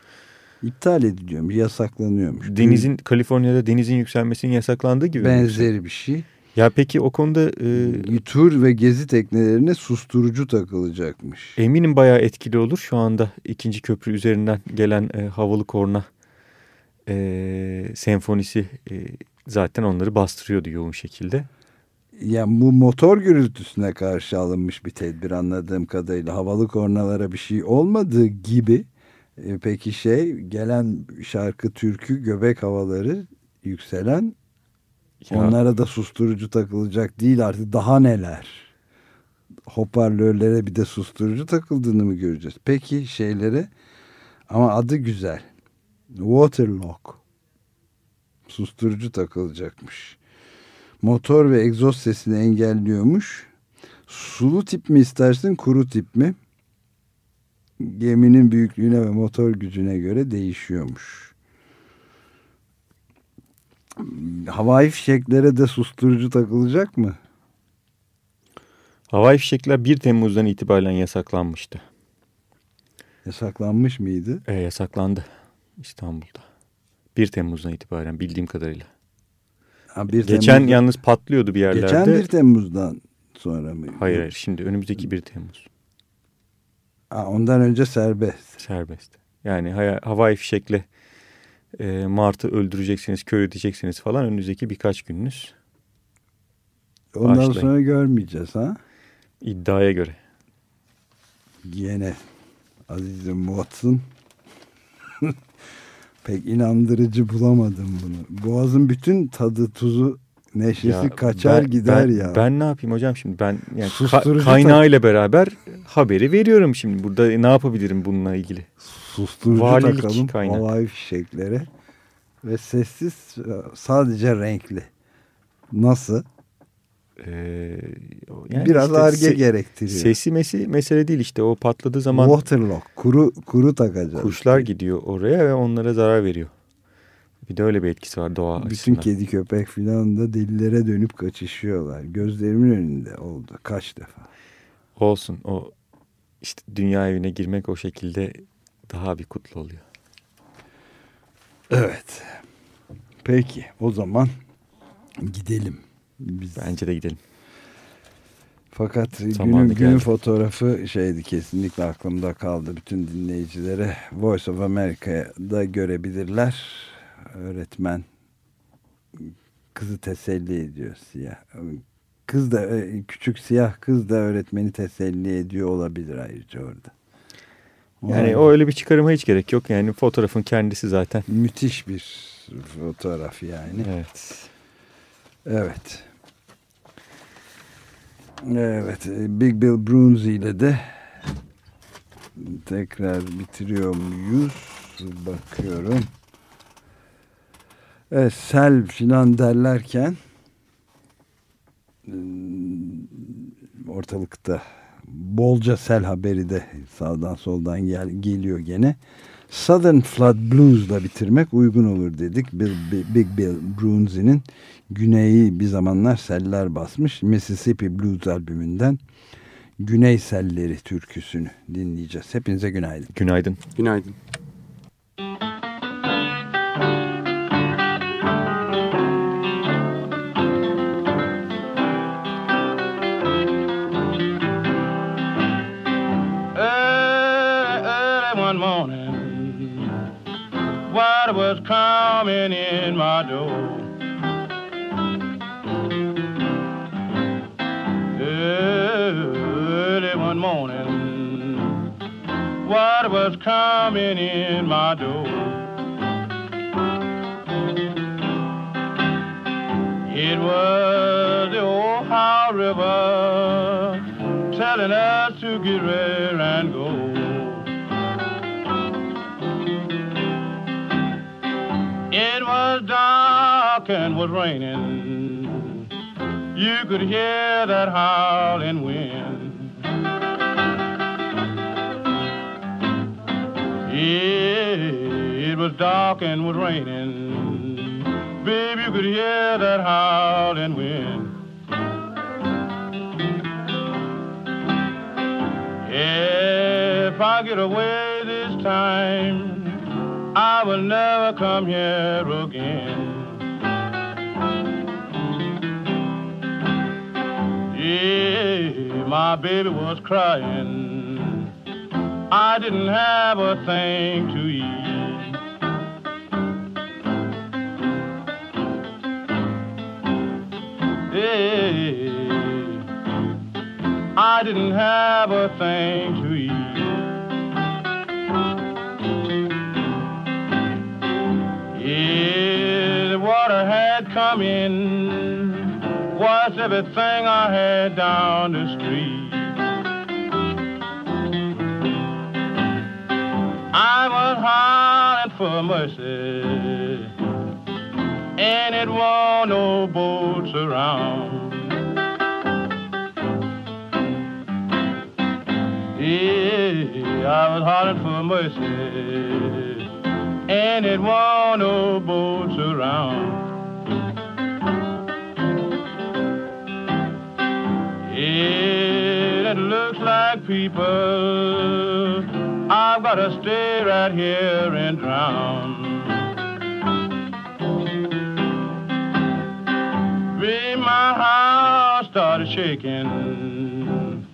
İptal ediliyormuş, yasaklanıyormuş. Denizin, Kaliforniya'da denizin yükselmesinin yasaklandığı gibi. Benzeri bir şey. Ya peki o konuda... E, Tur ve gezi teknelerine susturucu takılacakmış. Eminim bayağı etkili olur. Şu anda ikinci köprü üzerinden gelen e, havalı korna e, senfonisi e, zaten onları bastırıyordu yoğun şekilde. Yani bu motor gürültüsüne karşı alınmış bir tedbir anladığım kadarıyla. Havalı kornalara bir şey olmadığı gibi e, peki şey gelen şarkı türkü göbek havaları yükselen ya. onlara da susturucu takılacak değil artık daha neler. Hoparlörlere bir de susturucu takıldığını mı göreceğiz? Peki şeylere ama adı güzel. Waterlock. Susturucu takılacakmış. Motor ve egzoz sesini engelliyormuş. Sulu tip mi istersin kuru tip mi? Geminin büyüklüğüne ve motor gücüne göre değişiyormuş. Havai fişeklere de susturucu takılacak mı? Havai fişekler 1 Temmuz'dan itibaren yasaklanmıştı. Yasaklanmış mıydı? E, yasaklandı İstanbul'da. 1 Temmuz'dan itibaren bildiğim kadarıyla. Ha, 1 Geçen Temmuz'da- yalnız patlıyordu bir yerlerde. Geçen 1 Temmuz'dan sonra mı? Hayır hayır şimdi önümüzdeki 1 Temmuz. Ha, ondan önce serbest. Serbest. Yani haya- havai fişekle e, Mart'ı öldüreceksiniz, kör edeceksiniz falan önünüzdeki birkaç gününüz Ondan Başlayın. sonra görmeyeceğiz ha. iddiaya göre. Yine Aziz'im Watson. Pek inandırıcı bulamadım bunu. Boğazın bütün tadı, tuzu, neşesi Ya kaçar ben- gider ben, ya. Ben ne yapayım hocam şimdi ben yani ka- Susturucu kaynağıyla beraber haberi veriyorum şimdi. Burada ne yapabilirim bununla ilgili? Susturucu Valilik takalım kaynak. havai fişeklere. Ve sessiz sadece renkli. Nasıl? O- yani Biraz işte arge se- gerektiriyor. Sesi mesi mesele değil işte o patladığı zaman Waterlock. Kuru, kuru takacağız. kuşlar gidiyor oraya ve onlara zarar veriyor. Bir de öyle bir etkisi var doğa Bütün açısından. kedi köpek filan da delilere dönüp kaçışıyorlar. Gözlerimin önünde oldu kaç defa. Olsun o işte dünya evine girmek o şekilde daha bir kutlu oluyor. Evet. Peki o zaman gidelim. Biz. Bence de gidelim. Fakat Zamanı günün, günün fotoğrafı şeydi kesinlikle aklımda kaldı. Bütün dinleyicilere Voice of America'da görebilirler. Öğretmen kızı teselli ediyor siyah. Kız da e, küçük siyah kız da öğretmeni teselli ediyor olabilir ayrıca orada. Yani o öyle bir çıkarıma hiç gerek yok. Yani fotoğrafın kendisi zaten. müthiş bir fotoğraf yani. Evet. Evet. Evet. Big Bill Brunsy ile de tekrar bitiriyor muyuz? Bakıyorum. Evet, sel filan derlerken ıı, ortalıkta bolca sel haberi de sağdan soldan gel, geliyor gene. Southern Flood Blues'la bitirmek uygun olur dedik. Bill, Big Bill Brunsey'nin Güneyi bir zamanlar seller basmış Mississippi Blues albümünden Güney Selleri türküsünü dinleyeceğiz. Hepinize günaydın. Günaydın. Günaydın. morning, water was coming in my door. Was coming in my door. It was the Ohio River telling us to get ready and go. It was dark and was raining. You could hear that howling It was dark and was raining. Baby, you could hear that howling wind. If I get away this time, I will never come here again. Yeah, my baby was crying. I didn't have a thing to eat. Yeah, I didn't have a thing to eat. Yeah, the water had come in, washed everything I had down the street. I was hollering for mercy, and it won't no boats around. Yeah, I was hollering for mercy, and it won't no boats around. It looks like people I've got to stay right here and drown. When my house started shaking,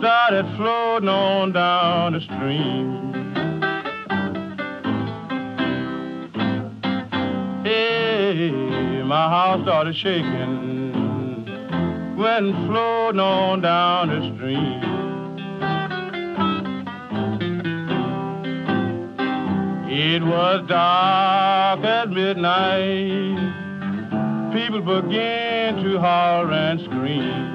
started floating on down the stream. Hey, my house started shaking, went floating on down the stream. It was dark at midnight. People began to holler and scream.